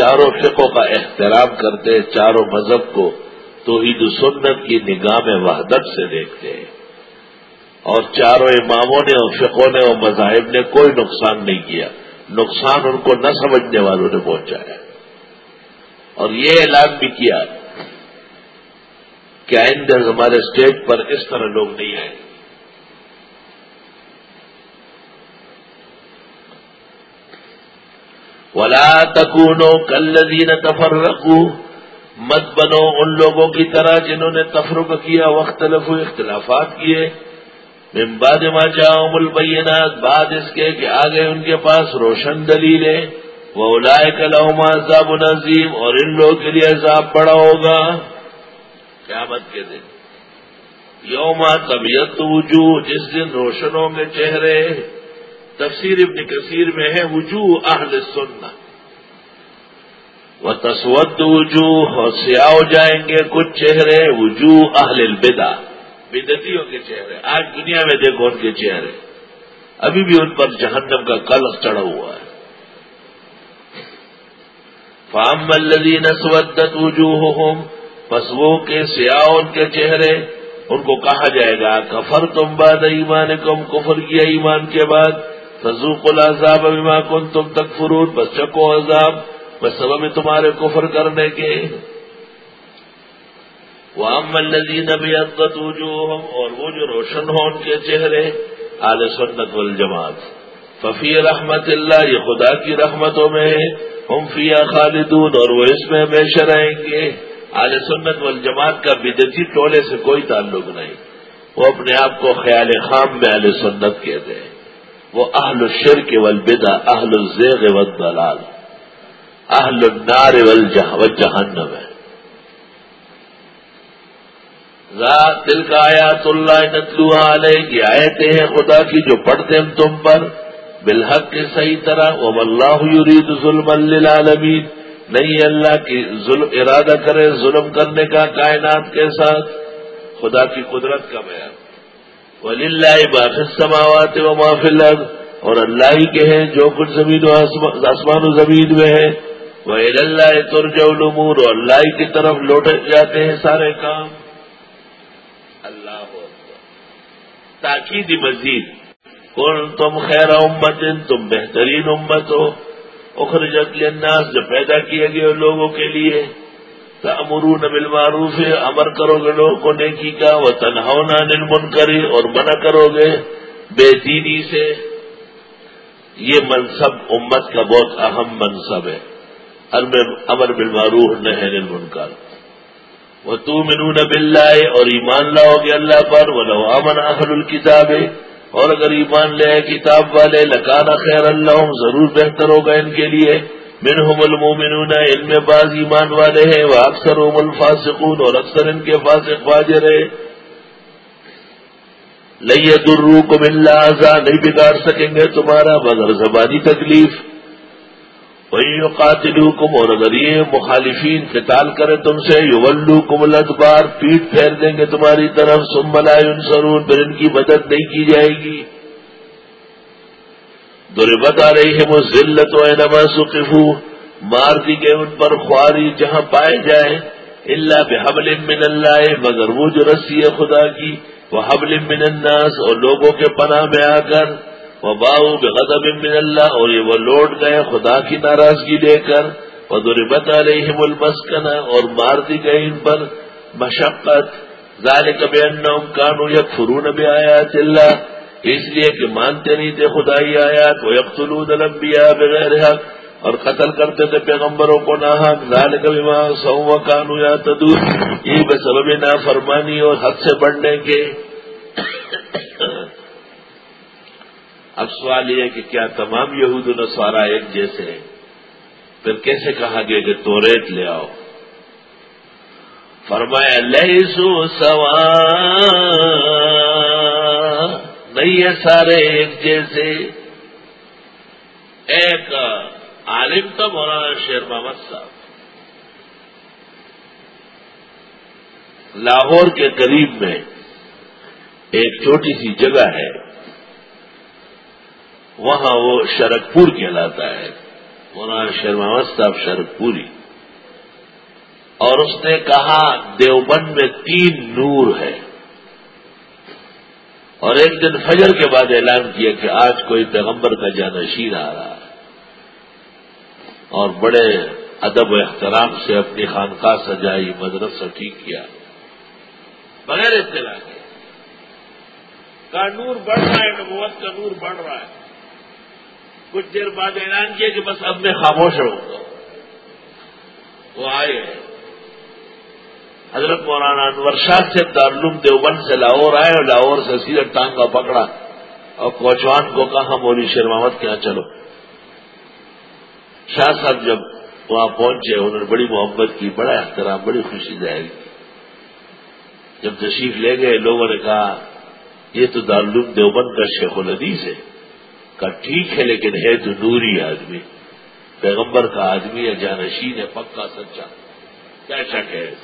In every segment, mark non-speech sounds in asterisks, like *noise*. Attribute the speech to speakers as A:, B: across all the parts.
A: چاروں فقوں کا احترام کرتے، چاروں مذہب کو توحید سنت کی نگاہ میں وحدت سے دیکھتے۔ ہیں اور چاروں اماموں نے اور فقوں نے اور مذاہب نے کوئی نقصان نہیں کیا۔ نقصان ان کو نہ سمجھنے والوں نے پہنچایا اور یہ اعلان بھی کیا کہ آئندہ ہمارے اسٹیج پر اس طرح لوگ نہیں آئیں۔ ولا تکونو کلین تفر رکھو مت بنو ان لوگوں کی طرح جنہوں نے تفرق کیا وقت لفو اختلافات کیے۔ من بعد ما جاؤں البینات، بعد اس کے کہ آگے ان کے پاس روشن دلیلیں۔ وہ لائے کلحما عذاب نظیم اور ان لوگوں کے لیے عذاب بڑا ہوگا۔ قیامت کے دن۔ یوم طبیعت وجوہ جس دن روشن ہوں گے چہرے تفسیر ابن کثیر میں ہے، وجوہ اہل سننا وہ تصوت وجوہ سیاہ ہو جائیں گے کچھ چہرے، وجوہ اہل البدا بدتیوں کے چہرے۔ آج دنیا میں دیکھو ان کے چہرے۔ ابھی بھی ان پر جہنم کا کلف چڑھا ہوا ہے۔ فام ملدی نسودت وجوہ ہوں پسو کے سیاہ ان کے چہرے، ان کو کہا جائے گا کفر تم باد ایمان کم کفر کیا ایمان کے بعد۔ فضوق العذاب ابھی کن تم تک بس چکو عذاب، بس سبب تمہارے کفر کرنے کے۔ وہ ام الزین ابھی عدت اور وہ جو روشن ہو ان کے چہرے، آل سنت والجماعت۔ ففی رحمت اللہ یہ خدا کی رحمتوں میں ہم فیا خالدون، اور وہ اس میں ہمیشہ رہیں گے۔ آل سنت والجماعت کا بدتی ٹولے سے کوئی تعلق نہیں۔ وہ اپنے آپ کو خیال خام میں اہل سنت کہتے ہیں۔ وہ اہل الشرک والبدع، اہل الزیغ والدلال اہل النار والجہنم ہے۔ دل کا آیات اللہ نتلو علیہ کی آیتیں ہیں خدا کی جو پڑھتے ہیں تم پر۔ بالحق کے صحیح طرح وہ اللہ یرید ظلم للعالمین۔ نہیں، اللہ کی ظلم، ارادہ کرے، ظلم کرنے کا کائنات کے ساتھ۔ خدا کی قدرت کا بیان۔ ولی اللہ باف سماوات و محفل اور اللہ ہی کے ہیں جو کچھ زمین و آسمان و زمین میں ہے۔ وہ اللہ ترج الامور اور اللہ کی طرف لوٹ جاتے ہیں سارے کام۔ اللہ تاکید مزید۔ کون تم خیر امت، تم بہترین امت ہو۔ اخرجت للناس، جو پیدا کیے گئے لوگوں کے لیے۔ امرون بالمعروف، امر کرو گے لوگوں کو نیکی کا وہ تنہا نلمن کری اور منع کرو گے بے دینی سے۔ یہ منصب امت کا بہت اہم منصب ہے۔ امر بالمعروف نہ ہے کر وہ تو منون بلائے اور ایمان لاؤ گے اللہ پر۔ وہ لو امن اخل الکتاب اور اگر ایمان لے کتاب والے لکانا خیر اللہ ضرور بہتر ہوگا ان کے لیے۔ منہم المومنون ان میں بعض ایمان والے ہیں وہ اکثر ام الفاسقون، اور اکثر ان کے فاسق واجر ہے لئی درو کو مل نہیں بگاڑ سکیں گے تمہارا مگر زبانی تکلیف۔ وہی قاتلو کم اور اگر یہ مخالفین قتال کرے تم سے یولو کم الدبار پیٹ پھیر دیں گے تمہاری طرف سم ملائے سرون پھر ان کی مدد نہیں کی جائے گی۔ دربت آ رہی ہے وہ ذلت و نما سقفو، مار دی گئے ان پر خواری جہاں پائے جائے اللہ بحبل من اللہ، مگر وہ جو رسی ہے خدا کی وہ حبل من الناس، اور لوگوں کے پناہ میں آ کر وہ باؤ بغضب من اللہ، اور یہ وہ لوٹ گئے خدا کی ناراضگی لے کر وہ دربت علیہم المسکنا اور مار دی گئی ان پر مشقت۔ ذالک بینہم کانو یکفرون بی آیات اللہ اس لیے کہ مانتے نہیں تھے خدائی آیات وہ یقتلون الانبیاء بغیر حق، اور قتل کرتے تھے پیغمبروں کو نہ حق ذالک بما سو و کانو یا تدور یہ بسبب نافرمانی اور حد سے بڑھنے کے اب سوال یہ ہے کہ کیا تمام یہود نسوارا ایک جیسے ہیں۔ پھر کیسے کہا گیا کہ تو ریت لے آؤ؟ فرمایا لئی سو سوا نہیں ہے سارے ایک جیسے۔ ایک عالم تو مولانا شیر محمد صاحب۔ لاہور کے قریب میں ایک چھوٹی سی جگہ ہے۔ وہاں وہ شرکپور کہلاتا ہے۔ مولانا شیر محمد صاحب شرک پوری اور اس نے کہا، دیوبند میں تین نور ہے اور ایک دن فجر کے بعد اعلان کیا کہ آج کوئی پیغمبر کا جانشین آ رہا ہے۔ اور بڑے ادب و احترام سے اپنی خانقاہ سجائی، مدرسہ ٹھیک کیا۔ بغیر اطلاع کے۔ کا نور بڑھ رہا ہے، نبوت کا نور بڑھ رہا ہے۔ کچھ دیر بعد اعلان کیا کہ بس اب میں خاموش رہوں گا وہ آئے۔ ہیں حضرت مولانا انور شاہ سے دارالعلوم دیوبند سے لاہور آئے اور لاہور سے سیدھا ٹانگا پکڑا۔ اور کوچوان کو کہا، مولی شیر محمد کے یہاں چلو؟ شاہ صاحب جب وہاں پہنچے، انہوں نے بڑی محبت کی، بڑا احترام، بڑی خوشی ظاہر کی۔ جب تشریف لے گئے، لوگوں نے کہا، یہ تو دارالعلوم دیوبند کا شیخ الحدیث ہے۔ کہا ٹھیک ہے، لیکن ہے تو نوری آدمی۔ پیغمبر کا آدمی ہے، جانشین ہے، پکا، سچا۔ کیا شک ہے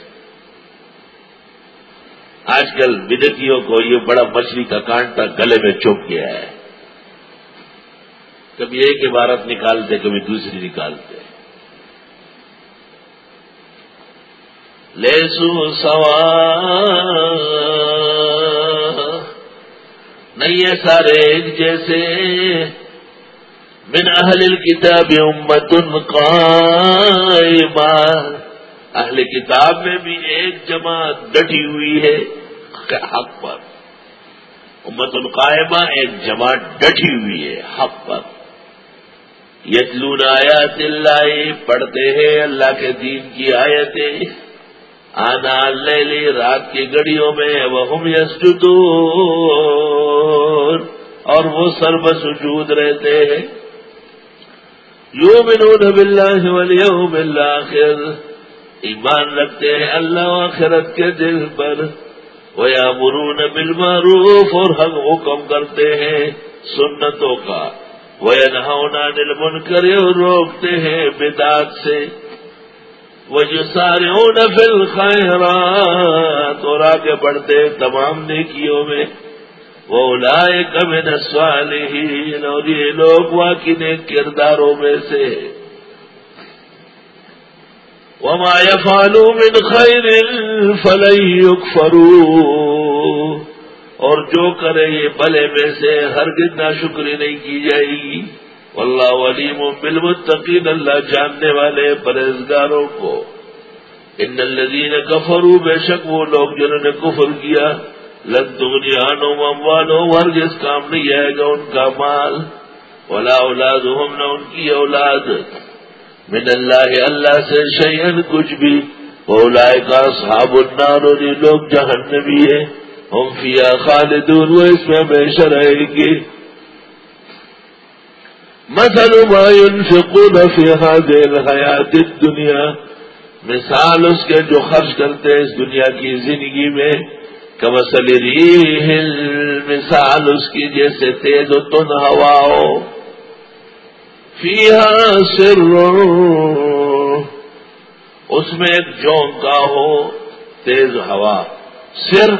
A: آج کل بدتیوں کو یہ بڑا مچھلی کا کانٹا گلے میں چوک گیا ہے۔ کبھی ایک عبارت نکالتے، کبھی دوسری نکالتے۔ لیسو سوا، نہیں ہے سارے ایک جیسے۔ من اہل الكتاب امت قائمہ۔ اہل کتاب میں بھی ایک جماعت ڈٹی ہوئی ہے حق پر۔ امت القائمہ ایک جماعت ڈٹی ہوئی ہے حق پر۔ یتلون آیات اللہ، پڑھتے ہیں اللہ کے دین کی آیتیں۔ آنا لے رات کی گڑیوں میں وہ ہم اور وہ سرب سجود رہتے ہیں۔ یو منون باللہ والیوم الاخر۔ ایمان رکھتے ہیں اللہ آخرت کے دل پر۔ وہ یا مرون بالمعروف اور حق حکم کرتے ہیں سنتوں کا۔ وہ نہونا دل من کرے اور روکتے ہیں بدات سے۔ وہ جو سارے نفل خیرات اور آگے بڑھتے تمام نیکیوں میں۔ وہ لائے کم نسوالحین اور یہ لوگ واقعی نے کرداروں میں سے وما يفعلوا من خیر فلن يكفروا. اور جو کرے یہ بلے میں سے ہر گنا شکری نہیں کی جائے گی. واللہ علیم بالمتقین، اللہ جاننے والے پرہزگاروں کو. ان الذین کفروا، بے شک وہ لوگ جنہوں نے کفر کیا. لن تغنیانو اموالو ورگز کام نہیں آئے گا ان کا مال. ولا اولادهم نہ ان کی اولاد. من اللہ اللہ سے شیئن کچھ بھی اولائے کا صحاب النار، اور یہ لوگ جہنمی ہے ہم فیا خالدون، وہ اس میں ہمیشہ رہے گی مثل ما ينفقون في هذه الحیات الدنیا۔ مثال اس کے جو خرچ کرتے ہیں اس دنیا کی زندگی میں۔ کمسل ریح، مثال اس کی جیسے تیز و تن ہوا ہو فیہا سر اس میں ایک جونکا ہو، تیز ہوا۔ سر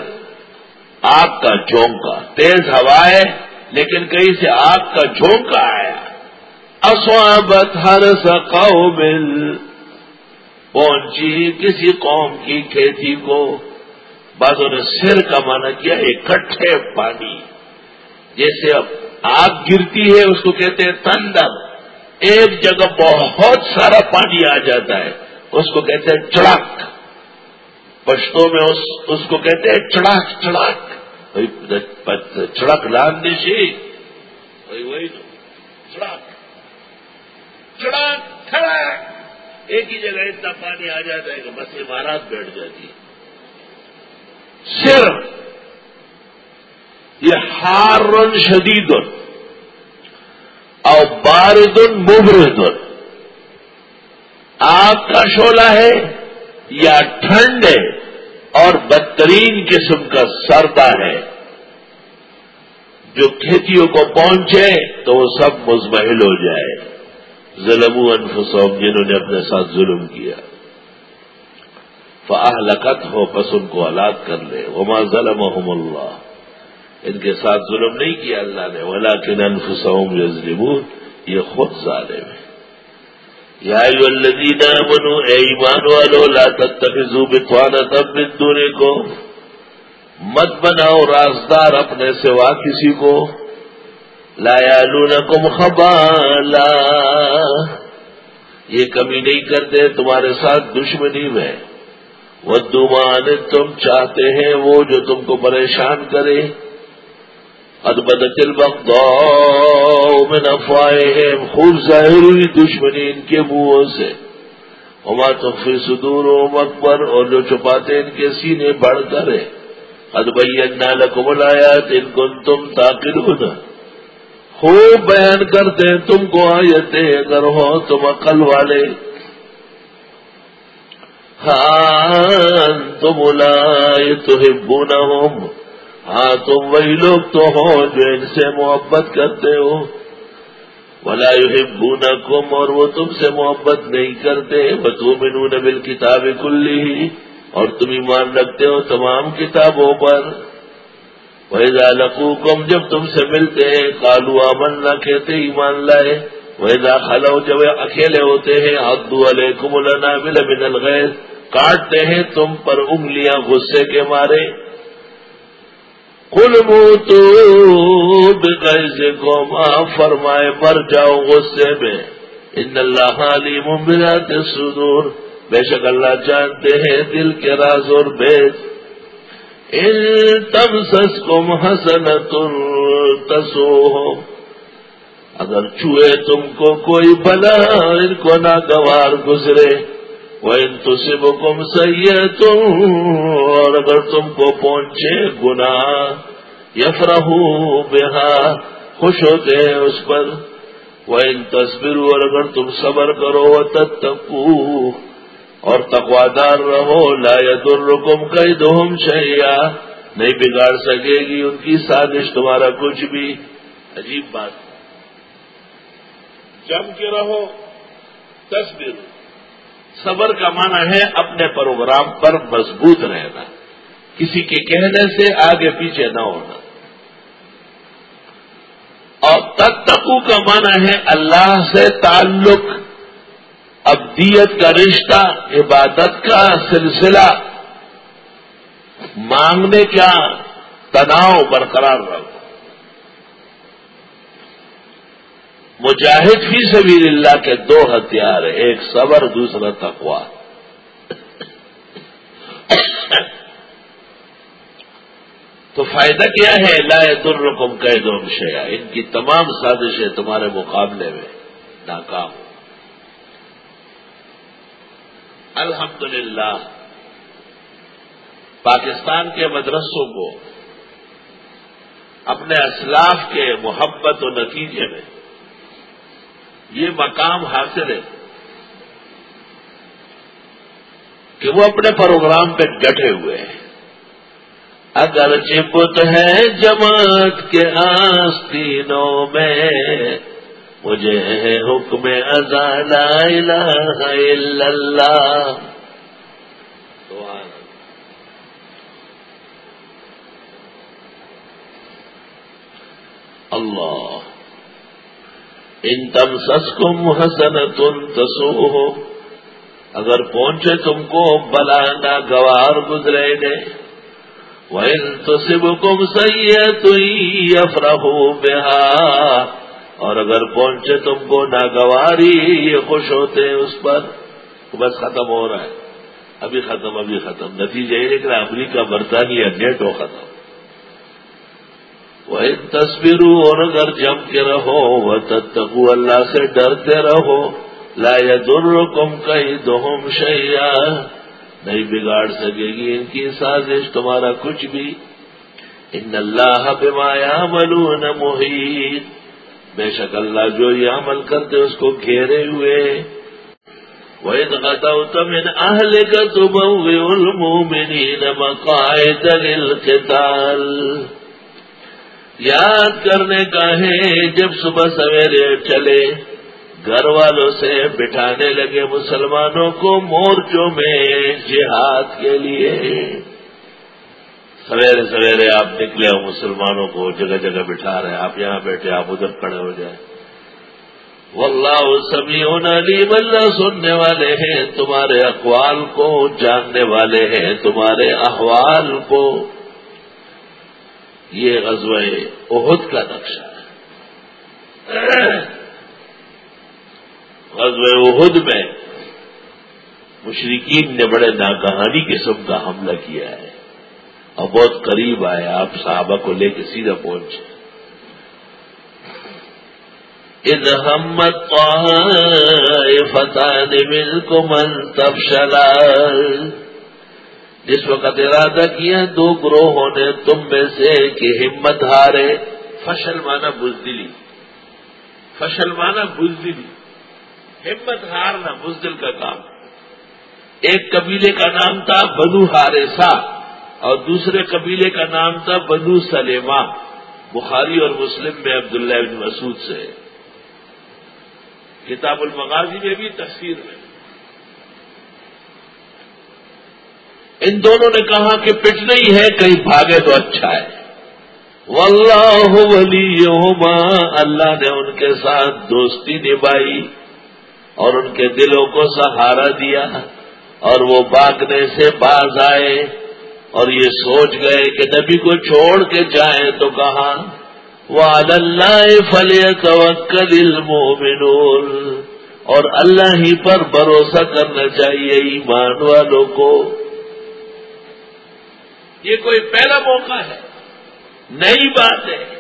A: آگ کا جونکا تیز ہوا ہے، لیکن کہیں سے آگ کا جھونکا آیا۔ اصابت ہر قوم پہنچی کسی قوم کی کھیتی کو۔ بعضوں نے سر کا مانا کیا، اکٹھے پانی۔ جیسے اب آگ گرتی ہے، اس کو کہتے ہیں تندر۔ ایک جگہ بہت سارا پانی آ جاتا ہے، اس کو کہتے ہیں چڑک پشتوں میں اس اس کو کہتے ہیں چڑاک چڑاک۔ چڑک لان دیشی وہی وہی چڑاک۔ چڑا کھڑا ایک ہی جگہ اتنا پانی آ جاتا ہے کہ بس عمارات بیٹھ جاتی ہے صرف یہ ہار شدید اور باردن مبردن۔ آگ کا شولہ ہے یا ٹھنڈ ہے اور بدترین قسم کا سردا ہے۔ جو کھیتیوں کو پہنچے تو وہ سب مزمحل ہو جائے۔ ظلم انفسوم جنہوں نے اپنے ساتھ ظلم کیا۔ فاہلکت ہو پس ان کو آلات کر لے۔ وما ظلم اللہ۔ ان کے ساتھ ظلم نہیں کیا اللہ نے ولا کن انفسوم یزلمون یہ خود ظالم ہے یا الذین آمنوا اے ایمان والو، لا تتخذوا بطوانتا من دونکو مت بناؤ رازدار اپنے سوا کسی کو۔ لا یالونکم خبالا۔ یہ کمی نہیں کرتے، تمہارے ساتھ دشمنی میں۔ وہ دمان تم چاہتے ہیں، وہ جو تم کو پریشان کرے۔ ادبد البق میں نفائے ہیں خوب ظاہر ہوئی دشمنی ان کے منہوں سے۔ ہما تخفی صدور و مکبر اور جو چھپاتے ان کے سینے بڑھ کر ہے ادبینا لکم الآیات ان کو تم تاکر ہونا خوب بیان کرتے ہیں تم کو آیتیں، اگر ہو تم عقل والے۔ ہاں تم لائے تو ہاں تم وہی لوگ تو ہو جو ان سے محبت کرتے ہو۔ ولا ہبونا کم اور وہ تم سے محبت نہیں کرتے۔ بتو مینو نبل کتاب کلی ہی اور تم ایمان رکھتے ہو تمام کتابوں پر۔ ویزا لکو کم جب تم سے ملتے ہیں کالو امن نہ کہتے ایمان لائے۔ ویزا خلو جب اکیلے ہوتے ہیں ابدو علیکم النا مل من الغیر کاٹتے ہیں تم پر انگلیاں، غصے کے مارے۔ کل مو تو سے کو ماں فرمائے، مر جاؤ غصے میں۔ ان اللہ علی ممبرات سدور بے شک اللہ جانتے ہیں دل کے راز اور بیس ان تم سس کم حسن تر تسو اگر چوئے تم کو کوئی بلا، ان کو ناگوار گزرے۔ وہ ان تم اور اگر تم کو پہنچے گنا یفرح بہا خوش ہوتے ہیں اس پر۔ وہ ان تصویر اور اگر تم صبر کرو تتقو اور تقوادار رہو، لا الرکم کئی دوہم شہیا نہیں بگاڑ سکے گی ان کی سازش تمہارا کچھ بھی۔ عجیب بات۔ جم کے رہو تصویر صبر کا معنی ہے اپنے پروگرام پر مضبوط رہنا۔ کسی کے کہنے سے آگے پیچھے نہ ہونا۔ اور تتقو کا معنی ہے اللہ سے تعلق، ابدیت کا رشتہ، عبادت کا سلسلہ۔ مانگنے کا تناؤ برقرار رکھو۔ مجاہد فی سبیل اللہ کے دو ہتھیار ایک صبر، دوسرا تقوا تو فائدہ کیا ہے؟ لائے درکم قید شیا ان کی تمام سازشیں تمہارے مقابلے میں ناکام الحمدللہ، پاکستان کے مدرسوں کو اپنے اسلاف کے محبت و نتیجے میں یہ مقام حاصل ہے کہ وہ اپنے پروگرام پہ ڈٹے ہوئے ہیں۔ اگر چپت ہے جماعت کے آستینوں میں، مجھے ہے حکم لا الہ الا اللہ۔ اللہ۔ ان تم سس کو محسن تم تسو ہو اگر پہنچے تم کو بلا نہ گوار گزرے گے وہ تو سب کم سی ہے تو بہا اور اگر پہنچے تم کو ناگواری یہ خوش ہوتے ہیں اس پر بس ختم ہو رہا ہے۔ ابھی ختم ابھی ختم۔ نتیجہ یہ نکلا، امریکہ برطانیہ نیٹ ہو ختم۔ وہ تصویروں اور اگر جم کے رہو وہ تتقو اللہ سے ڈرتے رہو۔ لا در کم کئی دوہم شیا نہیں بگاڑ سکے گی ان کی سازش، تمہارا کچھ بھی۔ ان اللہ بمایا ملون محیط بے شک اللہ جو یہ عمل کرتے، اس کو گھیرے ہوئے۔ وہ تم ان اہل کا تم المومنین مقاعد للقتال۔ یاد کرنے کا ہے، جب صبح سویرے چلے، گھر والوں سے بٹھانے لگے مسلمانوں کو مورچوں میں جہاد کے لیے۔ سویرے سویرے، آپ نکلے ہو مسلمانوں کو جگہ جگہ بٹھا رہے آپ یہاں بیٹھے، آپ ادھر کھڑے ہو جائیں۔ واللہ سمیع علیم، اللہ سننے والے ہیں، تمہارے اقوال کو جاننے والے ہیں، تمہارے احوال کو۔ یہ غزوہ عہد کا نقشہ ہے۔ غزوہ عہد میں مشرقین نے بڑے ناگہانی قسم کا حملہ کیا ہے۔ اور بہت قریب آئے آپ صحابہ کو لے کے سیدھا پہنچے فتح مل کو من تب جس وقت ارادہ کیا دو گروہوں نے تم میں سے کہ ہمت ہارے۔ فشل مانا بزدلی۔ فشل مانا بزدلی۔ ہمت ہارنا بزدل کا کام۔ ایک قبیلے کا نام تھا بنو ہارے سا اور دوسرے قبیلے کا نام تھا بنو سلیما بخاری اور مسلم میں عبداللہ بن مسعود سے۔ کتاب المغازی میں بھی تفسیر میں ان دونوں نے کہا کہ پٹ نہیں ہے، کہیں بھاگے تو اچھا ہے۔ واللہ ولیہما، اللہ نے ان کے ساتھ دوستی نبھائی اور ان کے دلوں کو سہارا دیا اور وہ باغنے سے باز آئے اور یہ سوچ گئے کہ نبی کو چھوڑ کے جائیں تو کہاں؟ فلے توکل المؤمنون۔ اور اللہ ہی پر بھروسہ کرنا چاہیے ایمان والوں کو۔ یہ کوئی پہلا موقع ہے۔ نئی بات ہے۔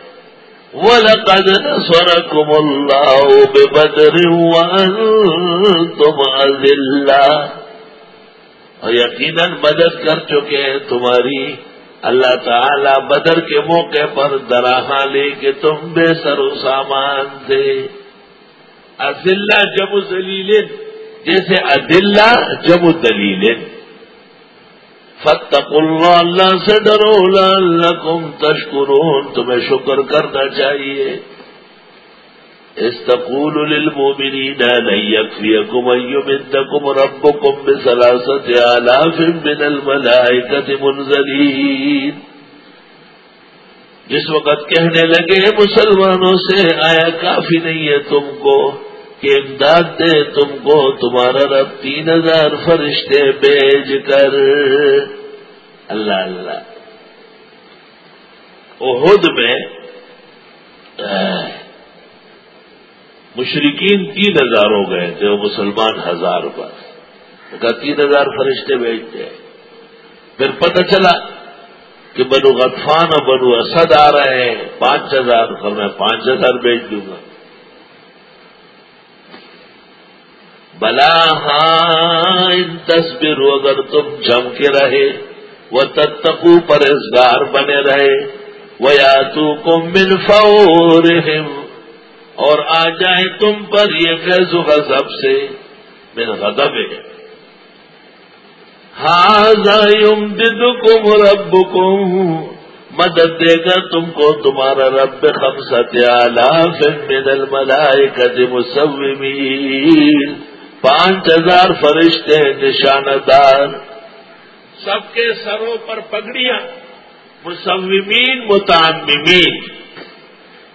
A: وہ لقد نصركم الله ببدر وأنتم أذلة اور یقیناً مدد کر چکے ہیں تمہاری۔ اللہ تعالی بدر کے موقع پر دراہ لے کے تم بے سر و سامان تھے۔ عزلہ جب دلیل جیسے عدلہ جب دلیل فتق اللہ اللہ سے ڈرو اللہ تشکرون، تمہیں شکر کرنا چاہیے۔ استقول للمؤمنين لن يكفيكم أن يمدكم ربكم بثلاثة آلاف من الملائكة منزلين جس وقت کہنے لگے مسلمانوں سے، آیا کافی نہیں ہے تم کو۔ کہ امداد دے تم کو، تمہارا رب تین ہزار فرشتے بھیج کر۔ اللہ اللہ۔ عہد میں مشرقین تین ہزار ہو گئے تھے، وہ مسلمان ہزار پر کہا، تین ہزار فرشتے بھیجتے ہیں۔ پھر پتہ چلا کہ بنو غطفان اور بنو اسد آ رہے ہیں۔ پانچ ہزار، تو میں پانچ ہزار بھیج دوں گا۔ بلا ہاں ان تصویر اگر تم جم کے رہے وہ تتقو پرہزگار بنے رہے وہ یا تو کم مل اور آ جائے تم پر یہ فیض و غضب سے میرا غضب ہے ہاں دد کم رب مدد دے گا تم کو تمہارا رب خم ستیالاف من الملائکت مسومین۔ پانچ ہزار فرشتے نشان دار۔ سب کے سروں پر پگڑیاں مسومین متعممین۔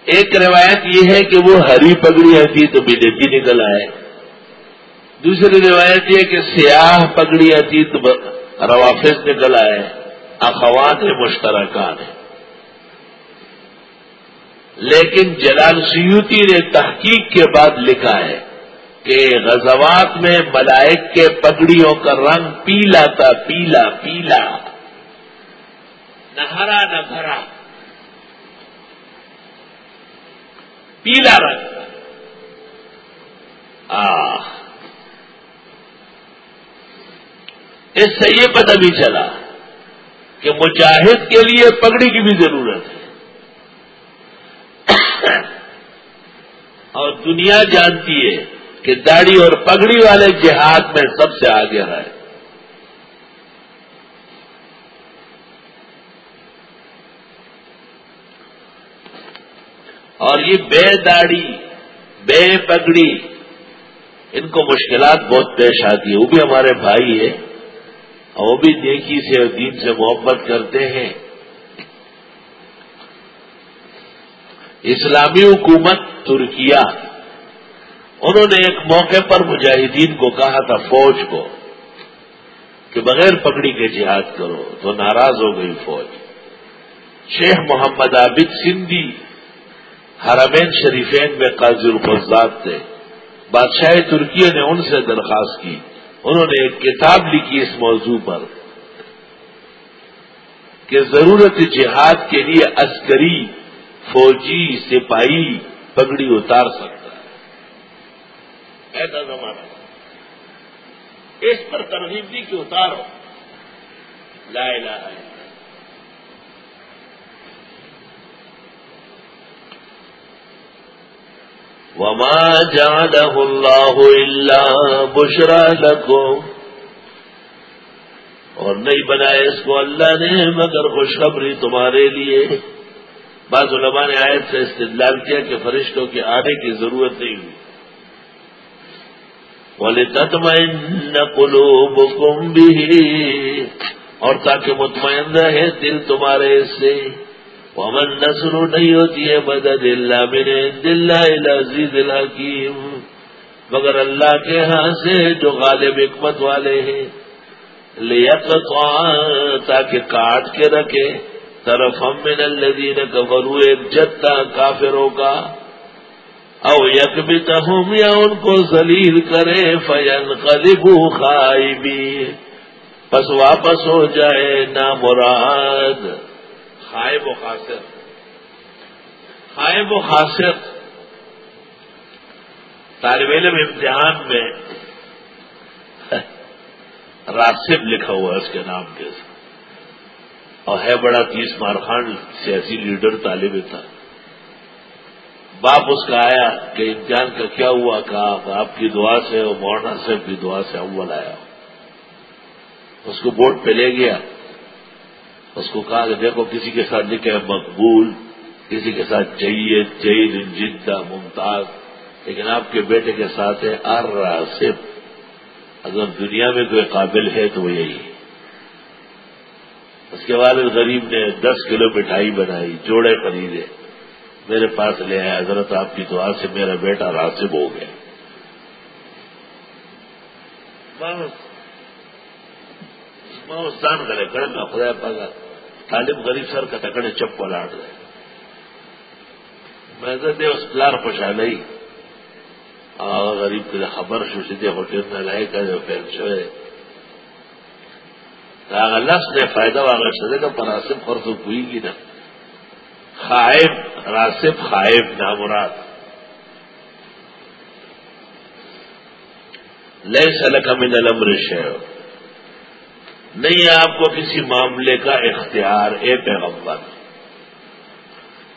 A: ایک روایت یہ ہے کہ وہ ہری پگڑیاں تھی تو بدتی نکل آئے۔ دوسری روایت یہ کہ سیاہ پگڑیاں تھی تو روافظ نکل آئے۔ اخوات مشترکان ہیں۔ لیکن جلال سیوتی نے تحقیق کے بعد لکھا ہے کہ غزوات میں ملائک کے پگڑیوں کا رنگ پیلا تھا، پیلا پیلا۔ نہ ہرا، نہ بھرا۔ پیلا رنگ۔ اس سے یہ پتہ بھی چلا کہ مجاہد کے لیے پگڑی کی بھی ضرورت ہے۔ اور دنیا جانتی ہے کہ داڑھی اور پگڑی والے جہاد میں سب سے آگے رہے۔ اور یہ بے داڑھی، بے پگڑی، ان کو مشکلات بہت پیش آتی ہے وہ بھی ہمارے بھائی ہے اور وہ بھی نیکی سے اور دین سے محبت کرتے ہیں۔ اسلامی حکومت ترکیہ انہوں نے ایک موقع پر مجاہدین کو کہا تھا، فوج کو، کہ بغیر پکڑی کے جہاد کرو، تو ناراض ہو گئی فوج۔ شیخ محمد عابد سندھی، حرمین شریفین میں قاضی الفزاد تھے۔ بادشاہ ترکیہ نے ان سے درخواست کی۔ انہوں نے ایک کتاب لکھی اس موضوع پر، کہ ضرورت جہاد کے لیے عسکری، فوجی، سپاہی پگڑی اتار سکتا ہے ایسا زمانہ اس پر ترغیب دی کہ اتارو؟ لا الہ الا وما جعله الله إلا بشرا لكم اور نہیں بنایا اس کو اللہ نے، مگر خوشخبری تمہارے لیے۔ بعض علماء نے آیت سے استدلال کیا کہ فرشتوں کے آنے کی ضرورت نہیں۔ ہوئی بولے تتمین کلو اور تاکہ مطمئن رہے دل تمہارے سے۔ ومن نصر نہیں ہوتی ہے مدد اللہ میرے دل العزیز الحکیم مگر اللہ کے ہاں سے جو غالب حکمت والے ہیں لیت تاکہ کاٹ کے رکھے۔ طرف ہم من الذین کفروا ایک جتا کافروں کا او یک یا ان کو ذلیل کرے فین قلبو خائبی۔ پس واپس ہو جائے نامراد۔ مراد خائب و خاصر خائب و خاصر طالب علم امتحان میں راسب لکھا ہوا ہے اس کے نام کے ساتھ۔ اور ہے بڑا تیس مارخان سیاسی لیڈر طالب تھا باپ اس کا آیا کہ امتحان کا کیا ہوا کہا آپ کی دعا سے اور مولانا صاحب کی دعا سے اول آیا۔ اس کو بورڈ پہ لے گیا۔ اس کو کہا کہ دیکھو کسی کے ساتھ لکھے مقبول، کسی کے ساتھ چاہیے چاہیے جدہ، ممتاز۔ لیکن آپ کے بیٹے کے ساتھ ہے ار اگر دنیا میں کوئی قابل ہے تو وہ یہی اس کے بعد غریب نے دس کلو مٹھائی بنائی، جوڑے خریدے۔ میرے پاس لے آیا حضرت آپ کی دعا سے میرا بیٹا راسب ہو گیا۔ استان کرے کڑکا خدا پاگا طالب غریب سر کا تکڑے چپ کو لاٹ رہے میں دے اس پلار خوشا اور غریب کے خبر شو، سیدھے ہوٹل میں لائے کرے پھر چھوئے لفظ نے فائدہ والا چلے گا پر آصف خرچ ہوئی گی نا۔ خائب راسف خائب نامراد۔ لیے سلک من الامر شہر نہیں، آپ کو کسی معاملے کا اختیار، اے پیغمبر۔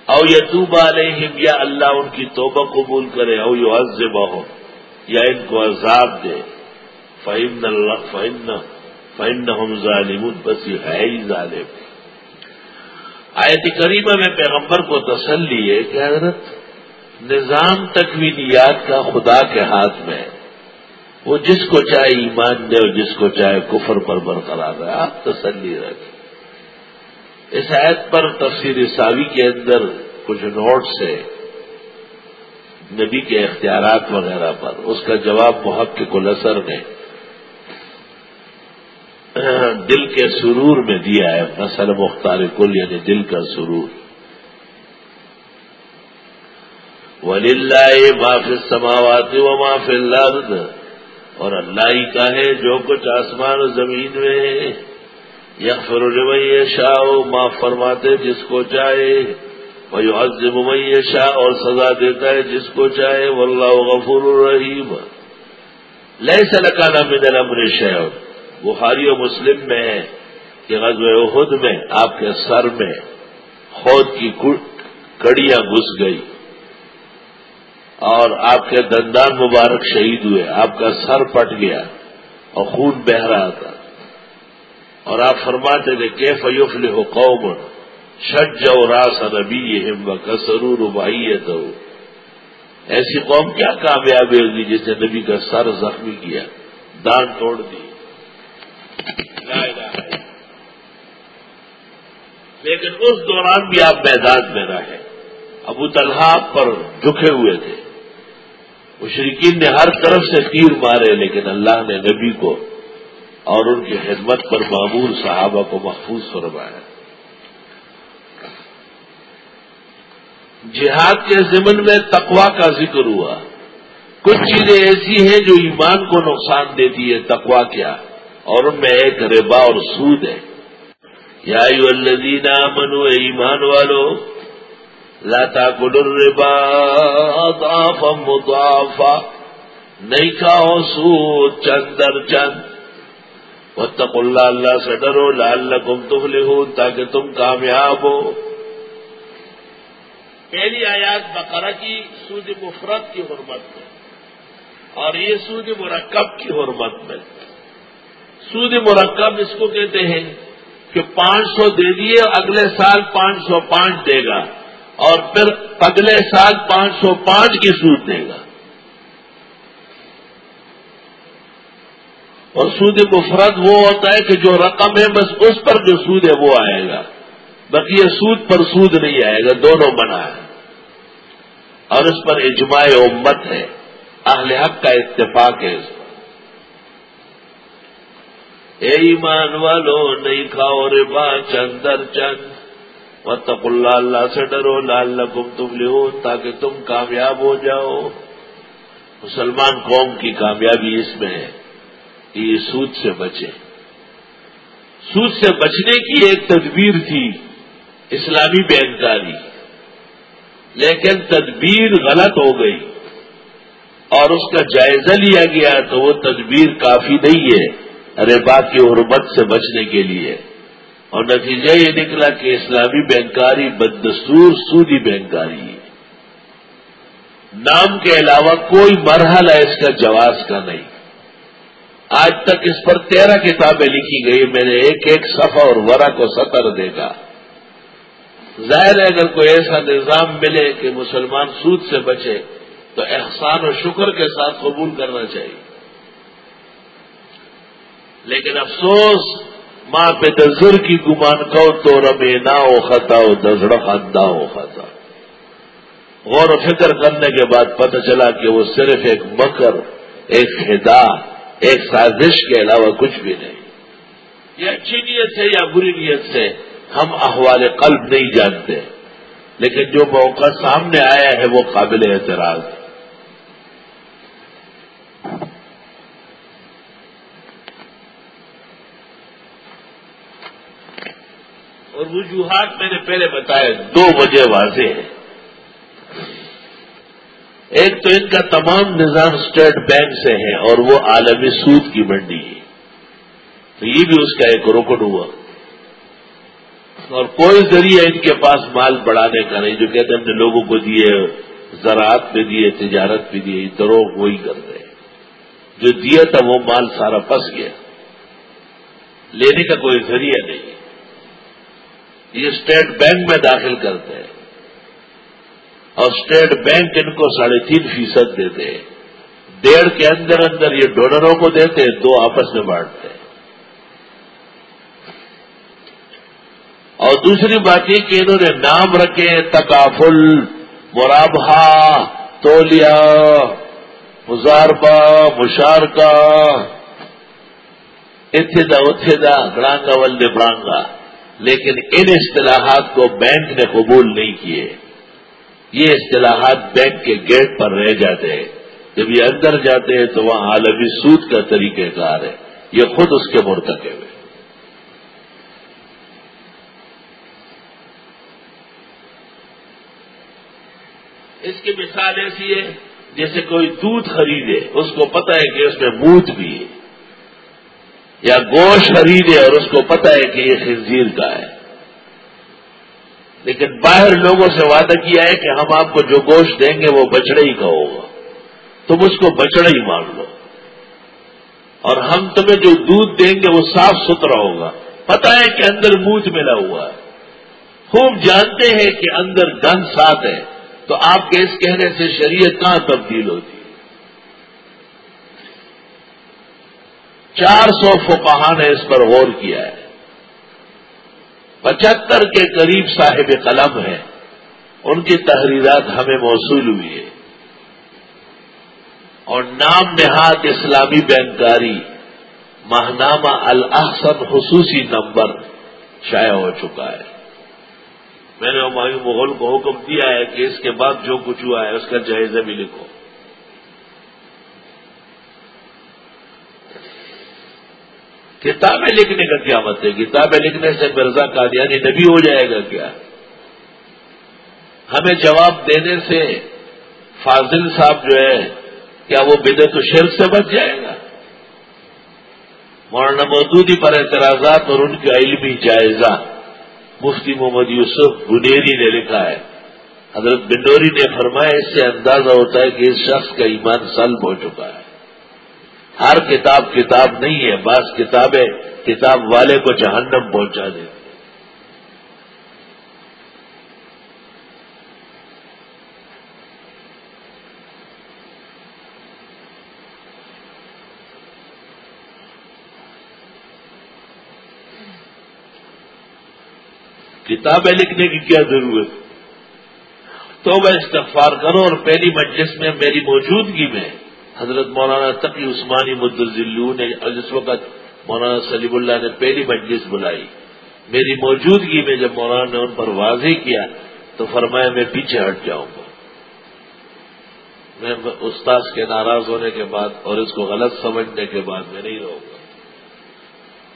A: او یتوب علیہم، یا اللہ ان کی توبہ قبول کرے، او یو ہو یا ان کو عذاب دے۔ فہم اللہ فہم فہم ظالم بس یہ ہے ہی ظالم۔ آیت کریمہ میں پیغمبر کو تسلی ہے کہ حضرت نظام تکوینیات کا خدا کے ہاتھ میں وہ جس کو چاہے ایمان دے اور جس کو چاہے کفر پر برقرار رہے، آپ تسلی رکھیں۔ اس آیت پر تفسیر ساوی کے اندر کچھ نوٹس ہے نبی کے اختیارات وغیرہ پر۔ اس کا جواب محقق الاسر نے *coughs* دل کے سرور میں دیا ہے نسل مختار کل یعنی دل کا سرور۔ ولی اللہ معاف سماوات و معاف اللہ اور اللہ ہی کا ہے جو کچھ آسمان و زمین میں ہے یکفر الرویہ شاہ معاف فرماتے جس کو چاہے۔ وہ عزم شاہ اور سزا دیتا ہے جس کو چاہے۔ واللہ غفور الرحیم لیے سلکانہ من الامر شہ بخاری و مسلم میں ہے کہ غزب خود میں، آپ کے سر میں خود کی کڑیاں گھس گئی۔ اور آپ کے دندان مبارک شہید ہوئے، آپ کا سر پٹ گیا اور خون بہ رہا تھا۔ اور آپ فرماتے تھے کہ فیوف لو قوم شج جو راس ربی ہم کا سرور ابائی تو ایسی قوم کیا کامیابی ہوگی جس نے نبی کا سر زخمی کیا، دان توڑ دی۔ لیکن اس دوران بھی آپ میدان میں رہے ابو طلحہ پر جھکے ہوئے تھے۔ مشرقین نے ہر طرف سے تیر مارے، لیکن اللہ نے نبی کو اور ان کی خدمت پر معمور صحابہ کو محفوظ فرمایا۔ جہاد کے ضمن میں تقوا کا ذکر ہوا۔ کچھ چیزیں ایسی ہیں جو ایمان کو نقصان دیتی ہے تقوا کیا؟ اور ان میں ایک ربا اور سود ہے۔ یا الذین منو ایمان والو لاتا الربا ربا مضافا نہیں کھاؤ سود چند در چند۔ واتقوا اللہ اللہ سے ڈرو، لعلکم تفلحون، تاکہ تم کامیاب ہو۔ پہلی آیات بقرہ کی، سود مفرت کی حرمت میں۔ اور یہ سود مرکب کی حرمت میں۔ سود مرکب اس کو کہتے ہیں کہ پانچ سو دے دیے، اگلے سال پانچ سو پانچ دے گا۔ اور پھر اگلے سال پانچ سو پانچ کی سود دے گا۔ اور سود مفرد وہ ہوتا ہے کہ جو رقم ہے، بس اس پر جو سود ہے وہ آئے گا۔ باقی یہ سود پر سود نہیں آئے گا، دونوں بنا ہے۔ اور اس پر اجماع امت ہے۔ اہل حق کا اتفاق ہے اس پر۔ اے ایمان والو، نہیں کھاؤ رے با چندر چند۔ و اللہ اللہ سے ڈرو لال لکم تم لو تاکہ تم کامیاب ہو جاؤ۔ مسلمان قوم کی کامیابی اس میں ہے۔ کہ یہ سود سے بچے۔ سود سے بچنے کی ایک تدبیر تھی، اسلامی بینکاری۔ لیکن تدبیر غلط ہو گئی اور اس کا جائزہ لیا گیا تو وہ تدبیر کافی نہیں ہے۔ ربا کی حرمت سے بچنے کے لیے۔ اور نتیجہ یہ نکلا کہ اسلامی بینکاری بدستور سودی بینکاری نام کے علاوہ کوئی مرحلہ اس کا جواز کا نہیں۔ آج تک اس پر تیرہ کتابیں لکھی گئی میں نے ایک ایک صفحہ اور ورا کو سطر دیکھا۔ ظاہر ہے اگر کوئی ایسا نظام ملے کہ مسلمان سود سے بچے، تو احسان و شکر کے ساتھ قبول کرنا چاہیے۔ لیکن افسوس، ماں پہ دزر کی گمان کو تو ربے نہ ہو خطا ہو دزڑ خدا ہو خطا۔ غور و فکر کرنے کے بعد پتہ چلا کہ وہ صرف ایک مکر، ایک خدا، ایک سازش کے علاوہ کچھ بھی نہیں۔ یہ اچھی نیت سے یا بری نیت سے ہم احوال قلب نہیں جانتے، لیکن جو موقع سامنے آیا ہے وہ قابل اعتراض۔ ہے اور وجوہات میں نے پہلے بتایا، دو وجہ واضح ہیں۔ ایک تو ان کا تمام نظام اسٹیٹ بینک سے ہے اور وہ عالمی سود کی منڈی ہے۔ تو یہ بھی اس کا ایک رکن ہوا۔ اور کوئی ذریعہ ان کے پاس مال بڑھانے کا نہیں، جو کہتے ہم نے لوگوں کو دیے، زراعت پہ دیے، تجارت پہ دیے دروغ وہی کرتے ہیں۔ جو دیا تھا وہ مال سارا پس گیا۔ لینے کا کوئی ذریعہ نہیں۔ یہ اسٹیٹ بینک میں داخل کرتے ہیں۔ اور اسٹیٹ بینک ان کو ساڑھے تین فیصد دیتے ہیں۔ ڈیڑھ کے اندر اندر یہ ڈونروں کو دیتے ہیں، دو آپس میں بانٹتے ہیں۔ اور دوسری بات یہ کہ انہوں نے نام رکھے تکافل مرابہ تولیا مزاربہ مشارکہ اتدا اتدا برانگا ولد برانگا۔ لیکن ان اصطلاحات کو بینک نے قبول نہیں کیے۔ یہ اصطلاحات بینک کے گیٹ پر رہ جاتے ہیں۔ جب یہ اندر جاتے ہیں تو وہاں عالمی سود کا طریقہ کار ہے۔ یہ خود اس کے مرتکب ہے۔ اس کی مثال ایسی ہے جیسے کوئی دودھ خریدے، اس کو پتا ہے کہ اس میں موت بھی ہے۔ یا گوشت خریدے اور اس کو پتا ہے کہ یہ خنزیر کا ہے۔ لیکن باہر لوگوں سے وعدہ کیا ہے کہ ہم آپ کو جو گوشت دیں گے وہ بچڑے ہی کا ہوگا۔ تم اس کو بچڑا ہی مان لو۔ اور ہم تمہیں جو دودھ دیں گے وہ صاف ستھرا ہوگا۔ پتا ہے کہ اندر موت ملا ہوا ہے۔ خوب جانتے ہیں کہ اندر گن ساتھ ہے۔ تو آپ کے اس کہنے سے شریعت کہاں تبدیل ہوتی؟ چار سو فقہ نے اس پر غور کیا ہے۔ پچہتر کے قریب صاحب قلم ہیں۔ ان کی تحریرات ہمیں موصول ہوئی ہے اور نام نہاد اسلامی بینکاری ماہنامہ الحسن خصوصی نمبر شائع ہو چکا ہے۔ میں نے ہمایوں مغل کو حکم دیا ہے کہ اس کے بعد جو کچھ ہوا ہے اس کا جائزہ بھی لکھو۔ کتابیں لکھنے کا کیا مت ہے کتابیں لکھنے سے مرزا قادیانی یعنی نبی ہو جائے گا کیا؟ ہمیں جواب دینے سے فاضل صاحب جو ہے، کیا وہ بدت و شرک سے بچ جائے گا؟ مولانا مودودی پر اعتراضات اور ان کا علمی جائزہ مفتی محمد یوسف گنیری نے لکھا ہے۔ حضرت بنڈوری نے فرمایا، اس سے اندازہ ہوتا ہے کہ اس شخص کا ایمان سلب ہو چکا ہے۔ ہر کتاب کتاب نہیں ہے، بعض کتابیں کتاب والے کو جہنم پہنچا دیں کتابیں لکھنے کی کیا ضرورت؟ تو میں استغفار کروں اور پہلی مجلس میں میری موجودگی میں حضرت مولانا تقی عثمانی مدرزلو نے جس وقت مولانا سلیم اللہ نے پہلی مجلس بلائی، میری موجودگی میں جب مولانا نے ان پر واضح کیا تو فرمایا میں پیچھے ہٹ جاؤں گا۔ میں استاذ کے ناراض ہونے کے بعد اور اس کو غلط سمجھنے کے بعد میں نہیں رہوں گا۔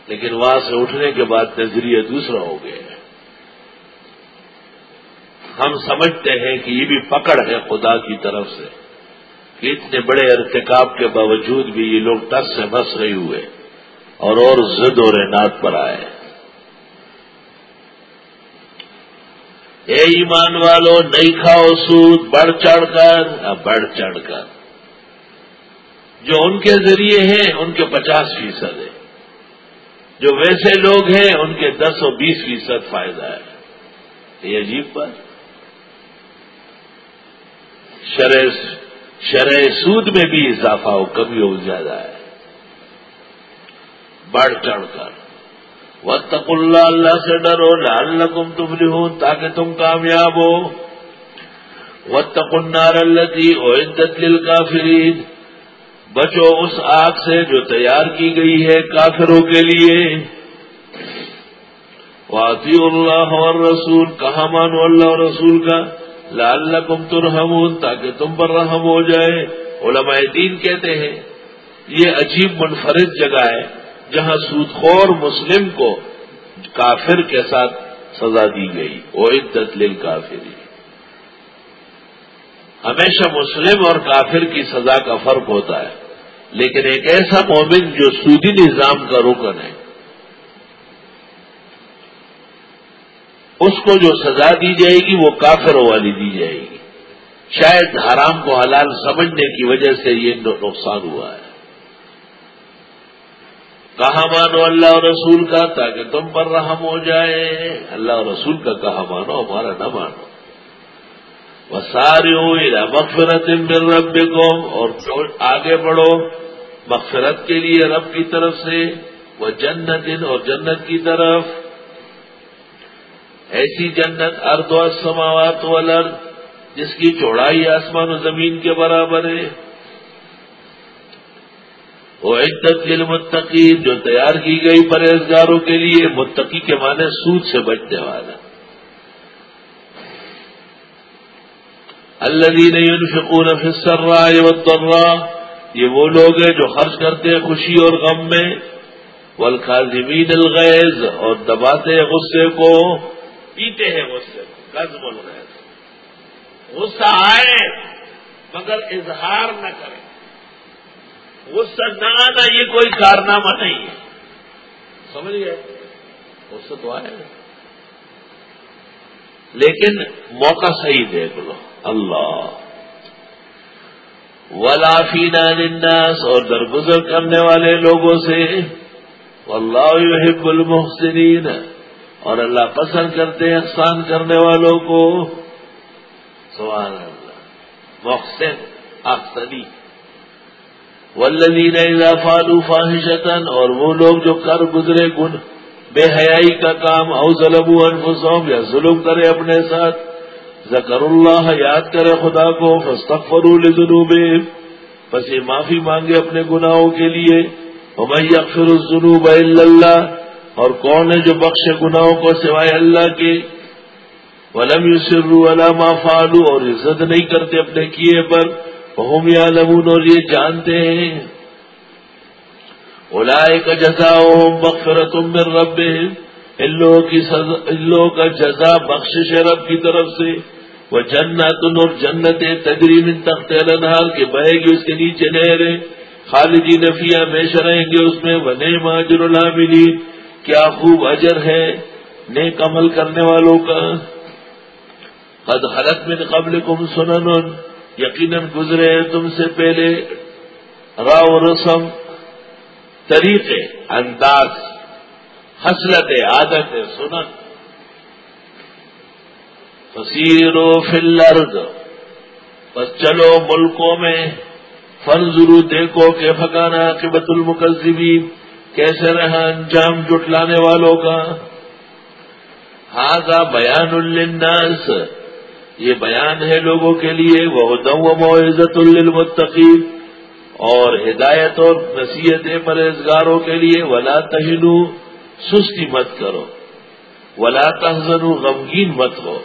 A: لیکن وہاں سے اٹھنے کے بعد نظریہ دوسرا ہو گیا ہے۔ ہم سمجھتے ہیں کہ یہ بھی پکڑ ہے خدا کی طرف سے۔ اتنے بڑے ارتکاب کے باوجود بھی یہ لوگ ٹس سے بس رہے ہوئے اور اور زد اور رینات پر آئے۔ اے ایمان والو، نہیں کھاؤ سود، بڑھ چڑھ کر بڑھ چڑھ کر۔ جو ان کے ذریعے ہیں، ان کے پچاس فیصد ہے جو ویسے لوگ ہیں، ان کے دس اور بیس فیصد فائدہ ہے۔ یہ عجیب بات۔ شرح شرح سود میں بھی اضافہ ہو کمی ہو زیادہ ہے۔ بڑھ چڑھ کر۔ وطق اللہ اللہ سے ڈرو لال لکم تم لہو تاکہ تم کامیاب ہو۔ وطق النار اللہ تھی او کافرین بچو اس آگ سے جو تیار کی گئی ہے کافروں کے لیے۔ واطی اللہ اور رسول کہاں مانو اللہ اور رسول کا؟ لال لکم تاکہ تم پر رحم ہو جائے۔ علماء دین کہتے ہیں، یہ عجیب منفرد جگہ ہے جہاں سودخور مسلم کو کافر کے ساتھ سزا دی گئی۔ او عدت لل کافری ہمیشہ مسلم اور کافر کی سزا کا فرق ہوتا ہے، لیکن ایک ایسا مومن جو سودی نظام کا رکن ہے۔ اس کو جو سزا دی جائے گی وہ کافروں والی دی جائے گی۔ شاید حرام کو حلال سمجھنے کی وجہ سے یہ نقصان ہوا ہے۔ کہا مانو اللہ اور رسول کا؟ تاکہ تم پر رحم ہو جائے۔ اللہ اور رسول کا کہا مانو؟ ہمارا نہ مانو۔ وہ سارے مغفرت مل رب اور آگے بڑھو مغفرت کے لیے رب کی طرف سے۔ وہ جنت اور جنت کی طرف۔ ایسی جنت ارد و سماوات والارض جس کی چوڑائی آسمان و زمین کے برابر ہے۔ وہ عدت للمتقی جو تیار کی گئی پرہیزگاروں کے لیے متقی کے معنی سود سے بچنے والا۔ اللہ دین فکون فصر رہا یہ وہ لوگ ہیں جو خرچ کرتے ہیں خوشی اور غم میں۔ والخازمین الغیظ اور دباتے غصے کو۔ پیتے ہیں غصے قز بول رہے غصہ آئے، مگر اظہار نہ کرے۔ غصہ نہ آنا یہ کوئی کارنامہ نہیں ہے۔ سمجھ گئے؟ غصہ تو آئے لیکن موقع صحیح دیکھ لو۔ اللہ۔ ولافینا الناس اور درگزر کرنے والے لوگوں سے۔ اللہ يحب المحسنین اور اللہ پسند کرتے ہیں احسان کرنے والوں کو۔ سوال اللہ۔ محسن اختری ولدین فالو فاحشتن اور وہ لوگ جو کر گزرے گن، بے حیائی کا کام، او ظلم انفسهم یا ظلم کرے اپنے ساتھ۔ ذکر اللہ یاد کرے خدا کو فستغفروا لذنوبهم بس یہ معافی مانگے اپنے گناہوں کے لیے۔ ہمیں اکثر الجنوب اللہ اور کون ہے جو بخش گناہوں کو سوائے اللہ کے؟ ولم یسرو علامہ فالو اور عزت نہیں کرتے اپنے کیے پر ہوم یا لمون اور یہ جانتے ہیں۔ اولائے کا جزا بخر تم رب ان لوگوں کی ان لوگوں کا جزا بخش رب کی طرف سے۔ وہ جنت اور جنت تجریم تخت النہار کے بہے گی اس کے نیچے نہریں۔ خالدی نفیہ ہمیشہ رہیں گے اس میں۔ بنے ماجر اللہ کیا خوب اجر ہے نیک عمل کرنے والوں کا۔ قد حلت من قبل کم سنن، یقیناً گزرے تم سے پہلے۔ راؤ رسم، طریقے، انداز حسلت عادت سنن۔ فصیر و فلرد بس چلو ملکوں میں فن دیکھو کہ فکانا قبت المکذبین۔ کیسے رہا انجام جٹلانے والوں کا؟ ہاضا بیان الناس یہ بیان ہے لوگوں کے لیے وہ دم و معزت المتقین اور ہدایت اور نصیحت پرہزگاروں کے لیے، ولا تہنو، سستی مت کرو، ولا تحزن غمگین مت ہو،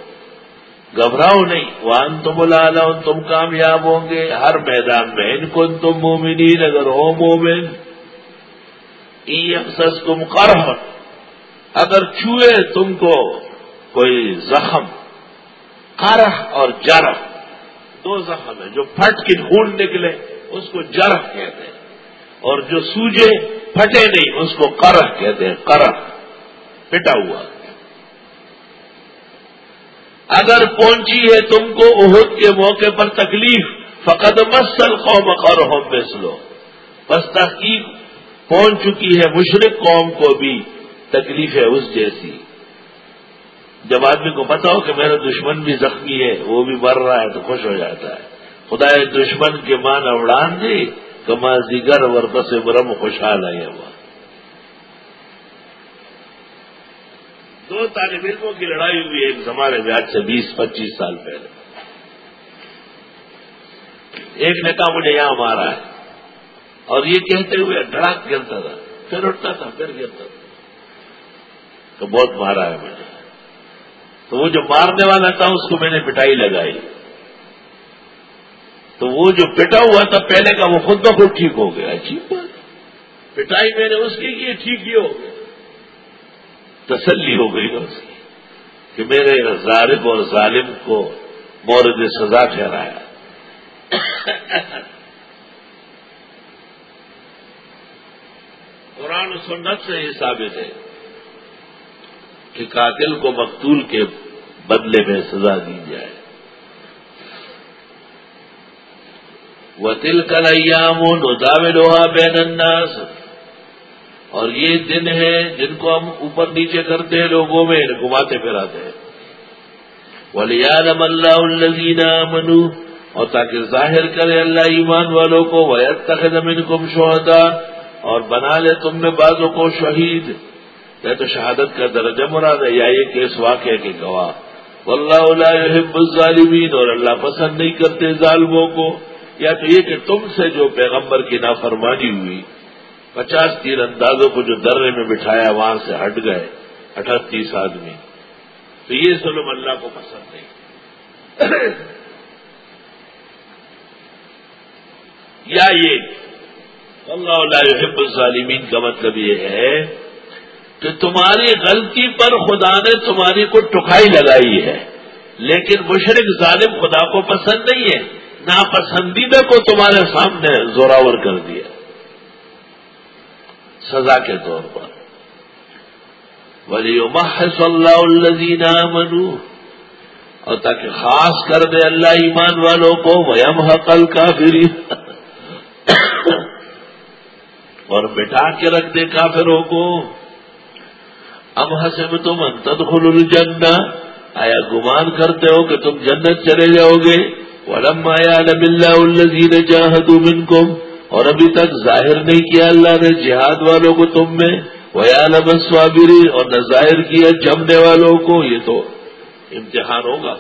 A: گھبراؤ نہیں وان تم لالا تم کامیاب ہوں گے، ہر میدان میں، ان کو تم مومنین، اگر ہو مومن اکثر تم کر اگر چھوئے تم کو کوئی زخم کرہ اور جرح۔ دو زخم ہے جو پھٹ کے خون نکلے، اس کو جرح کہتے ہیں۔ اور جو سوجے پھٹے نہیں، اس کو کرہ کہتے ہیں کرہ پٹا ہوا۔ اگر پہنچی ہے تم کو عہد کے موقع پر تکلیف، فقد مسل قوم اور ہوم بیس لو بس تحقیق پہنچ چکی ہے مشرق قوم کو بھی تکلیف ہے اس جیسی۔ جب آدمی کو پتا ہو کہ میرا دشمن بھی زخمی ہے، وہ بھی مر رہا ہے تو خوش ہو جاتا ہے۔ خدا دشمن کے مان اڑان دی کما دیگر ورپس برم خوشحال ہے وہ دو طالب علموں کی لڑائی ہوئی ایک زمانے میں، آج سے بیس، پچیس سال پہلے۔ ایک نے کہا، مجھے یہاں مارا ہے۔ اور یہ کہتے ہوئے ڈڑاک گرتا تھا، پھر اٹھتا تھا، پھر گرتا تھا۔ تو بہت مارا ہے مجھے۔ تو وہ جو مارنے والا تھا، اس کو میں نے پٹائی لگائی۔ تو وہ جو پٹا ہوا تھا، پہلے کا وہ خود بخود ٹھیک ہو گیا۔ اچھی بات۔ پٹائی میں نے اس کی کی ٹھیک ہی ہو گیا تسلی ہو گئی اس کی، کہ میرے ظالم اور ظالم کو مورد سزا ٹھہرایا۔ قرآن و سنت سے یہ ثابت ہے کہ قاتل کو مقتول کے بدلے میں سزا دی جائے۔ وہ دل کلیام نداو لوہا بین الناس۔ اور یہ دن ہے جن کو ہم اوپر نیچے کرتے ہیں، لوگوں میں یعنی گھماتے پھراتے ہیں۔ ولیالم اللہ الزین منو اور تاکہ ظاہر کرے اللہ ایمان والوں کو ویت تخمن کم شہدا اور بنا لے تم میں بازوں کو شہید۔ یا تو شہادت کا درجہ مراد ہے، یا یہ کیس واقعہ کے گواہ۔ واللہ يحب الظالمین، اور اللہ پسند نہیں کرتے ظالموں کو۔ یا تو یہ کہ تم سے جو پیغمبر کی نافرمانی ہوئی، پچاس تیر اندازوں کو جو درے میں بٹھایا، وہاں سے ہٹ گئے۔ اٹھتیس آدمی۔ تو یہ ظلم اللہ کو پسند نہیں۔ یا یہ اللہ يحب الظالمین کا مطلب یہ ہے کہ تمہاری غلطی پر خدا نے تمہاری کو ٹکائی لگائی ہے، لیکن مشرق ظالم خدا کو پسند نہیں ہے، ناپسندیدہ کو تمہارے سامنے زوراور کر دیا۔ سزا کے طور پر۔ ولی صلی اللہ الزین منو اور تاکہ خاص کر دے اللہ ایمان والوں کو ویم حقل کافری اور بٹھا کے رکھ دے کافروں کو۔ اب حسب تم تدخل الجنہ۔ آیا گمان کرتے ہو کہ تم جنت چلے جاؤ گے؟ ولم آیا نب اللہ الزین جاہد منکم اور ابھی تک ظاہر نہیں کیا اللہ نے جہاد والوں کو تم میں۔ وہ عالم سوابری اور نہ ظاہر کیا جمنے والوں کو۔ یہ تو امتحان ہوگا۔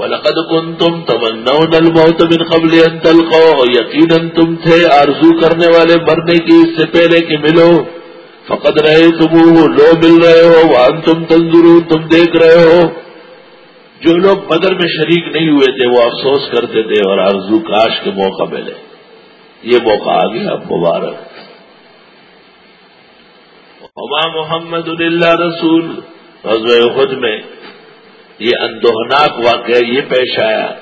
A: ولقد کن تم تمنا الموت من قبل ان یقیناً تم تھے آرزو کرنے والے، مرنے کی اس سے پہلے کہ ملو. فقد رہے تم لو مل رہے ہو وان تم تندرو تم دیکھ رہے ہو. جو لوگ بدر میں شریک نہیں ہوئے تھے، وہ افسوس کرتے تھے اور آرزو کاش کے موقع ملے. یہ موقع آ گیا اب مبارک. عما محمد اللہ رسول. خود میں یہ اندوہناک واقعہ یہ پیش آیا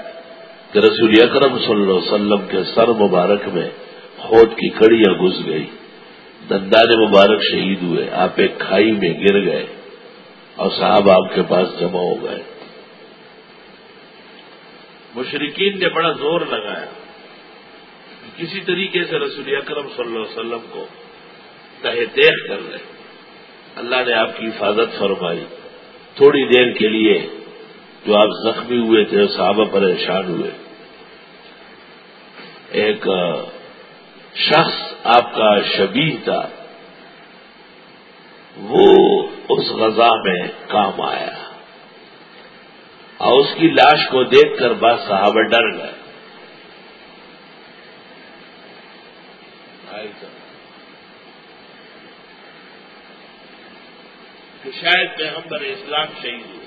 A: کہ رسول اکرم صلی اللہ علیہ وسلم کے سر مبارک میں خود کی کڑیاں گھس گئی۔ دندان مبارک شہید ہوئے۔ آپ ایک کھائی میں گر گئے اور صاحب آپ کے پاس جمع ہو گئے۔ مشرقین نے بڑا زور لگایا کسی طریقے سے رسول اکرم صلی اللہ علیہ وسلم کو تہ دیکھ کر لیں اللہ نے آپ کی حفاظت فرمائی۔ تھوڑی دیر کے لیے جو آپ زخمی ہوئے تھے، صحابہ پریشان ہوئے۔ ایک شخص آپ کا شبیہ تھا۔ وہ اس غذا میں کام آیا۔ اور اس کی لاش کو دیکھ کر بعض صحابہ ڈر گئے۔ کہ شاید پیغمبر اسلام شہید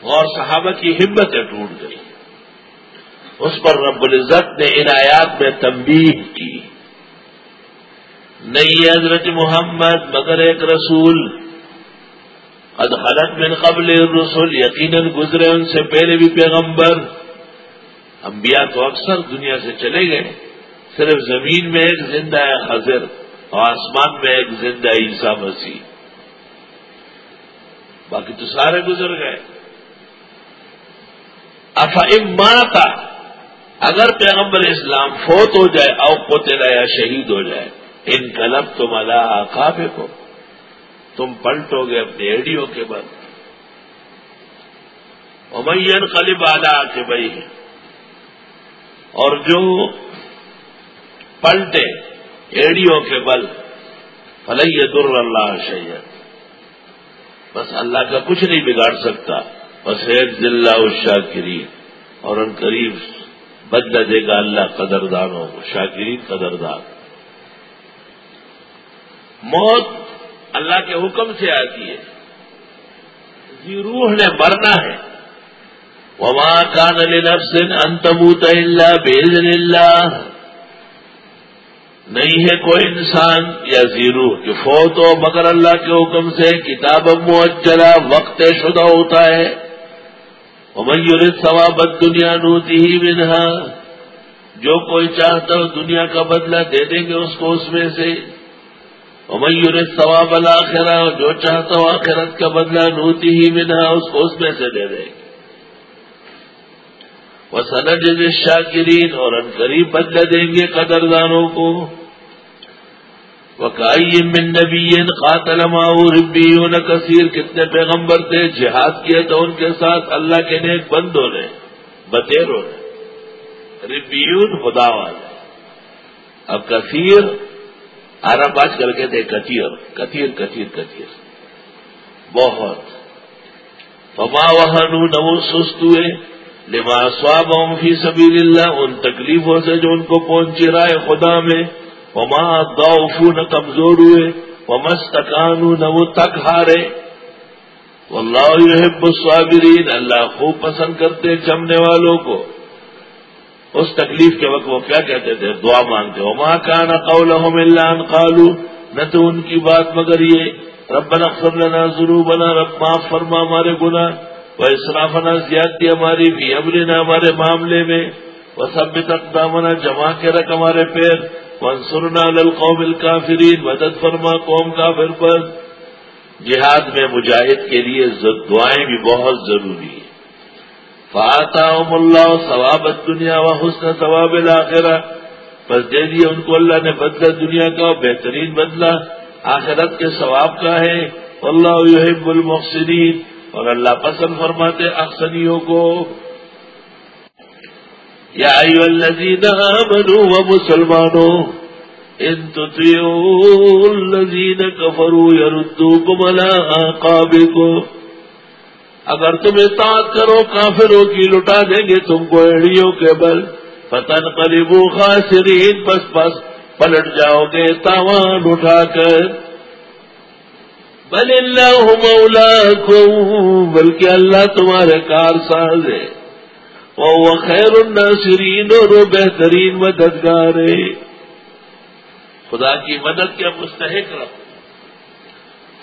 A: اور صحابہ کی ہمتیں ٹوٹ گئی اس پر رب العزت نے ان آیات میں تنبیہ کی۔ نئی حضرت محمد، مگر ایک رسول۔ قد خلط من قبل الرسول یقیناً گزرے ان سے پہلے بھی پیغمبر۔ انبیاء تو اکثر دنیا سے چلے گئے۔ صرف زمین میں ایک زندہ ہے خضر اور آسمان میں ایک زندہ عیسیٰ مسیح۔ باقی تو سارے گزر گئے۔ افائم ماتا، اگر پیغمبر اسلام فوت ہو جائے او پوتےلا یا شہید ہو جائے، ان قلب تم اللہ کافے کو تم پلٹو گے اپنے ایڈیو کے بعد امین قلب آلہ کے بھائی ہے اور جو پلٹے ایڈیو کے بل فلئی در اللہ شید بس اللہ کا کچھ نہیں بگاڑ سکتا۔ وسید ضلع شاکرین اور ان قریب بدلا دے گا اللہ قدردانوں کو، شاکرین قدردان۔ موت اللہ کے حکم سے آتی ہے۔ جی روح نے مرنا ہے۔ وما کان لنفس ان تموت الا باذن اللہ۔ نہیں ہے کوئی انسان یا زیرو کہ فوت ہو مگر اللہ کے حکم سے، کتاب معجلہ وقت شدہ ہوتا ہے۔ امیر ثوابت دنیا نوتی ہی منہا جو کوئی چاہتا ہو دنیا کا بدلہ دے دیں گے اس کو اس میں سے۔ امیر ثواب الآخرہ، جو چاہتا ہو آخرت کا بدلہ نوتی ہی منہا اس کو اس میں سے دے دیں گے۔ وہ سنج شاکرین اور ان قریب بدلہ دیں گے قدردانوں کو۔ وکائی من نبی قاتل ربیون کثیر، کتنے پیغمبر تھے جہاد کیا تھا ان کے ساتھ، اللہ کے نیک بندوں نے، بتیروں نے۔ ربیون خدا والے۔ اب کثیر، عرب آج کر کے تھے کثیر کثیر کثیر کثیر۔ بہت۔ فما وہنو نو سست ہوئے، لما سواب فی سبیل اللہ، ان تکلیفوں سے جو ان کو پہنچی رہا ہے خدا میں وما ضعفو نہ کمزور ہوئے ومستکانو نہ وہ تک ہارے واللہ یحب الصابرین، اللہ خوب پسند کرتے جمنے والوں کو۔ اس تکلیف کے وقت وہ کیا کہتے تھے؟ دعا مانگتے وما کان قولهم الا ان قالوا، نہ تو ان کی بات مگر یہ، ربنا اغفر لنا ذنوبنا، رب معاف فرما ہمارے گناہ، و اسرافنا زیادتی ہماری بھی، امرنا ہمارے معاملے میں وہ سب اقدامنا جمع کے رکھ ہمارے پیر۔ منصورنا للقوم الکافرین مدد فرما قوم کافر پر۔ جہاد میں مجاہد کے لیے دعائیں بھی بہت ضروری ہیں۔ فاطا اللہ ثواب دنیا و حسن ثواب الآخرہ بس دے دیا ان کو اللہ نے بدلا دنیا کا بہترین بدلہ۔ آخرت کے ثواب کا ہے۔ اللہ یحب المحسنین۔ اور اللہ پسند فرماتے احسنیوں کو۔ یا ایو الذین آمنوا و مسلمانوں ان تطیعوا الذین کفروا یردوکم علی آقابکم اگر تم اطاعت کرو، کافروں کی لٹا دیں گے تم کو ایڑیوں کے بل۔ فتن قریبو خاسرین بس بس پلٹ جاؤ گے تاوان اٹھا کر۔ بل اللہ مولا کو بلکہ اللہ تمہارے کار ساز ہے وہ خیر الناصرین اور وہ بہترین مددگار ہے خدا کی مدد کے مستحق رہو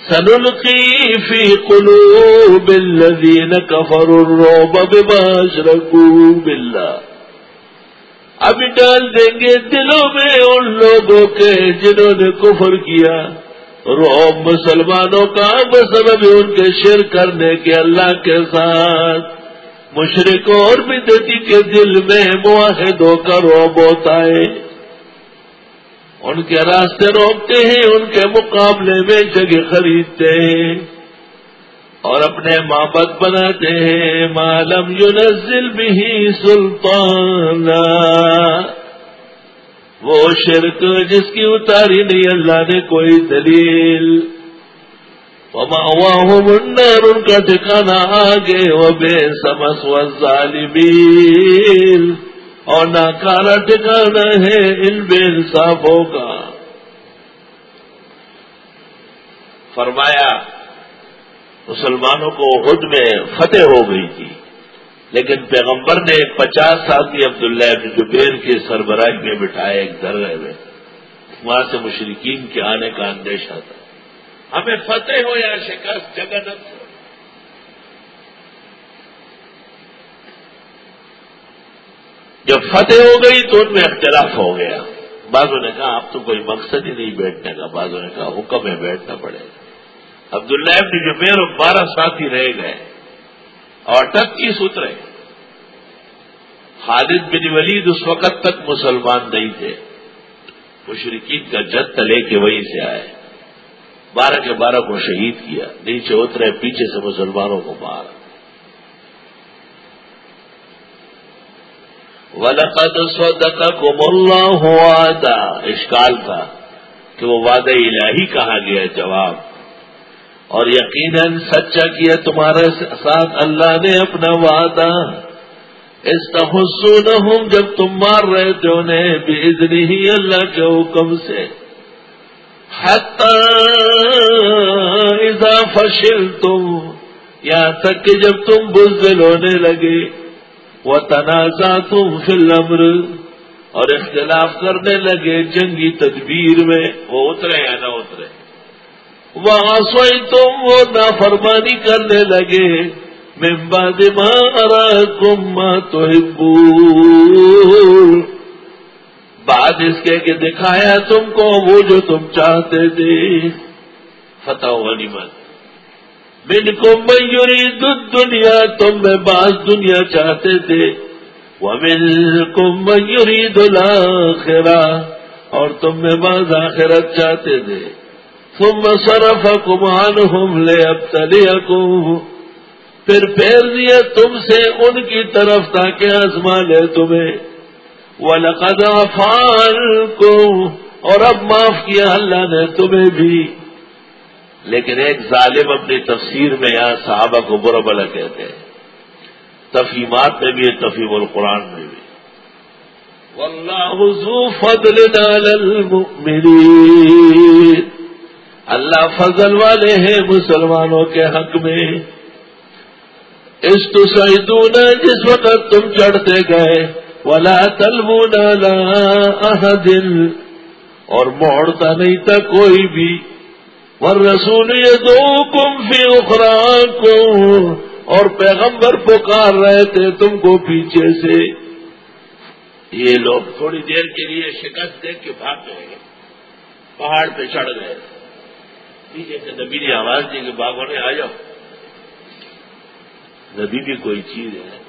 A: سنلقی فی قلوب الذین کفروا الرعب بما اشرکوا باللہ۔ ابھی ڈال دیں گے دلوں میں ان لوگوں کے جنہوں نے کفر کیا۔ روب مسلمانوں کا بسبب ان کے شر کرنے کے اللہ کے ساتھ۔ مشرقوں اور بدتی کے دل میں معاہدوں کا روب ہوتا ہے۔ ان کے راستے روکتے ہیں، ان کے مقابلے میں جگہ خریدتے ہیں۔ اور اپنے محبت بناتے ہیں۔ معلوم یونزل بھی سلطان وہ شرک جس کی اتاری نہیں، اللہ نے کوئی دلیل۔ منر ان کا ٹھکانا آگے وہ بے سمس و ظالمین اور ناکارا ٹھکانا ہے ان بے انصافوں کا فرمایا، مسلمانوں کو خود میں فتح ہو گئی تھی، لیکن پیغمبر نے پچاس سال عبداللہ ابن جبیر کے سربراہی میں بٹھائے ایک درگاہ میں، وہاں سے مشرقین کے آنے کا اندیشہ تھا۔ ہمیں فتح ہو یا شکست جگہ نہ جب فتح ہو گئی تو ان میں اختلاف ہو گیا۔ بعضوں نے کہا، اب تو کوئی مقصد ہی نہیں بیٹھنے کا۔ بعضوں نے کہا، حکم ہے بیٹھنا پڑے گا۔ عبداللہ ابن جبیر اور بارہ ساتھی رہ گئے۔ اور اٹھتیس اترے خالد بن ولید اس وقت تک مسلمان نہیں تھے۔ مشرقین کا جت لے کے وہیں سے آئے۔ بارہ کے بارہ کو شہید کیا، نیچے اترے، پیچھے سے مسلمانوں کو مارا۔ ولقد صدقكم الله وعدا۔ اشکال تھا کہ وہ وعدہ الہی کہا گیا جواب۔ اور یقیناً سچا کیا تمہارے ساتھ اللہ نے اپنا وعدہ۔ اس نہ ہوں جب تم مار رہے تھے انہیں بھی ہی اللہ کے حکم سے۔ فشل تم یہاں تک کہ جب تم بزدل ہونے لگے وہ تنازع تم فل امر اور اختلاف کرنے لگے جنگی تدبیر میں، وہ اترے یا نہ اترے۔ وہاں سوئی تم وہ نافرمانی کرنے لگے ممباد مارا کم تو بعد اس کے کہ دکھایا تم کو وہ جو تم چاہتے تھے۔ فتح والی مت بن کو میوری دنیا تم میں بعض دنیا چاہتے تھے۔ وہ مل کو میوری دلا اور تم میں بعض آخرت چاہتے تھے۔ تم سرف کمان ہوں لے اب تلے پھر پھیر دیا تم سے ان کی طرف تاکہ آزما لے تمہیں۔ وہ لقدا کو اور اب معاف کیا اللہ نے تمہیں بھی۔ لیکن ایک ظالم اپنی تفسیر میں یہاں صحابہ کو برا بلا کہتے ہیں۔ تفیمات میں بھی ہے تفیم القرآن میں بھی۔ واللہ فضل المؤمنین اللہ فضل والے ہیں مسلمانوں کے حق میں۔ اس تو سعیدون جس وقت تم چڑھتے گئے۔ ولا تلبون لا دل اور موڑتا نہیں تھا کوئی بھی۔ ور رسول یہ دو کم اخرا کو اور پیغمبر پکار رہے تھے تم کو پیچھے سے۔ یہ لوگ تھوڑی دیر کے لیے شکست دیکھ کے بھاگ گئے۔ پہاڑ پہ چڑھ گئے۔ جیسے نبی نے آواز دی کہ باغوں نے آ جاؤ۔ نبی بھی کوئی چیز ہے۔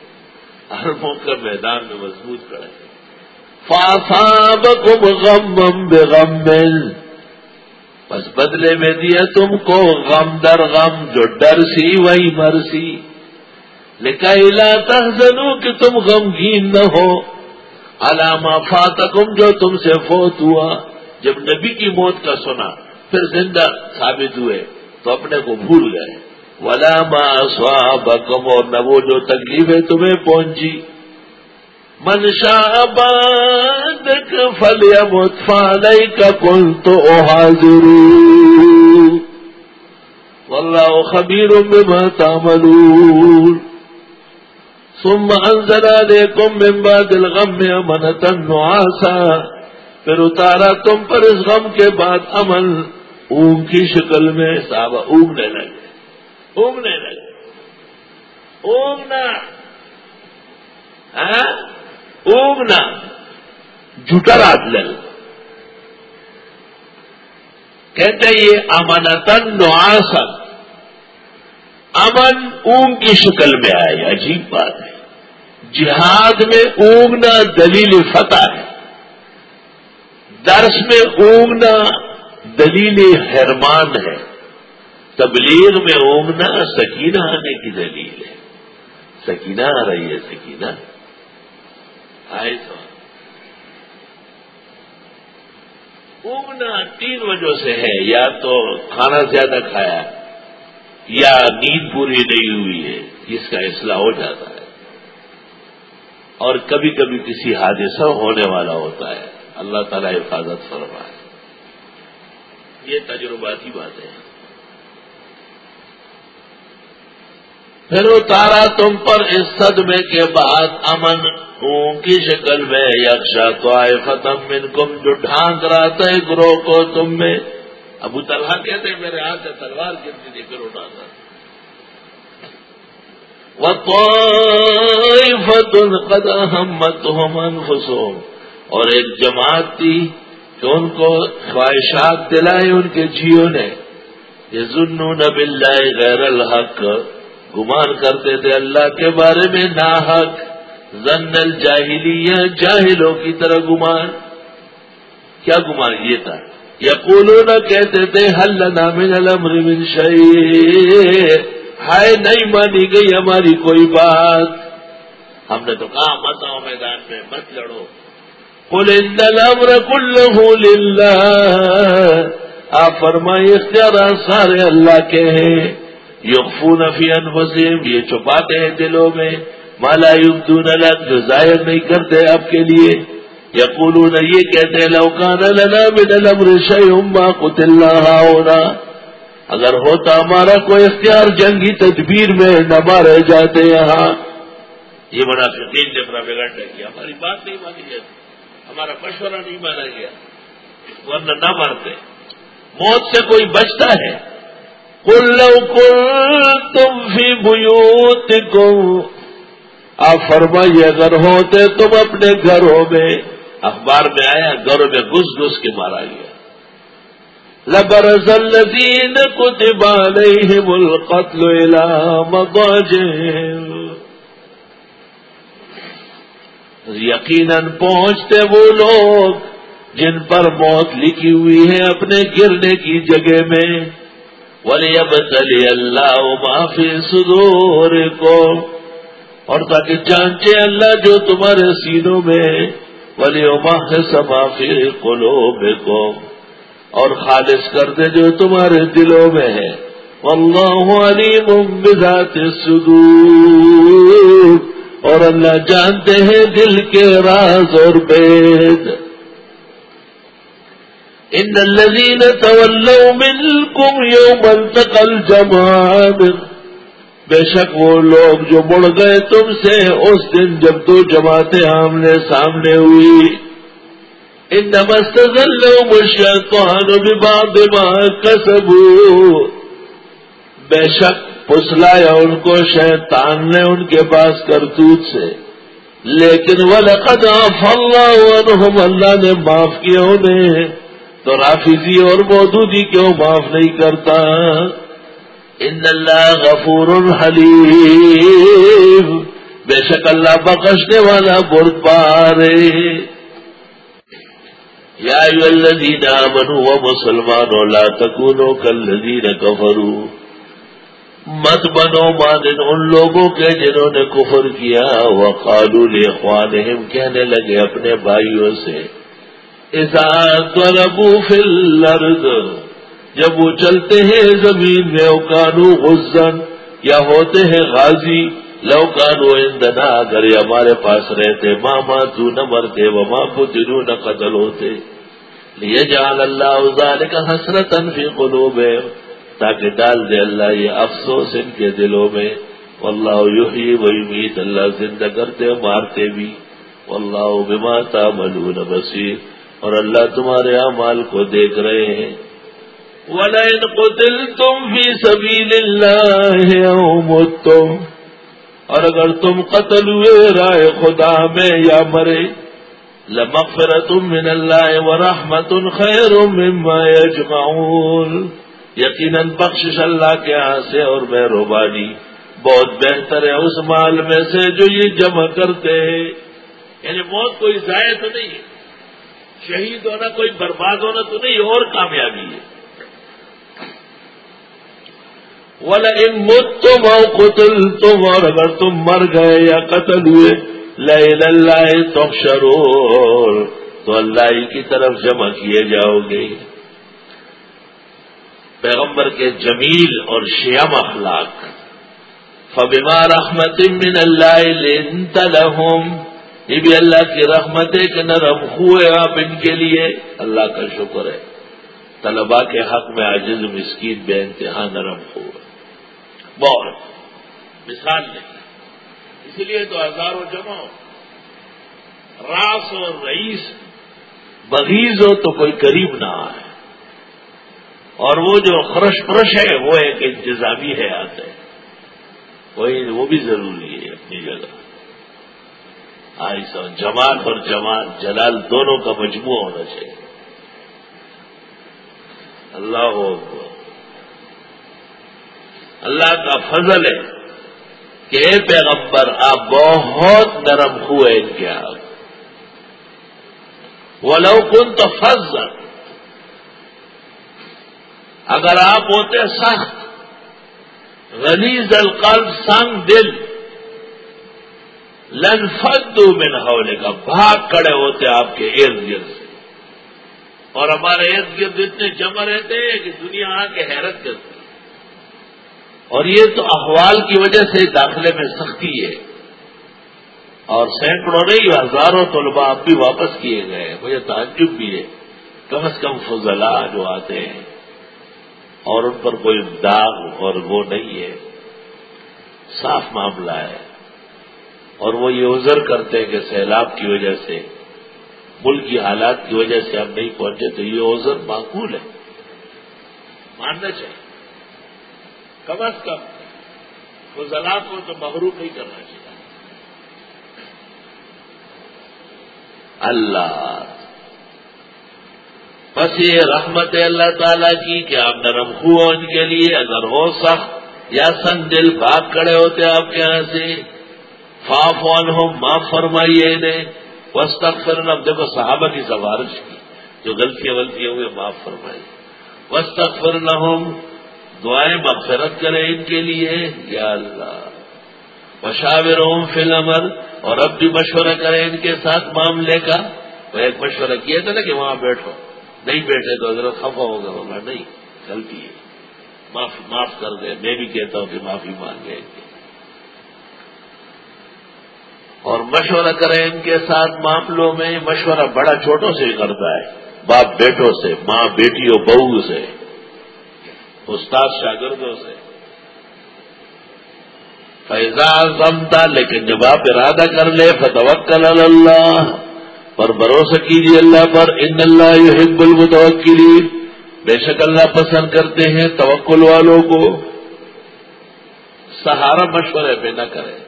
A: ہر موقع میدان میں مضبوط کرے فاساب غم بے غم بس بدلے میں دیا تم کو غم در غم، جو ڈر سی وہی مرسی لکھا علاقہ زنو کہ تم غمگین نہ ہو۔ علامہ فاتکم جو تم سے فوت ہوا۔ جب نبی کی موت کا سنا، پھر زندہ ثابت ہوئے تو اپنے کو بھول گئے۔ ولا ما بکم اور نہ وہ جو تکلیفیں تمہیں پہنچی۔ منشا باد فل کا کل تو حاضر واللہ خبیر بما تعملون۔ ثم انزل عليكم من بعد الغم امنة نعاسا۔ پھر اتارا تم پر اس غم کے بعد امن اونگ کی شکل میں صحابہ اونگنے لگے۔ اونگنے لگے اونگنا ہاں؟ اونگنا جھٹر آد لگ کہتے یہ امنتن نعاسن امن اونگ کی شکل میں آئے، عجیب بات ہے۔ جہاد میں اونگنا دلیل فتح ہے۔ درس میں اونگنا دلیل حرمان ہے۔ تبلیغ میں اونگنا سکینہ آنے کی دلیل ہے۔ سکینہ آ رہی ہے، سکینہ۔ آئے تو۔ اونگنا تین وجہ سے ہے، یا تو کھانا زیادہ کھایا، یا نیند پوری نہیں ہوئی ہے، جس کا اصلاح ہو جاتا ہے۔ اور کبھی کبھی کسی حادثہ ہونے والا ہوتا ہے۔ اللہ تعالیٰ حفاظت فرمائے۔ یہ تجرباتی بات ہے پھر اتارا تم پر اس صدمے کے بعد امن اون کی شکل میں یکشا تو آئے ختم من کم جو ڈھانک رہا تھا گروہ کو تم میں۔ ابو طلحہ کہتے ہیں، میرے ہاتھ سے تلوار گرتی تھی پھر اٹھاتا قد همتهم انفسهم اور ایک جماعت تھی کہ ان کو خواہشات دلائے ان کے جیو نے۔ یہ ظنون باللہ غیر الحق۔ گمان کرتے تھے اللہ کے بارے میں نا حق زن الجاہلیہ جاہلوں کی طرح گمان۔ کیا گمان یہ تھا؟ یقولون کہتے تھے حل لنا من الامر من شیء۔ ہائے نہیں مانی گئی ہماری کوئی بات۔ ہم نے تو کہا مت آؤ میدان میں مت لڑو۔ کل الامر کلہ للہ آپ فرمائے اختیارات سارے اللہ کے ہیں۔ یقفون فی انفسهم یہ چھپاتے ہیں دلوں میں مالا یبدون لک، جو ظاہر نہیں کرتے آپ کے لیے۔ یقولون، یہ کہتے ہیں لوکان لنا من الامر شیء ما قتل ہونا اگر ہوتا ہمارا کوئی اختیار جنگی تدبیر میں نہ مارے جاتے یہاں۔ یہ بڑا فکین نے پراپیگنڈا کیا۔ ہماری بات نہیں مانی جاتی۔ ہمارا مشورہ نہیں مانا گیا۔ ورنہ نہ مارتے موت سے کوئی بچتا ہے۔ کلو کل تم فی بوت کو آپ فرمائیے، اگر ہوتے تم اپنے گھروں میں۔ اخبار میں آیا، گھروں میں گھس گھس کے مارا گیا۔ لبرز الذين كتب عليهم القتل إلى مضاجعهم یقیناً پہنچتے وہ لوگ جن پر موت لکھی ہوئی ہے اپنے گرنے کی جگہ میں۔ ولی اب اللہ معافی سدور کو اور تاکہ جانچے اللہ جو تمہارے سینوں میں ولی ماہ سمافی قلوب کو اور خالص کر دے جو تمہارے دلوں میں ہے۔ واللہ علیم بذات الصدور، اور اللہ جانتے ہیں دل کے راز اور بید۔ ان الذين تولوا منكم يوم التقى الجمعان. بے شک وہ لوگ جو مڑ گئے تم سے، اس دن جب دو جماعتیں آمنے سامنے ہوئی. ان نمستلوم الشیطان ببعض ما کسبو بے شک پسلایا ان کو شیطان نے ان کے پاس کرتوت سے. لیکن وَلَقَدْ عَفَ اللَّهُ عَنْهُمْ، اللہ نے معاف کیا انہیں. تو رافضی اور مودودی کیوں معاف نہیں کرتا؟ ان اللہ غفور حلیم۔ بے شک اللہ بخشنے والا بردبار یا الذین آمنوا و مسلمانوں، لا تکونوا کالذین کفروا۔ مت بنو، مانن ان لوگوں کے جنہوں نے کفر کیا۔ وقالوا لاخوانہم کہنے لگے اپنے بھائیوں سے ضربوا فی الارض، جب وہ چلتے ہیں زمین میں اوکانو غزن یا ہوتے ہیں غازی لوکانو اندنا اگر یہ ہمارے پاس رہتے ماما تو نہ مرتے وہ ماں پترو نہ قتل ہوتے۔ لیے جان اللہ ازال کا حسرت فی قلوب تاکہ ڈال دے اللہ یہ افسوس ان کے دلوں میں۔ واللہ یحیی و یمیت، اللہ زندہ کرتے، مارتے بھی۔ واللہ بما تعملون بصیر۔ اور اللہ تمہارے اعمال کو دیکھ رہے ہیں۔ وَلَئِن قُتِلْتُمْ فِي سَبِيلِ اللَّهِ أَوْ مُتُّمْ اور اگر تم قتل ہوئے رائے خدا میں یا مرے، لَمَغْفِرَةٌ مِّنَ اللَّهِ وَرَحْمَةٌ خَيْرٌ مِّمَّا يَجْمَعُونَ۔ یقیناً بخشش اللہ کے ہاں سے اور مہربانی۔ بہت بہتر ہے اس مال میں سے جو یہ جمع کرتے ہیں۔ یعنی موت کوئی ضائع تو نہیں ہے۔ شہید ہونا کوئی برباد ہونا تو نہیں اور کامیابی ہے۔ ولا ان مت تم او قتل تم اور اگر تم مر گئے یا قتل ہوئے اللہ تو شرور تو اللہ ہی کی طرف جمع کیے جاؤ گے۔ پیغمبر کے جمیل اور شیام اخلاق۔ فبیمار احمد من اللہ لنت لهم۔ یہ بھی اللہ کی رحمت ہے کہ نرم ہوئے آپ ان کے لیے۔ اللہ کا شکر ہے۔ طلبا کے حق میں عجز مسکین بے انتہا نرم ہوئے بہت مثال نہیں اسی لیے تو ہزاروں جمع راس اور رئیس۔ بغیز ہو تو کوئی قریب نہ آئے۔ اور وہ جو خرش پرش ہے، وہ ایک انتظامی حیات ہے۔ وہ بھی ضروری ہے اپنی جگہ۔ آئسا جمال اور جمال جلال دونوں کا مجموعہ ہونا چاہیے۔ اللہ اللہ کا فضل ہے کہ اے پیغمبر، آپ بہت نرم ہوئے ان کے آپ۔ وہ کن تو فضل اگر آپ ہوتے سخت، غلیظ القلب، سنگ دل۔ لن فدو من ہونے کا بھاگ کڑے ہوتے آپ کے ارد گرد سے. اور ہمارے ارد گرد اتنے جمع رہتے ہیں کہ دنیا آ کے حیرت کرتی اور یہ تو احوال کی وجہ سے داخلے میں سختی ہے. اور سینکڑوں نہیں، ہزاروں طلبا اب بھی واپس کیے گئے مجھے تعجب بھی ہے. کم از کم فضلہ جو آتے ہیں اور ان پر کوئی داغ اور وہ نہیں ہے. صاف معاملہ ہے. اور وہ یہ عذر کرتے ہیں کہ سیلاب کی وجہ سے، ملک کی حالات کی وجہ سے ہم نہیں پہنچے، تو یہ عذر معقول ہے۔ ماننا چاہیے۔ کم از کم فضلات کو تو مغروب نہیں کرنا چاہیے۔ اللہ۔ بس یہ رحمت ہے اللہ تعالیٰ کی کہ آپ نرم خو ان کے لیے اگر ہو سخت یا سن دل بھاگ کھڑے ہوتے آپ کے یہاں سے فاف وان ہو معاف فرمائیے انہیں وسط اب دیکھو صحابہ کی سفارش کی، جو غلطیاں غلطیاں ہوئے معاف فرمائی وسط دعائیں مغفرت کریں ان کے لیے، یا اللہ۔ مشاور ہوں فل امر اور اب بھی مشورہ کریں ان کے ساتھ معاملے کا۔ وہ ایک مشورہ کیا تھا نا کہ وہاں بیٹھو۔ نہیں بیٹھے تو اگر خفا ہوگا ہوگا نہیں، غلطی ہے۔ معاف کر دیں۔ میں بھی کہتا ہوں کہ معافی مانگے اور مشورہ کریں ان کے ساتھ معاملوں میں مشورہ بڑا چھوٹوں سے کرتا ہے، باپ بیٹوں سے، ماں بیٹیوں، بہو سے، استاد شاگردوں سے۔ فیضا سمتا لیکن جب آپ ارادہ کر لے، فتوکل اللہ پر بھروسہ کیجیے اللہ پر ان اللہ يحب المتوکلین بے شک اللہ پسند کرتے ہیں توکل والوں کو۔ سہارا مشورے پہ نہ کریں۔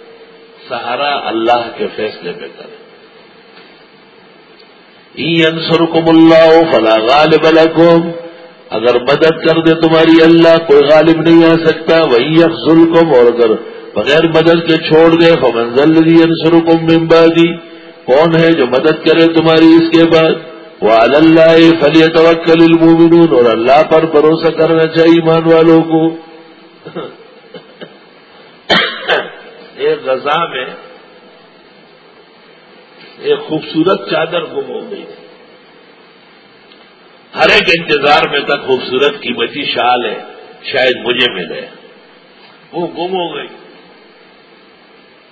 A: سہارا اللہ کے فیصلے پہ کرے انصرکم اللہ فلا غالب لکم۔ اگر مدد کر دے تمہاری اللہ، کوئی غالب نہیں آ سکتا۔ وہی افسل کم اور اگر بغیر مدد کے چھوڑ گئے فمنزل انصرکم من بعدی کون ہے جو مدد کرے تمہاری اس کے بعد؟ وہ اللہ فلی توکل المومنون اور اللہ پر بھروسہ کرنا چاہیے ایمان والوں کو۔ ایک غزہ میں ایک خوبصورت چادر گم ہو گئی۔ ہر ایک انتظار میں تک خوبصورت قیمتی شال ہے، شاید مجھے ملے۔ وہ گم ہو گئی۔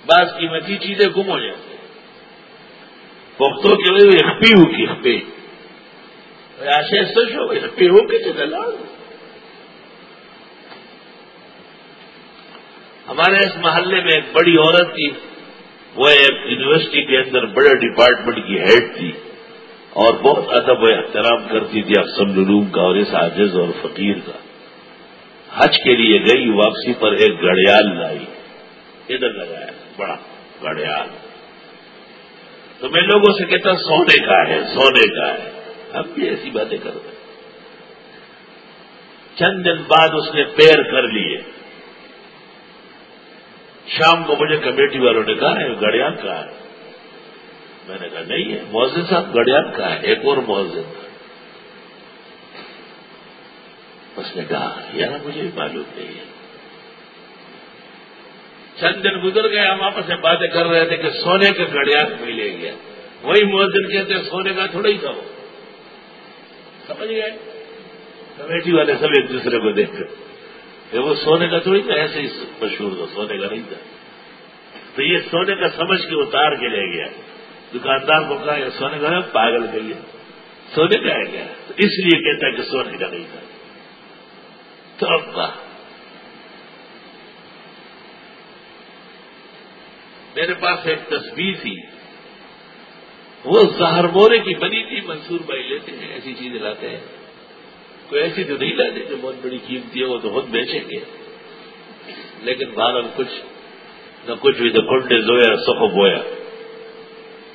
A: بعض قیمتی چیزیں گم ہو جاتی پختوں کے لیے اخپی ہو کی اخپی ایسے سچ ہو اخپی ہو کے چلے لاڑ ہمارے اس محلے میں ایک بڑی عورت تھی، وہ ایک یونیورسٹی کے اندر بڑے ڈپارٹمنٹ کی ہیڈ تھی اور بہت ادب و احترام کرتی تھی افسم العلوم کا اور اس عاجز اور فقیر کا۔ حج کے لیے گئی، واپسی پر ایک گڑیال لائی۔ ادھر لگایا، بڑا گڑیال تو میں لوگوں سے کہتا سونے کا ہے، سونے کا ہے۔ ہم بھی ایسی باتیں کر رہے چند دن بعد اس نے پیر کر لیے۔ شام کو مجھے کمیٹی والوں نے کہا ہے گڑیال کا ہے؟ میں نے کہا، نہیں ہے موزن صاحب گڑیال کا ہے؟ ایک اور موزن اس نے کہا یار مجھے بھی معلوم نہیں ہے۔ چند دن گزر گئے، ہم آپس میں باتیں کر رہے تھے کہ سونے کا گڑیال ملے گیا۔ وہی موزن کہتے ہیں، سونے کا تھوڑا ہی تھا وہ۔ سمجھ گئے؟ کمیٹی والے سب ایک دوسرے کو دیکھ کر وہ سونے کا تھوڑی تھا، ایسے ہی مشہور تھا، سونے کا نہیں تھا۔ تو یہ سونے کا سمجھ کے اتار کے لے گیا۔ دکاندار کو کہا، یہ سونے کا پاگل گئی سونے کا ہے کیا؟ اس لیے کہتا ہے کہ سونے کا نہیں تھا۔ تو میرے پاس ایک تصویر تھی۔ وہ زہر مورے کی بنی تھی، منصور بھائی لیتے ہیں، ایسی چیزیں لاتے ہیں۔ کوئی ایسی تو نہیں لاتے جو بہت بڑی قیمتی ہے وہ تو خود بیچیں گے۔ لیکن بہرحال کچھ نہ کچھ بھی تو کنڈے زویا سخ بویا۔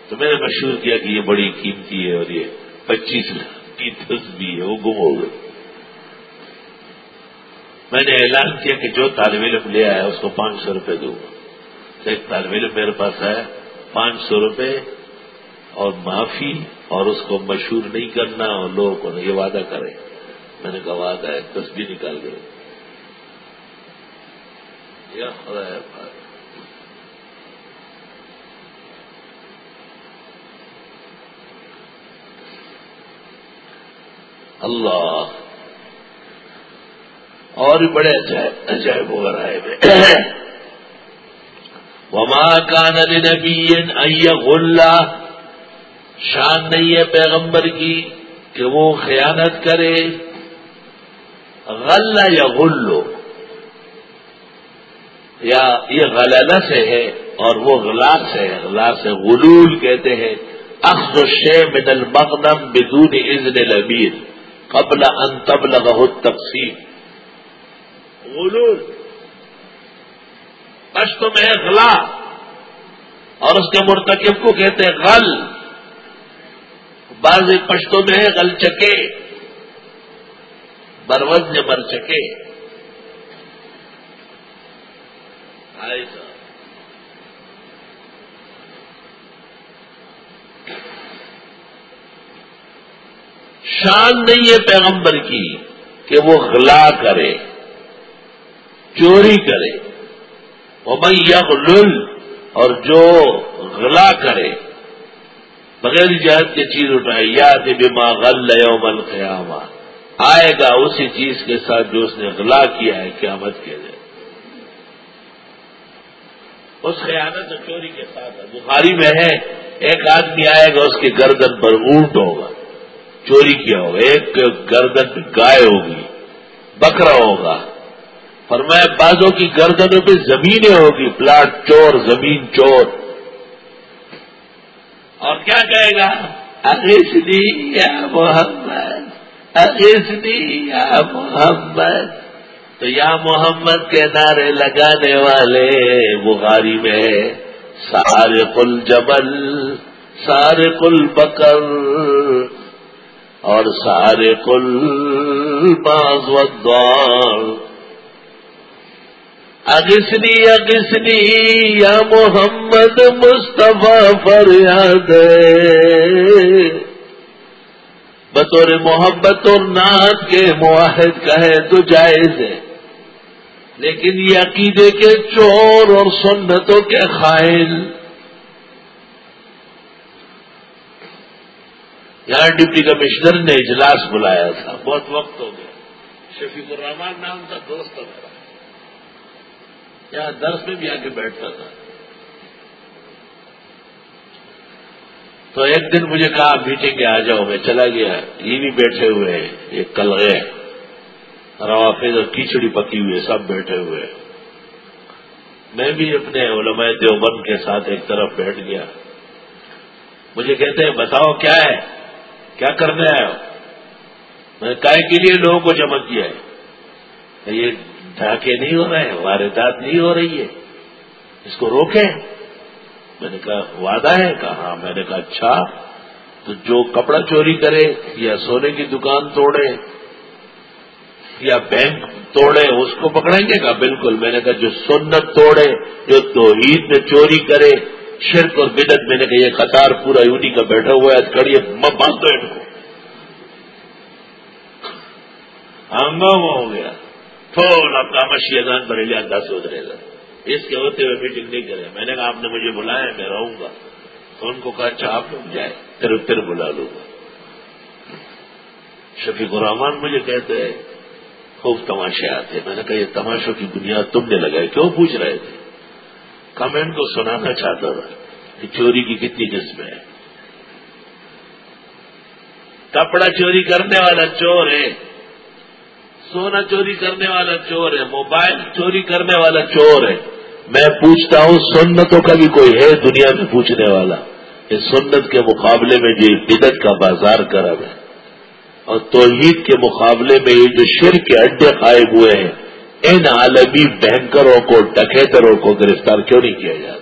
A: تو میں نے مشہور کیا کہ یہ بڑی قیمتی ہے اور یہ پچیس کی بھی ہے، وہ گم ہو گئی۔ میں نے اعلان کیا کہ جو طالب علم لے آیا، اس کو پانچ سو روپے دوں گا۔ ایک طالب علم میرے پاس آیا، پانچ سو روپے اور معافی اور اس کو مشہور نہیں کرنا اور لوگوں کو یہ وعدہ کرے میں نے کہا وعدہ ہے تصویر نکال گئے یا خدا ہے اللہ اور بھی بڑے عجائب وغیرہ وما کان نبی غلہ شان نہیں ہے پیغمبر کی کہ وہ خیانت کرے۔ غلہ یا غلو یا یہ غلط سے ہے اور وہ غلاس ہے غلاس غلول کہتے ہیں، اخذ شے من المغنم بدون اذن الامیر، قبل ان تبلغه التقسیم۔ غلول۔ پشتوں میں ہے غلا اور اس کے مرتکب کو کہتے ہیں غل۔ بعض پشتوں میں ہے غل چکے۔ بروز نے مر چکے۔ شان نہیں ہے پیغمبر کی کہ وہ غلا کرے، چوری کرے۔ وہ میں اور جو غلا کرے۔ بغیر اجازت کی چیز اٹھائے یاد بیما غل یوم القیامہ۔ آئے گا اسی چیز کے ساتھ جو اس نے غلا کیا ہے، قیامت کے لیے اس خیانت اور چوری کے ساتھ بخاری میں ہے، ایک آدمی آئے گا، اس کے گردن پر اونٹ ہوگا۔ چوری کیا ہوگا۔ ایک گردن گائے ہوگی، بکرا ہوگا۔ فرمایا، بازوں کی گردنوں پہ زمینیں ہوگی، پلاٹ چور، زمین چور۔ اور کیا کہے گا؟ اگیسلی یا محمد۔ اگیسلی یا محمد؟ تو یا محمد کے نعرے لگانے والے بخاری میں سارے کل جبل سارے کل بکر اور سارے کل باز وار اگسنی اگسنی یا محمد مصطفیٰ فریاد ہے بطور محبت اور نعت کے معاہد کہے تو جائز ہے۔ لیکن یہ عقیدے کے چور اور سنتوں کے خائل یہاں ڈپٹی کمشنر نے اجلاس بلایا تھا۔ بہت وقت ہو گیا۔ شفیق الرحمان نام کا دوست تھا میرا۔ یہاں درس میں بھی آ کے بیٹھتا تھا۔ تو ایک دن مجھے کہا میٹنگ کے آ جاؤ، میں چلا گیا۔ یہ بھی بیٹھے ہوئے ہیں، ایک کل گئے روافظ اور کیچڑی پکی ہوئی سب بیٹھے ہوئے میں بھی اپنے علماء دیوبند کے ساتھ ایک طرف بیٹھ گیا۔ مجھے کہتے ہیں، بتاؤ کیا ہے؟ کیا کرنے آئے ہو؟ میں کائے کے لیے لوگوں کو جمع کیا ہے۔ یہ ڈھاکے نہیں ہو رہے ہیں، واردات نہیں ہو رہی ہے۔ اس کو روکیں۔ میں نے کہا، وعدہ ہے؟ کہا ہاں میں نے کہا اچھا تو جو کپڑا چوری کرے یا سونے کی دکان توڑے یا بینک توڑے، اس کو پکڑیں گے؟ کہا، بالکل۔ میں نے کہا، جو سنت توڑے، جو توحید میں چوری کرے، شرک اور بدت میں نے کہا، یہ قطار پورا یونی کا بیٹھا ہوا ہے کڑی باندھ دو ان کو۔ ہنگامہ ہو گیا۔ تھوڑا کامشی اذان پر لیا دس ہو گا اس کے ہوتے ہوئے میٹنگ نہیں کرے میں نے کہا آپ نے مجھے بلایا میں رہوں گا۔ تو ان کو کہا اچھا آپ لوگ جائے پھر پھر بلا لوں گا۔ شفیق الرحمان مجھے کہتے ہیں، خوب تماشے آتے میں نے کہا، یہ تماشوں کی بنیاد تم نے لگائی، کیوں پوچھ رہے تھے؟ کمنٹ کو سنانا چاہتا تھا کہ چوری کی کتنی قسم ہے کپڑا چوری کرنے والا چور ہے۔ سونا چوری کرنے والا چور ہے، موبائل چوری کرنے والا چور ہے۔ میں پوچھتا ہوں، سنتوں کا بھی کوئی ہے دنیا میں پوچھنے والا؟ اس سنت کے مقابلے میں جو بدت کا بازار کرم ہے، اور توحید کے مقابلے میں یہ جو شر کے اڈے قائم ہوئے ہیں، ان عالمی بینکروں کو، ڈکیتروں کو گرفتار کیوں نہیں کیا جاتا؟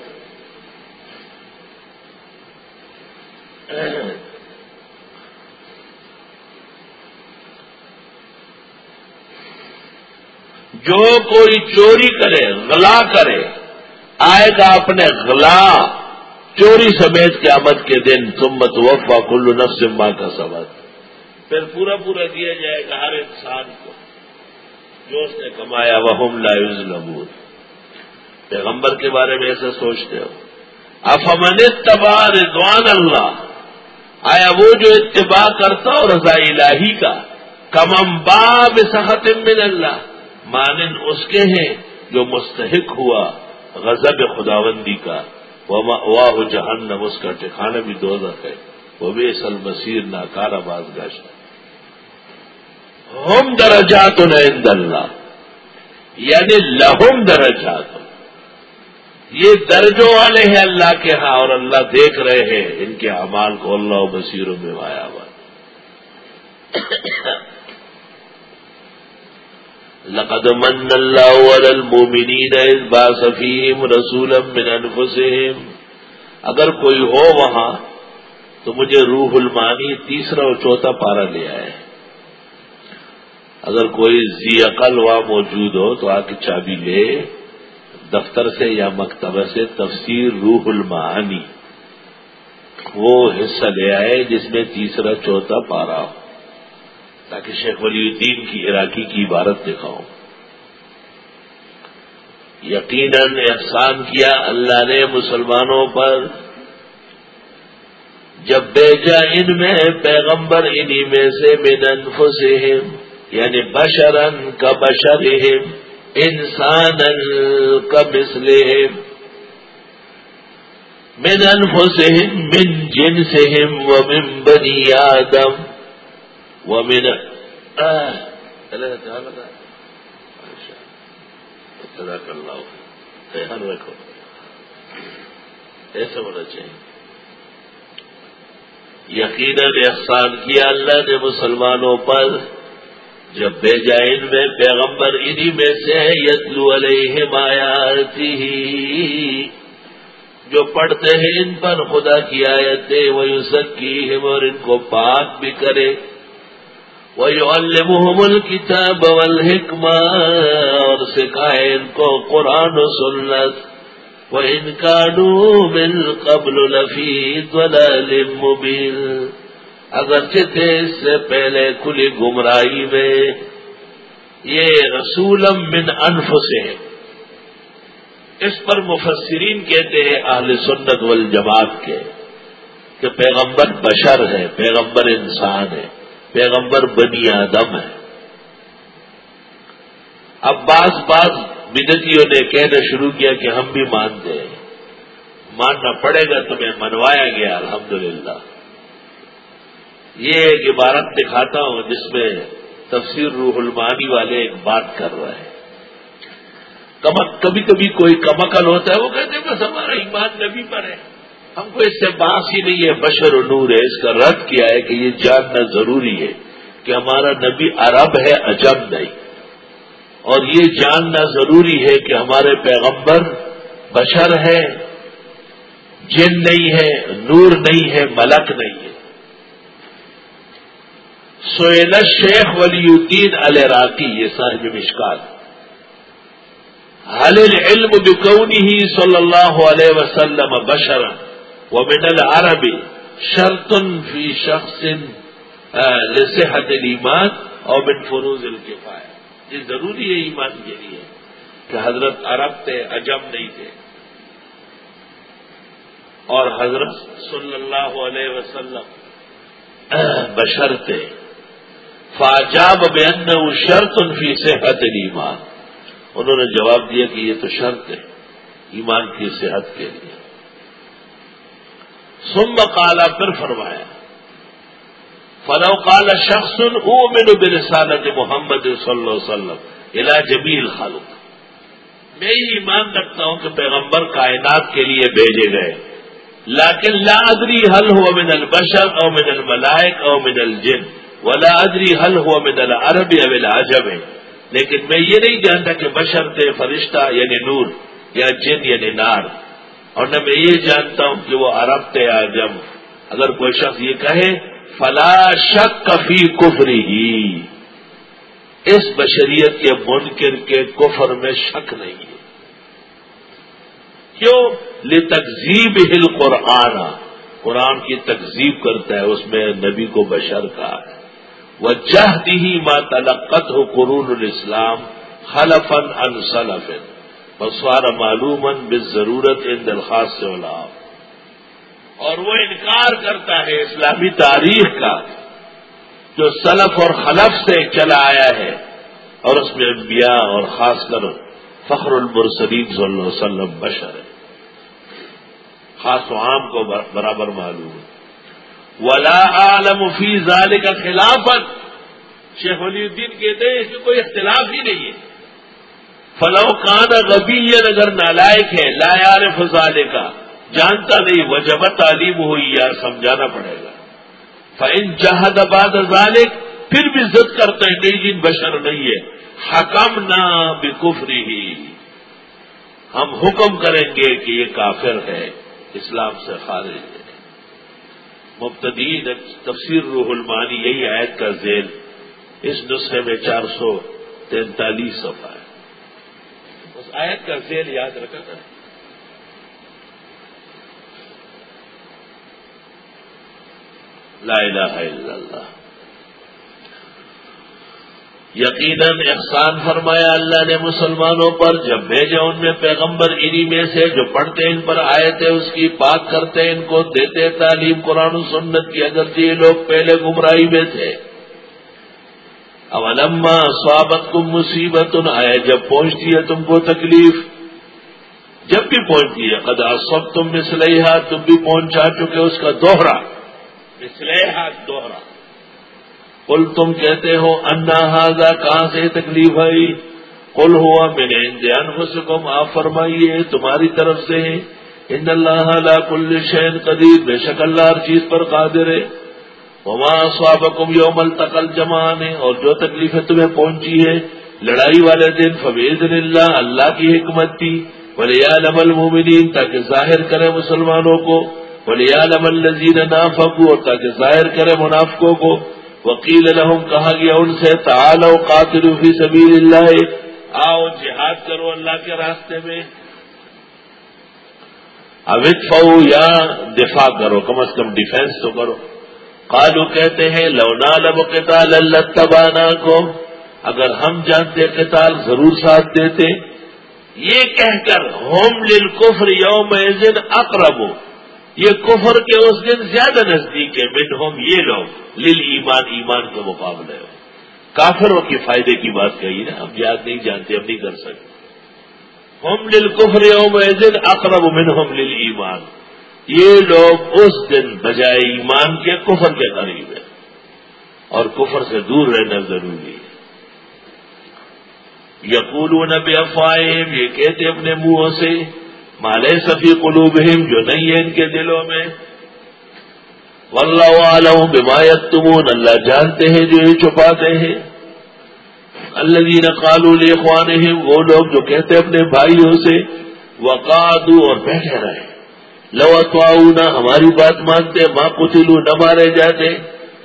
A: جو کوئی چوری کرے، غلا کرے، آئے گا اپنے غلا، چوری سمیت قیامت کے دن تمت وفا کلو نفس ماں کا سبق پھر پورا پورا دیا جائے گا ہر انسان کو، جو اس نے کمایا وہ لائز لبود پیغمبر کے بارے میں ایسے سوچتے ہو۔ افمن اتباع رضوان اللہ۔ آیا وہ جو اتباع کرتا ہو رضا الہی کا، کمم باب سخت من اللہ۔ مانن اس کے ہیں جو مستحق ہوا غزب خداوندی کا۔ واہ جہنم، اس کا ٹھکانا بھی دو ہے۔ وہ بھی اصل مسیر ناکارا باز گشت۔ ہم درجات عند اللہ۔ یعنی لہم درجات۔ یہ درجوں والے ہیں اللہ کے ہاں اور اللہ دیکھ رہے ہیں۔ ان کے اعمال کو اللہ بصیروں میں وایا ہوا لقد من اللہ على المؤمنین اذ باس فیہم رسولا من انفسهم اگر کوئی ہو وہاں، تو مجھے روح المانی تیسرا اور چوتھا پارا لے آئے۔ اگر کوئی زی عقل وہاں موجود ہو، تو آ کے چابی لے، دفتر سے یا مکتبہ سے تفسیر روح المعانی وہ حصہ لے آئے جس میں تیسرا، چوتھا پارا ہو۔ تاکہ شیخ ولی الدین کی عراقی کی عبارت دکھاؤں۔ یقیناً احسان کیا اللہ نے مسلمانوں پر، جب بیجا ان میں پیغمبر انہی میں سے من انفسہم یعنی بشرن کا بشر انسان کا مسل من انفسهم من جنسهم ومن بني آدم۔ ومن آه صدق اللہ خیال رکھو. ایسا ہونا چاہیے. یقیناً احسان کیا اللہ نے مسلمانوں پر؟ جب بے ان میں پیغمبر انہی میں سے یتلو علیہ آیاتی جو پڑھتے ہیں ان پر خدا کی آیتیں وہ سکی اور ان کو پاک بھی کرے۔ وہ الم الکتاب والحکمہ اور سکھائے ان کو قرآن و سنت وہ ان کا ڈوبل قبل لفیق مبین اگرچہ تھے اس سے پہلے کھلی گمراہی میں، یہ رسولم من انف سے اس پر مفسرین کہتے ہیں اہل سنت والجماعت کے، کہ پیغمبر بشر ہے، پیغمبر انسان ہے۔ پیغمبر بنی آدم ہے۔ اب بعض بعض بدتیوں نے کہنا شروع کیا کہ ہم بھی مانتے ہیں ماننا پڑے گا تمہیں، منوایا گیا، الحمدللہ۔ یہ ایک عبارت دکھاتا ہوں جس میں تفسیر روح المانی والے ایک بات کر رہے ہیں۔ کبھی کبھی کوئی کمکل ہوتا ہے، وہ کہتے ہیں، بس ہمارا ایمان نبی پر ہے۔ ہم کو اس سے باس ہی نہیں ہے بشر و نور ہے۔ اس کا رد کیا ہے کہ یہ جاننا ضروری ہے کہ ہمارا نبی عرب ہے عجب نہیں۔ اور یہ جاننا ضروری ہے کہ ہمارے پیغمبر بشر ہے جن نہیں ہے نور نہیں ہے ملک نہیں ہے سویل شیخ ولی الدین الراقی یہ صاحب مشکال حل العلم بکونی صلی اللہ علیہ وسلم بشر و من العرب شرط فی شخص لصحت الایمان اور من فروز الکفایہ۔ یہ ضروری ہے ایمان کے لیے کہ حضرت عرب تھے، عجم نہیں تھے۔ اور حضرت صلی اللہ علیہ وسلم بشر تھے۔ فاجاب بین شرط فی صحت ایمان انہوں نے جواب دیا کہ یہ تو شرط ہے، ایمان کی صحت کے لیے۔ سم کالا پھر فرمایا، فلو کالا شخص او برسالت محمد صلی اللہ علیہ وسلم الا جمیل خالق میں ہی ایمان رکھتا ہوں کہ پیغمبر کائنات کے لیے بھیجے گئے۔ لیکن لا ادری حل ہو من البشر او من الملائک او من الجن، ولا ادری حل ہوا میں دل عرب اویلا عجب ہے لیکن میں یہ نہیں جانتا کہ بشر تھے، فرشتہ یعنی نور یا جن یعنی نار۔ اور نہ میں یہ جانتا ہوں کہ وہ عرب تھے عجم۔ اگر کوئی شخص یہ کہے، فلا شک کفی کفری ہی اس بشریت کے منکر کے کفر میں شک نہیں ہے۔ کیوں؟ لے تقزیب ہل قرآن قرآن کی تقزیب کرتا ہے، اس میں نبی کو بشر کہا ہے۔ وہ جہدی ہی ماں تلقت ہو قرون الاسلام خلفن ان سلفن بسوار معلوم بے ضرورت ان درخواست سے اور وہ انکار کرتا ہے اسلامی تاریخ کا جو سلف اور خلف سے چلا آیا ہے اور اس میں انبیاء اور خاص کر فخر المرسلین صلی اللہ علیہ وسلم بشر ہے۔ خاص و عام کو برابر معلوم ہے۔ ولا عالم فی ظال کا خلافت شیخ ولی الدین کہتے ہیں اس میں کوئی اختلاف ہی نہیں ہے۔ فلو کان غبی اگر نالائق ہے، لا یار فضالے کا جانتا نہیں، وجب تعلیم ہوئی یا سمجھانا پڑے گا۔ فن جہد آباد ذالک پھر بھی ضد کرتے ہیں نہیں، جن بشر نہیں ہے۔ حکم نہ بکفری ہی ہم حکم کریں گے کہ یہ کافر ہے، اسلام سے خارج ہے۔ مبتدین، تفسیر روح المانی، یہی آیت کا ذیل۔ اس نسخے میں چار سو تینتالیس صفحہ ہے۔ اس آیت کا ذیل یاد رکھا تھا لا الہ الا اللہ۔ یقیناً احسان فرمایا اللہ نے مسلمانوں پر، جب بھیجا ان میں پیغمبر انہی میں سے جو پڑھتے ان پر آئے تھے اس کی بات کرتے، ان کو دیتے، تعلیم، قرآن و سنت کی اگرچہ یہ لوگ پہلے گمراہی میں تھے۔ اب علما سوابت کم مصیبت آئے جب پہنچتی ہے تم کو تکلیف؟ جب بھی پہنچتی ہے قدا سب تم مسلح تم بھی پہنچا چکے اس کا دوہرا۔ مسلح دوہرا۔ کل تم کہتے ہو انا ہاضا کہاں سے تکلیف آئی؟ کل ہوا میں نے انجان حسکم آپ فرمائیے تمہاری طرف سے ان اللہ کل شین قدیر بے شک اللہ ہر چیز پر قادر ہے۔ وما سوابکم یوم التقل جمان اور جو تکلیفیں تمہیں پہنچی ہے، لڑائی والے دن فویز اللہ اللہ کی حکمت تھی۔ ولیال عالم المومنین تاکہ ظاہر کرے مسلمانوں کو۔ ولیال عمل نذیر نافقو اور تاکہ ظاہر کرے منافقوں کو۔ وکیل الحم کہا گیا ان سے تعالو قاتل فی سبیل اللہ آؤ، جہاد کرو اللہ کے راستے میں۔ اوت فو یا دفاع کرو، کم از کم ڈیفینس تو کرو۔ قالو کہتے ہیں لونا لب قتال اللہ تبانا کو اگر ہم جانتے قتال ضرور ساتھ دیتے۔ یہ کہہ کر ہوم لل کفر یوم اقرب یہ کفر کے اس دن زیادہ نزدیک ہے۔ من ہوم یہ لوگ لل ایمان ایمان کے مقابلے۔ کافروں کے فائدے کی بات کہی نا۔ ہم یاد نہیں جانتے، ہم نہیں کر سکتے۔ ہم لل کفر یوم دن اقرب من ہوم لل ایمان یہ لوگ اس دن بجائے ایمان کے کفر کے قریب ہیں۔ اور کفر سے دور رہنا ضروری ہے۔ یقول نبی افواہم یہ کہتے اپنے منہوں سے مالے سفی قلوبہم، جو نہیں ہے ان کے دلوں میں۔ واللہ عالم بمایت تمون اللہ جانتے ہیں جو یہ چھپاتے ہیں۔ اللہ دین قالو لے وہ لوگ جو کہتے اپنے بھائیوں سے وقادو اور بیٹھے رہے۔ لو اتواؤنا ہماری بات مانتے ماں قتلو نہ مارے جاتے۔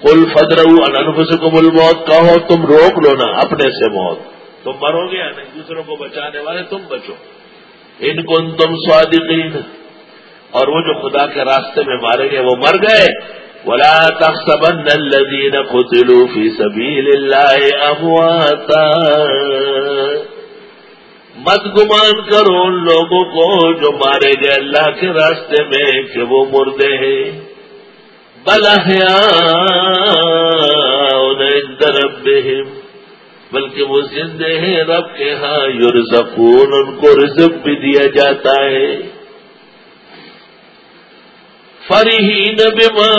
A: کل فدرو انفسکم الموت، کہو تم روک لو نا اپنے سے موت۔ تم مرو گے یا نہیں؟ دوسروں کو بچانے والے تم بچو۔ ان کو تم صادقین۔ اور وہ جو خدا کے راستے میں مارے گئے، وہ مر گئے۔ ولا تحسبن الذين قتلوا في سبيل الله امواتا۔ مت گمان کرو ان لوگوں کو جو مارے گئے اللہ کے راستے میں کہ وہ مردے ہیں۔ بلحیا ربهم بلکہ وہ زندے ہیں رب کے ہاں یورزقون ان کو رزق بھی دیا جاتا ہے۔ فریحین بما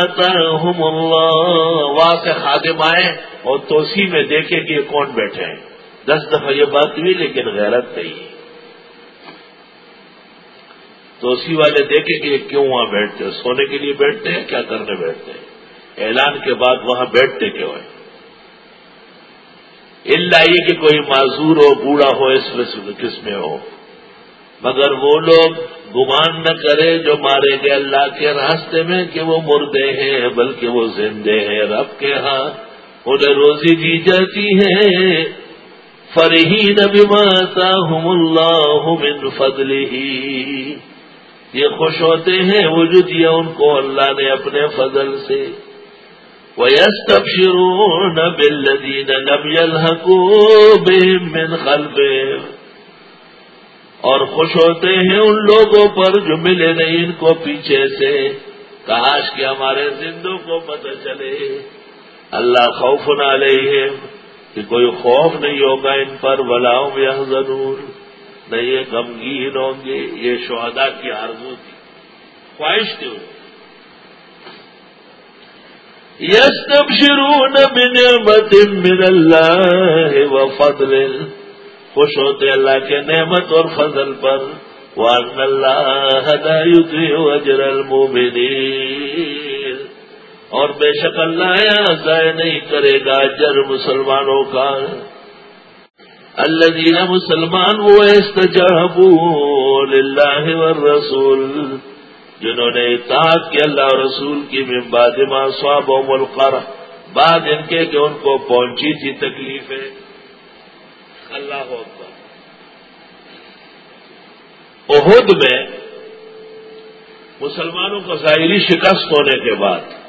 A: آتاہم اللہ۔ وہاں سے خادم آئے اور توسی میں دیکھے کہ یہ کون بیٹھے ہیں۔ دس دفعہ یہ بات ہوئی لیکن غیرت نہیں۔ توسی والے دیکھے کہ یہ کیوں وہاں بیٹھتے سونے کے لیے بیٹھتے ہیں، کیا کرنے بیٹھتے ہیں؟ اعلان کے بعد وہاں بیٹھتے کیوں ہیں؟ اللہ یہ کہ کوئی معذور ہو، بوڑھا ہو، اس کس میں ہو۔ مگر وہ لوگ گمان نہ کرے جو مارے گئے اللہ کے راستے میں کہ وہ مردے ہیں، بلکہ وہ زندے ہیں رب کے ہاں۔ انہیں روزی دی جاتی ہے فرحی نبی ماتا اللہ من فضل یہ خوش ہوتے ہیں وہ جو دیا ان کو اللہ نے اپنے فضل سے. وَيَسْتَبْشِرُونَ بِالَّذِينَ لَمْ يَلْحَقُوا بِهِمْ مِنْ خَلْفِهِمْ. اور خوش ہوتے ہیں ان لوگوں پر جو ملے نہیں ان کو پیچھے سے. کاش کہ ہمارے زندوں کو پتہ چلے. اللہ خوف نہ لے کہ کوئی خوف نہیں ہوگا ان پر ولاؤں یا ضرور نہیں، یہ غمگین ہوں گے، یہ شہدا کی آرزو تھی۔ خواہش تھی۔ یس تبشرون بنعمت من اللہ و فضل۔ خوش ہوتے اللہ کے نعمت اور فضل پر۔ وان اللہ اجر المومنین اور بے شک اللہ ضائع نہیں کرے گا اجر مسلمانوں کا۔ اللہ دینا مسلمان وہ استجابوا للہ والرسول، جنہوں نے اطاعت کی اللہ رسول کی ممبادما سواب و ملکر بعد ان کے کہ ان کو پہنچی تھی تکلیفیں اللہ اکبر۔ عہد میں مسلمانوں کو ظاہری شکست ہونے کے بعد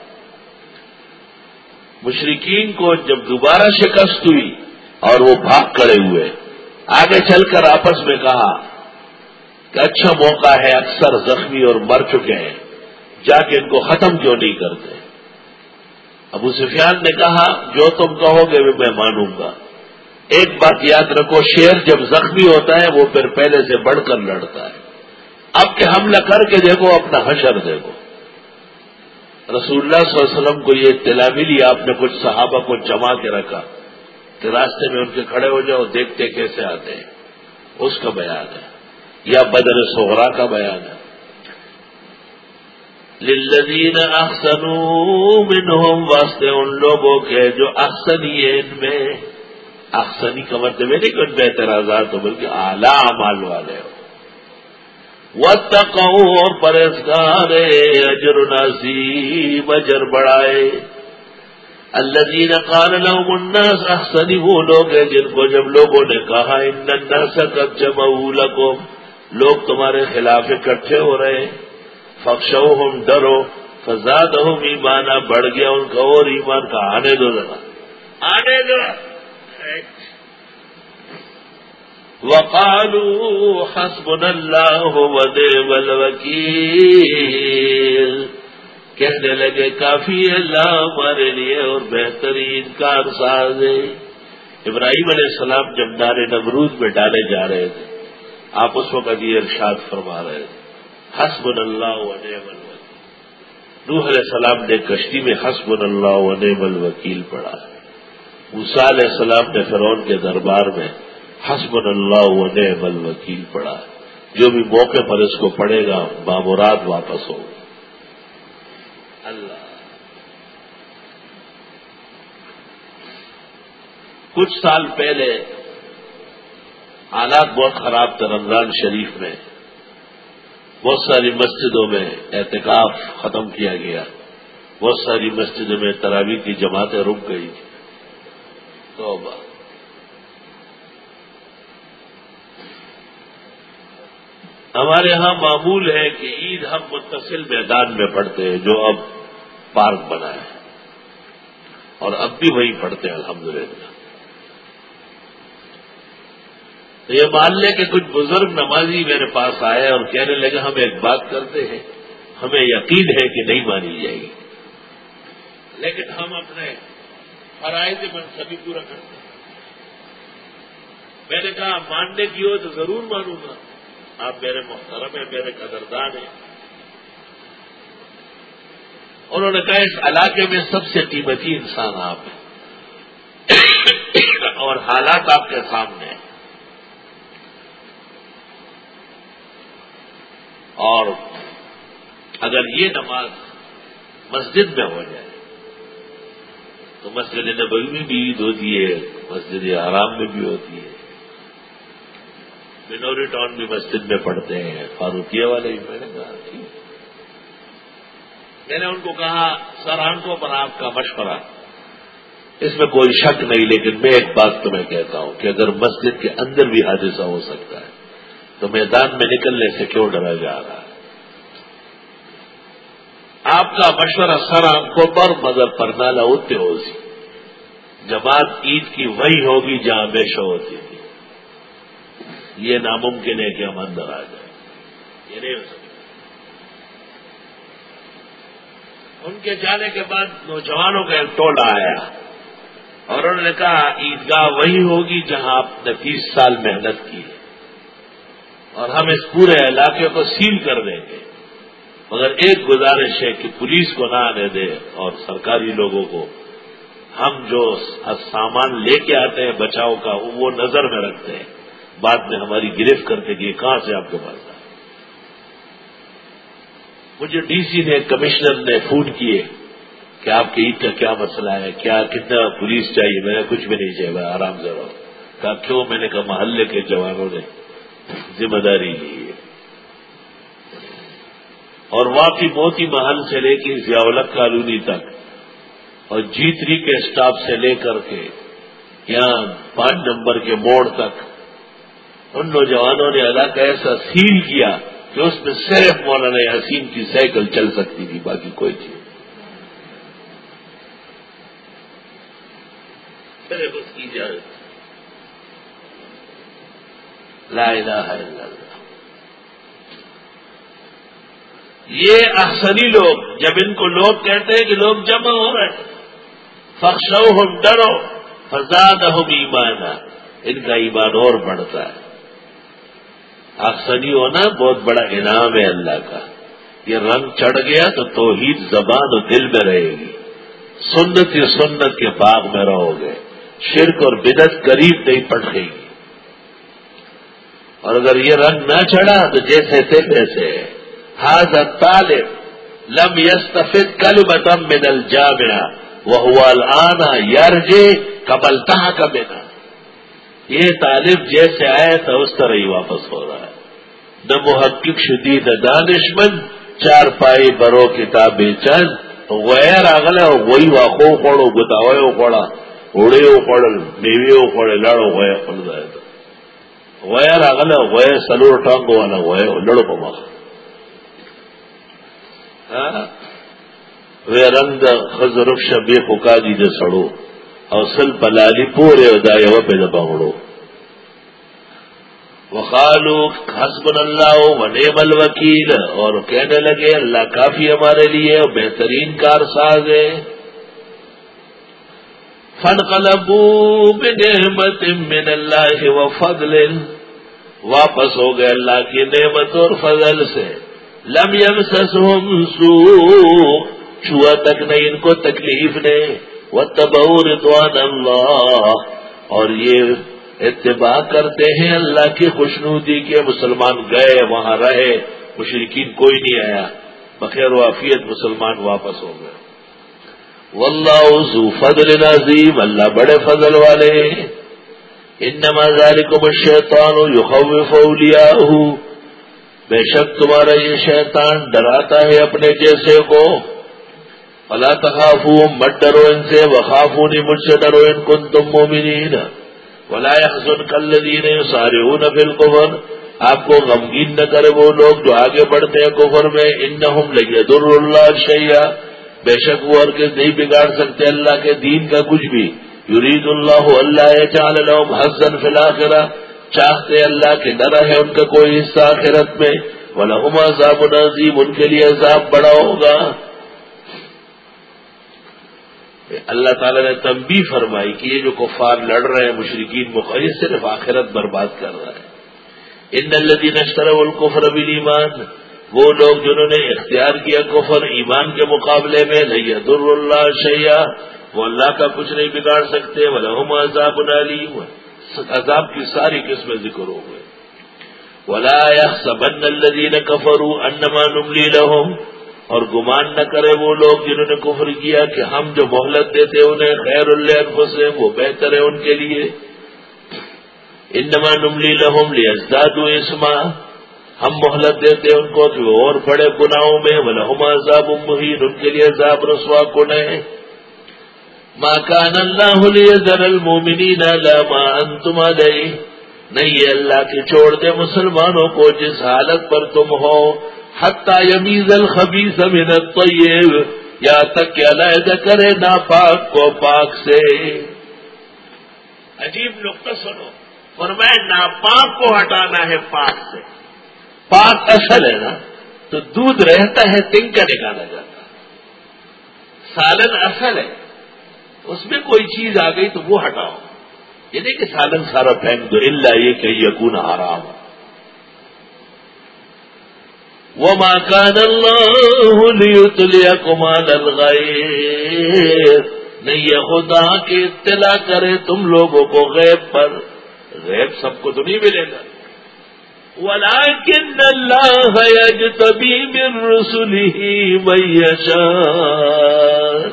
A: مشرقین کو جب دوبارہ شکست ہوئی اور وہ بھاگ کڑے ہوئے، آگے چل کر آپس میں کہا کہ اچھا موقع ہے، اکثر زخمی اور مر چکے ہیں، جا کے ان کو ختم کیوں نہیں کرتے؟ ابو سفیان نے کہا، جو تم کہو گے میں مانوں گا۔ ایک بات یاد رکھو، شیر جب زخمی ہوتا ہے، وہ پھر پہلے سے بڑھ کر لڑتا ہے۔ اب کہ حملہ کر کے دیکھو، اپنا حشر دیکھو۔ رسول اللہ صلی اللہ علیہ وسلم کو یہ اطلاع ملی، آپ نے کچھ صحابہ کو جما کے رکھا کہ راستے میں ان کے کھڑے ہو جاؤ، دیکھتے کیسے آتے ہیں۔ اس کا بیان ہے۔ یا بدر سہرا کا بیان ہے۔ للذین احسنوا منہم، واسطے ان لوگوں کے جو احسنی ہے ان میں۔ احسنی کا مطلب ہے نہیں کچھ اعتراضات ہو، بلکہ اعلی مال والے ہو۔ وہ اور پرہزگار اجر نصیب، اجر بڑھائے۔ اللہ جی قال لهم الناس احسنی وہ لوگ ہیں جن کو جب لوگوں نے کہا، ان الناس قد جمعوا لكم، لوگ تمہارے خلاف اکٹھے ہو رہے فخشو ہم ڈرو۔ فزاد ہوں ایمانا بڑھ گیا، ان کا اور ایمان کا آنے دو ذرا۔ آنے دو۔ وقالوا حسبنا الله ونعم الوکیل کہنے لگے، کافی اللہ ہمارے لیے اور بہترین کار ساز ہے۔ ابراہیم علیہ السلام جب نارے نمرود میں ڈالے جا رہے تھے، آپ اس وقت یہ ارشاد فرما رہے تھے حسب اللہ ونعم الوکیل نوح علیہ السلام نے کشتی میں حسب اللہ ونعم الوکیل پڑھا۔ موسا علیہ السلام نے فرون کے دربار میں حسب اللہ ونعم الوکیل پڑھا جو بھی موقع پر اس کو پڑھے گا، بامراد واپس ہو اللہ۔ کچھ سال پہلے حالات بہت خراب تھے رمضان شریف میں۔ بہت ساری مسجدوں میں احتکاف ختم کیا گیا۔ بہت ساری مسجدوں میں تراوی کی جماعتیں رک گئی۔ تو ہمارے ہاں معمول ہے کہ عید ہم متصل میدان میں پڑھتے ہیں، جو اب پارک بنا ہے۔ اور اب بھی وہی پڑھتے ہیں، الحمدللہ۔ تو یہ مان لے کہ کچھ بزرگ نمازی میرے پاس آئے اور کہنے لگے، ہم ایک بات کرتے ہیں، ہمیں یقین ہے کہ نہیں مانی جائے گی۔ لیکن ہم اپنے فرائض من سبھی پورا کرتے ہیں۔ میں نے کہا ماننے کی ہو تو ضرور مانوں گا۔ آپ میرے محترم ہیں، میرے قدردان ہیں۔ انہوں نے کہا، اس علاقے میں سب سے قیمتی انسان آپ ہیں۔ اور حالات آپ کے سامنے ہیں۔ اور اگر یہ نماز مسجد میں ہو جائے، تو مسجد نبوی میں بھی عید ہوتی ہے، مسجد حرام میں بھی ہوتی ہے۔ منوری ٹاؤن بھی مسجد میں پڑھتے ہیں، فاروقیہ والے بھی، میں نے کہا، ٹھیک۔ میں نے ان کو کہا سر آنکھوں پر آپ کا مشورہ۔ اس میں کوئی شک نہیں، لیکن میں ایک بات تمہیں کہتا ہوں کہ اگر مسجد کے اندر بھی حادثہ ہو سکتا ہے، تو میدان میں نکلنے سے کیوں ڈرا جا رہا ہے؟ آپ کا مشورہ سر آنکھوں پر مگر پرنالا ہوتے ہو سی جماعت عید کی وہی ہوگی جہاں ہمیشہ ہوتی تھی۔ یہ ناممکن ہے کہ ہم اندر آ جائیں۔ یہ نہیں ہو سکتا۔ ان کے جانے کے بعد نوجوانوں کا ایک ٹولہ آیا اور انہوں نے کہا، عیدگاہ وہی ہوگی جہاں آپ نے تیس سال محنت کی ہے اور ہم اس پورے علاقے کو سیل کر دیں گے۔ مگر ایک گزارش ہے کہ پولیس کو نہ آنے دے اور سرکاری لوگوں کو ہم جو سامان لے کے آتے ہیں بچاؤ کا، وہ نظر میں رکھتے ہیں۔ بعد میں ہماری گرفت کرتے کہ کہاں سے آپ کے پاس آئے مجھے ڈی سی نے، کمشنر نے فون کیے کہ آپ کے عید کا کیا مسئلہ ہے، کیا، کتنا پولیس چاہیے؟ میں نے کچھ بھی نہیں چاہیے آرام سے رہو کہا، کیوں؟ میں نے کہا، محلے کے جوانوں نے ذمہ داری لی ہے۔ اور واقعی موتی محل سے لے کے ضیاولت کالونی تک اور جیتری کے اسٹاف سے لے کر کے یہاں پانچ نمبر کے موڑ تک ان نوجوانوں نے علاقہ ایسا سیل کیا کہ اس میں صرف مولانا حسین کی سائیکل چل سکتی تھی، باقی کوئی چیز صرف اس کی اجازت۔ لا الہ الا اللہ۔ یہ احسنی لوگ، جب ان کو لوگ کہتے ہیں کہ لوگ جمع ہو رہے فخشو ہم ڈرو۔ فزاد ہم ایمان ان کا ایمان اور بڑھتا ہے۔ احسنی ہونا بہت بڑا انعام ہے اللہ کا۔ یہ رنگ چڑھ گیا تو توحید زبان و دل میں رہے گی۔ سنت یا سنت کے باغ میں رہو گے۔ شرک اور بدت قریب نہیں پڑ گی۔ اور اگر یہ رنگ نہ چڑھا تو جیسے تھے ویسے۔ ہاض طالب لم یستفید کل بتم من جا وہ آنا یار جے کبل کا بینا یہ طالب جیسے آئے تو اس طرح ہی واپس ہو رہا ہے۔ نہ محقق شدید دانشمند چار پائی برو کتاب چند غیر اگلے وہی واقو پڑو گتاوے پڑا اڑے پڑ میوے پڑے لڑو گئے پڑ جائے تو غیر اگلا غیر سلور ٹانگو والا غیر لڑو پما وے رنگ خزرف شبی پکا دی دے سڑو اور سل پلالی پورے دا یو پہ دبا اڑو وخالو حسب اللہ و نعم الوکیل اور کہنے لگے، اللہ کافی ہمارے لیے اور بہترین کار ساز ہے۔ فن قلبو بنعمت من اللہ و فضل۔ واپس ہو گئے اللہ کی نعمت اور فضل سے۔ لم يمسسهم سوء۔ چھوا تک نہیں ان کو تکلیف نے وہ تبور اللہ۔ اور یہ اتباع کرتے ہیں اللہ کی خوشنودی کے مسلمان گئے، وہاں رہے مشرقین کوئی نہیں آیا۔ بخیر وافیت مسلمان واپس ہو گئے۔ واللہ ذو فضل نظیم اللہ بڑے فضل والے ان ذالکم الشیطان یخوف اولیاءہ بے شک تمہارا یہ شیطان ڈراتا ہے اپنے جیسے کو۔ فلا تخافو مت ڈرو ان سے وخافو نہیں مجھ سے ڈرو ان کن تم مومنین۔ ولا يحزن كالذين يسارعون في الكفر. آپ کو غمگین نہ کرے وہ لوگ جو آگے بڑھتے ہیں کفر میں. انہم لیدر اللہ شیئا. بے شک وہ ہرگز نہیں بگاڑ سکتے اللہ کے دین کا کچھ بھی. یرید اللہ اللہ چال لهم حسن فی الاخرہ. چاہتے اللہ کے نہ رہے ان کا کوئی حصہ آخرت میں. ولہم عذاب عظیم، ان کے لیے عذاب بڑا ہوگا. اللہ تعالیٰ نے تنبی فرمائی کہ یہ جو کفار لڑ رہے ہیں مشرقین مخیر صرف آخرت برباد کر رہا ہے ان الدین اشتر القفر ابل ایمان وہ لوگ جنہوں نے اختیار کیا کفر ایمان کے مقابلے میں در اللہ شیا وہ اللہ کا کچھ نہیں بگاڑ سکتے وہ عذاب العلیم عذاب کی ساری قسمیں ذکر ہو گئے۔ ولا سبن الدین کفرو انما نملی لہم اور گمان نہ کرے وہ لوگ جنہوں نے کفر کیا کہ ہم جو مہلت دیتے انہیں خیر اللہ سے وہ بہتر ہے ان کے لیے۔ انما نملی لہم لی ازداد اسما۔ ہم مہلت دیتے ان کو کہ وہ اور بڑے گناہوں میں وہ لہم عذاب مہین، ان کے لیے عذاب رسوا کن ہے۔ ماں کان اللہ ذر المومنین ما انتم علیہ۔ نہیں، یہ اللہ کے چھوڑ دے مسلمانوں کو جس حالت پر تم ہو۔ حتہ یمیز الخبیث من الطیب یا تک کہ علیحدہ کرے ناپاک کو پاک سے۔ عجیب نقطہ سنو۔ فرمائے ناپاک کو ہٹانا ہے پاک سے۔ پاک اصل ہے نا تو دودھ رہتا ہے تنگ کا نکالا جاتا سالن اصل ہے۔ اس میں کوئی چیز آ گئی تو وہ ہٹاؤ۔ یہ نہیں کہ سالن سارا پھینک دو اللہ یہ کہ یقون آرام وما كان الله ليطلعكم على الغيب. نہیں یہ خدا کی اطلاع کرے تم لوگوں کو غیب پر. غیب سب کو تو نہیں ملے گا ولكن الله يجتبي من رسله من يشاء.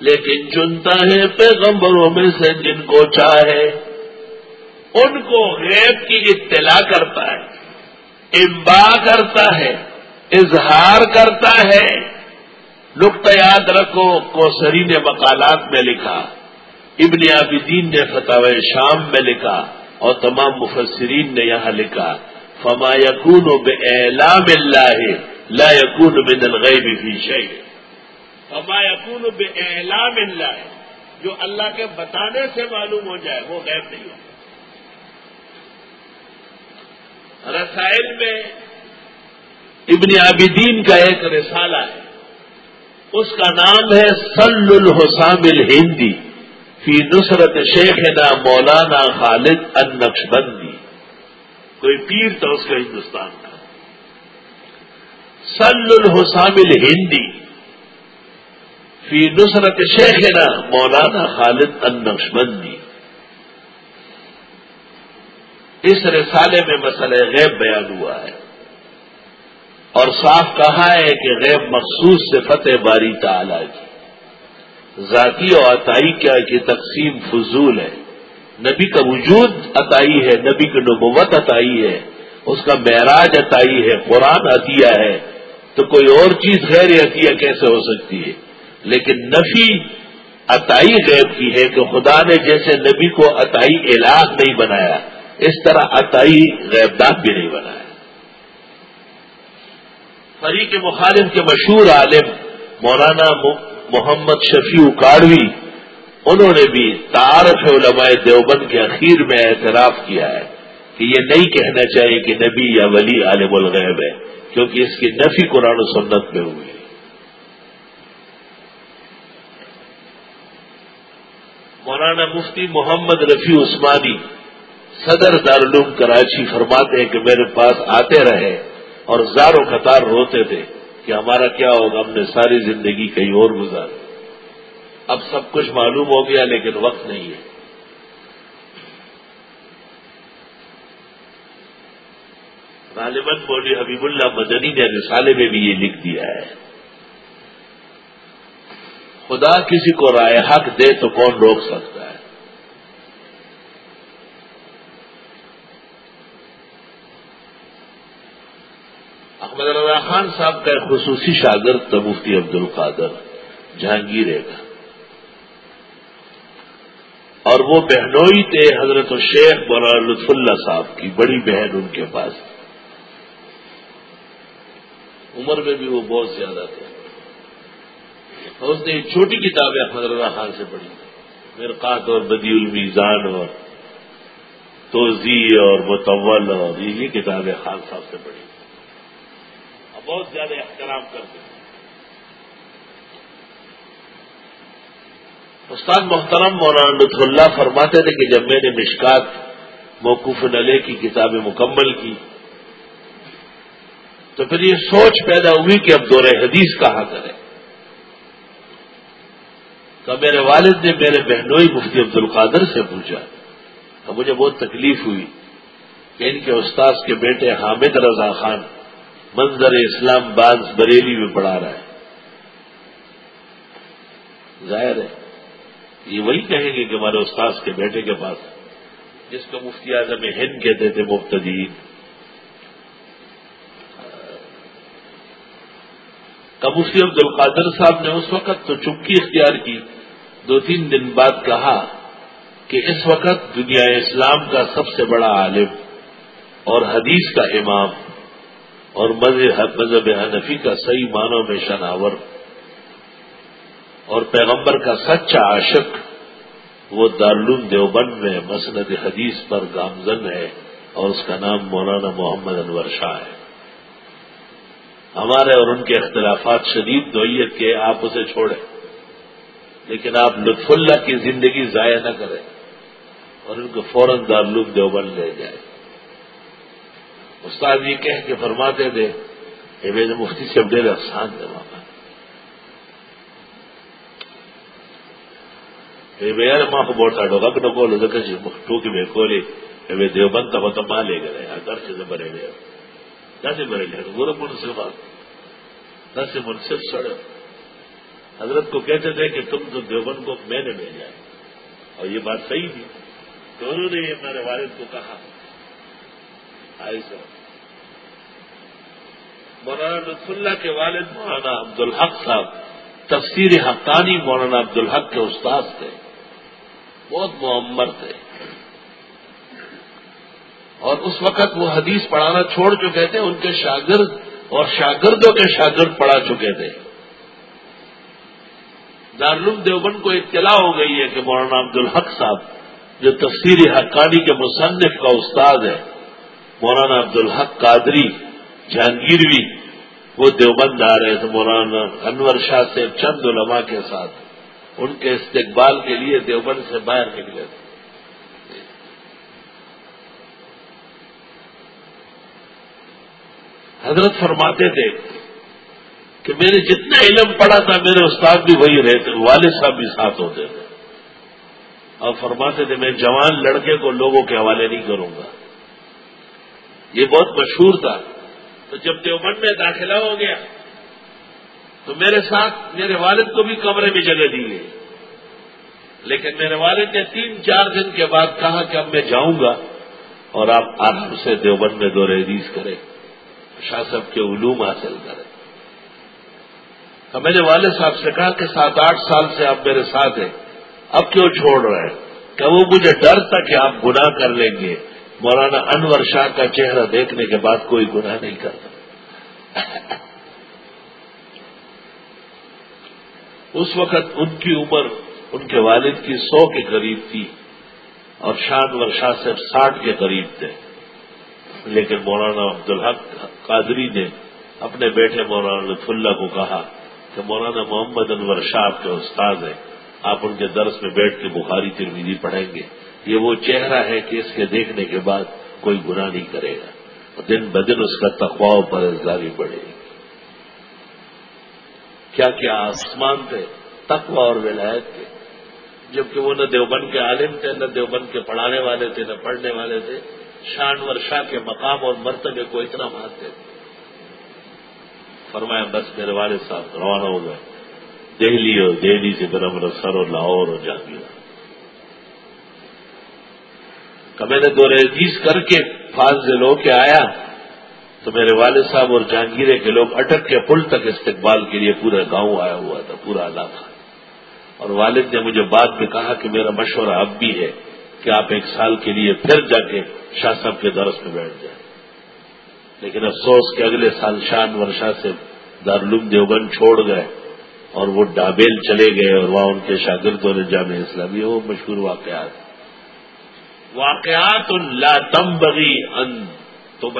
A: لیکن چنتا ہے پیغمبروں میں سے جن کو چاہے، ان کو غیب کی اطلاع کرتا ہے. امبا کرتا ہے، اظہار کرتا ہے۔ نقطہ یاد رکھو کوسری نے مقالات میں لکھا، ابن عابدین نے فتح شام میں لکھا اور تمام مفسرین نے یہاں لکھا، فما یقون بے اعلام اللہ، لا یقون من الغیب فی شیء۔ فما یقون بے اعلام اللہ، جو اللہ کے بتانے سے معلوم ہو جائے، وہ غیب نہیں ہوگا رسائل میں ابن عابدین کا ایک رسالہ ہے۔ اس کا نام ہے سل الحسام الہندی فی نصرت شیخ مولانا خالد ان نقش بندی کوئی پیر تھا اس کا ہندوستان کا۔ سل الحسام الہندی فی نصرت شیخ مولانا خالد ان نقش اس رسالے میں مسئلہ غیب بیان ہوا ہے اور صاف کہا ہے کہ غیب مخصوص سے فتح باری تعالی کی۔ ذاتی اور عطائی کیا کی تقسیم فضول ہے۔ نبی کا وجود عطائی ہے، نبی کی نبوت عطائی ہے، اس کا معراج عطائی ہے، قرآن عطیہ ہے۔ تو کوئی اور چیز غیر عطیہ کیسے ہو سکتی ہے؟ لیکن نفی عطائی غیب کی ہے کہ خدا نے جیسے نبی کو عطائی الہ نہیں بنایا اس طرح عطائی غیبدان بھی نہیں بنا ہے۔ فریق مخالف کے مشہور عالم مولانا محمد شفیع کاڑوی انہوں نے بھی تعارف علماء دیوبند کے اخیر میں اعتراف کیا ہے کہ یہ نہیں کہنا چاہیے کہ نبی یا ولی عالم الغیب ہے، کیونکہ اس کی نفی قرآن و سنت میں ہوئی۔ مولانا مفتی محمد رفیع عثمانی صدر دارالعلوم کراچی فرماتے ہیں کہ میرے پاس آتے رہے اور زار و قطار روتے تھے کہ ہمارا کیا ہوگا، ہم نے ساری زندگی کہیں اور گزار اب سب کچھ معلوم ہو گیا لیکن وقت نہیں ہے۔ غالباً بولی حبیب اللہ مدنی نے رسالے میں بھی یہ لکھ دیا ہے۔ خدا کسی کو رائے حق دے تو کون روک سکتا ہے احمد رضا خان صاحب کا ایک خصوصی شاگرد تھا، مفتی عبد القادر جہانگیر کا۔ اور وہ بہنوئی تھے حضرت الشیخ مولانا لطف اللہ صاحب کی، بڑی بہن ان کے پاس۔ عمر میں بھی وہ بہت زیادہ تھے۔ اور اس نے چھوٹی کتابیں احمد اللہ خان سے پڑھی، مرقات اور بدی المیزان اور توزی اور متول اور یہ کتابیں خان صاحب سے پڑھی۔ اور بہت زیادہ احترام کرتے ہیں۔ استاد محترم مولانا لطف اللہ فرماتے تھے کہ جب میں نے مشکات موقوف نلے کی کتابیں مکمل کی، تو پھر یہ سوچ پیدا ہوئی کہ اب دور حدیث کہا کرے تو میرے والد نے میرے بہنوئی مفتی عبد القادر سے پوچھا تو مجھے بہت تکلیف ہوئی کہ ان کے استاذ کے بیٹے حامد رضا خان منظر اسلام باز بریلی میں پڑھا رہا ہے۔ ظاہر ہے، یہ وہی کہیں گے کہ ہمارے استاذ کے بیٹے کے پاس، جس کو مفتی اعظم ہند کہتے تھے مفتدین مفتی عبد القادر صاحب نے اس وقت تو چپکی اختیار کی۔ دو تین دن بعد کہا کہ اس وقت دنیا اسلام کا سب سے بڑا عالم اور حدیث کا امام۔ اور مذہب حنفی کا صحیح معنوں میں شناور اور پیغمبر کا سچا عاشق وہ دارالعلوم دیوبند میں مسند حدیث پر گامزن ہے اور اس کا نام مولانا محمد انور شاہ ہے۔ ہمارے اور ان کے اختلافات شدید نوعیت کے آپ اسے چھوڑیں، لیکن آپ لطف اللہ کی زندگی ضائع نہ کریں اور ان کو فوراً دارالعلوم دیوبند لے جائے استاد یہ کہہ کے فرماتے تھے کہ میرے مفتی سے ڈیڑھ افسان دے وہاں بھیا ماں کو بوٹ آڈو گا کو لو ٹوکی میں کولے دیوبند تب تو ماں لے گئے گھر سے بڑے گئے سے بڑے لے وہ منصفات نہ سے منصف سڑے حضرت کو کہتے تھے کہ تم تو دیوبند کو میں نے بھیجا اور یہ بات صحیح تھی۔ تو انہوں نے یہ میرے والد کو کہا۔ آئی سر۔ مولانا لطف اللہ کے والد مولانا عبد الحق صاحب، تفسیر حقانی مولانا عبد الحق کے استاد تھے۔ بہت معمر تھے۔ اور اس وقت وہ حدیث پڑھانا چھوڑ چکے تھے، ان کے شاگرد اور شاگردوں کے شاگرد پڑھا چکے تھے۔ دارالعلوم دیوبند کو اطلاع ہو گئی ہے کہ مولانا عبد الحق صاحب، جو تفسیر حقانی کے مصنف کا استاد ہے، مولانا عبد الحق قادری جہانگیروی، وہ دیوبند آ رہے تھے مولانا انور شاہ سے چند علماء کے ساتھ۔ ان کے استقبال کے لیے دیوبند سے باہر نکلے تھے۔ حضرت فرماتے تھے کہ میں نے جتنا علم پڑھا تھا، میرے استاد بھی وہی رہتے والد صاحب بھی ساتھ ہوتے تھے۔ اور فرماتے تھے، میں جوان لڑکے کو لوگوں کے حوالے نہیں کروں گا۔ یہ بہت مشہور تھا۔ تو جب دیوبند میں داخلہ ہو گیا، تو میرے ساتھ میرے والد کو بھی کمرے میں جگہ دی گئی۔ لیکن میرے والد نے تین چار دن کے بعد کہا کہ اب میں جاؤں گا اور آپ آرام سے دیوبند میں دو ریز کریں۔ شاہ صاحب کے علوم حاصل کریں۔ تو میں نے والد صاحب سے کہا کہ سات آٹھ سال سے آپ میرے ساتھ ہیں۔ اب کیوں چھوڑ رہے ہیں؟ کہ وہ مجھے ڈر تھا کہ آپ گناہ کر لیں گے۔ مولانا انور شاہ کا چہرہ دیکھنے کے بعد کوئی گناہ نہیں کرتا۔ اس وقت ان کی عمر ان کے والد کی سو کے قریب تھی اور شان ور شاہ صاحب ساٹھ کے قریب تھے۔ لیکن مولانا عبدالحق قادری نے اپنے بیٹے مولانا لطف اللہ کو کہا کہ مولانا محمد انور شاہ آپ کے استاد ہیں، آپ ان کے درس میں بیٹھ کے بخاری ترمیدی پڑھیں گے۔ یہ وہ چہرہ ہے کہ اس کے دیکھنے کے بعد کوئی گناہ نہیں کرے گا۔ دن بدن اس کا تقوا پر ازگاری بڑھے گی۔ کیا کیا آسمان تھے تقوا اور ولایت کے، جبکہ وہ نہ دیوبند کے عالم تھے، نہ دیوبند کے پڑھانے والے تھے، نہ پڑھنے والے تھے، شان ورشا کے مقام اور مرتبے کو اتنا مانتے تھے۔ فرمایا، بس میرے والد صاحب روانہ ہو گئے۔ دہلی اور دہلی سے برم رسر اور لاہور اور جہانگیر میں نے دو ریزیز کر کے فاض لو کے آیا تو میرے والد صاحب اور جہانگیرے کے لوگ اٹک کے پل تک استقبال کے لیے پورا گاؤں آیا ہوا تھا، پورا علاقہ۔ اور والد نے مجھے بعد میں کہا کہ میرا مشورہ اب بھی ہے کہ آپ ایک سال کے لیے پھر جا کے شاہ صاحب کے درس میں بیٹھ جائیں۔ لیکن افسوس کہ اگلے سال شان ورشا سے دارالعلوم دیوبند چھوڑ گئے اور وہ ڈابیل چلے گئے اور وہاں ان کے شاگردوں نے جامع اسلامی وہ مشہور واقعات واقعات لا تم بغی ان تو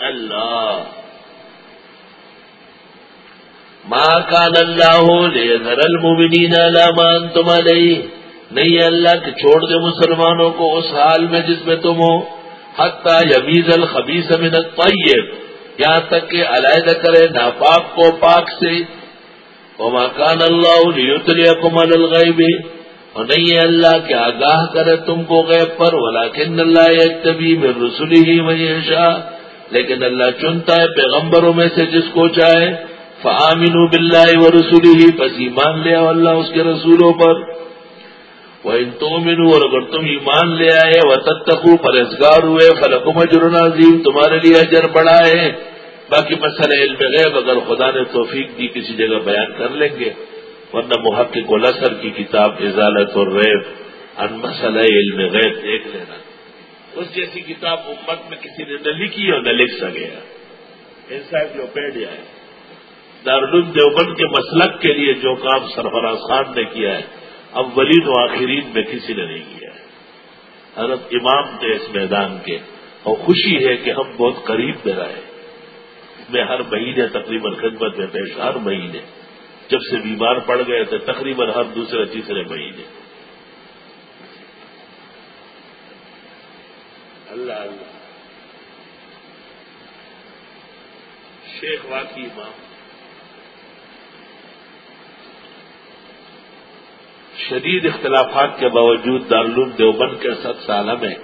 A: اللہ ماں کان اللہ لے ذر المبنین لامان تم نہیں اللہ کہ چھوڑ دے مسلمانوں کو اس حال میں جس میں تم ہو. حتیٰ یمیز الخبیس من الطیب. یہاں تک کہ علیحدہ کرے ناپاک کو پاک سے وما کان اللہ لیطلعکم علی الغیب اور نہیں ہے اللہ کہ آگاہ کرے تم کو غیب پر ولیکن اللہ یکتبی من رسولی من یشاء لیکن اللہ چنتا ہے پیغمبروں میں سے جس کو چاہے. فامنوا باللہ ورسولی پس ایمان لیا اللہ اس کے رسولوں پر. وہ ان تو اور اگر تم ایمان لے آئے وہ تتقو پرہزگار ہوئے فلکم اجر عظیم تمہارے لیے اجر بڑا ہے. باقی مسئلہ علم غیب، اگر خدا نے توفیق دی، کسی جگہ بیان کر لیں گے۔ ورنہ محقق الاسر کی کتاب ازالت اور ریب ان مسئلہ علم غیب دیکھ لینا۔ اس جیسی کتاب امت میں کسی نے نہ لکھی اور نہ لکھ سکے۔ انصاف جو پیڈیا ہے دارالعلوم دیوبند کے مسلک کے لیے جو کام سرفراز خان نے کیا ہے، اولین و آخرین میں کسی نے نہیں کیا ہے۔ حضرت امام تھے اس میدان کے۔ اور خوشی ہے کہ ہم بہت قریب میں رہے۔ میں ہر مہینے تقریباً خدمت میں پیش، ہر مہینے۔ جب سے بیمار پڑ گئے تھے، تقریباً ہر دوسرے، تیسرے مہینے۔ اللہ اللہ۔ شیخ واقعی امام۔ شدید اختلافات کے باوجود دارالعلوم دیوبند کے سب سالہ میں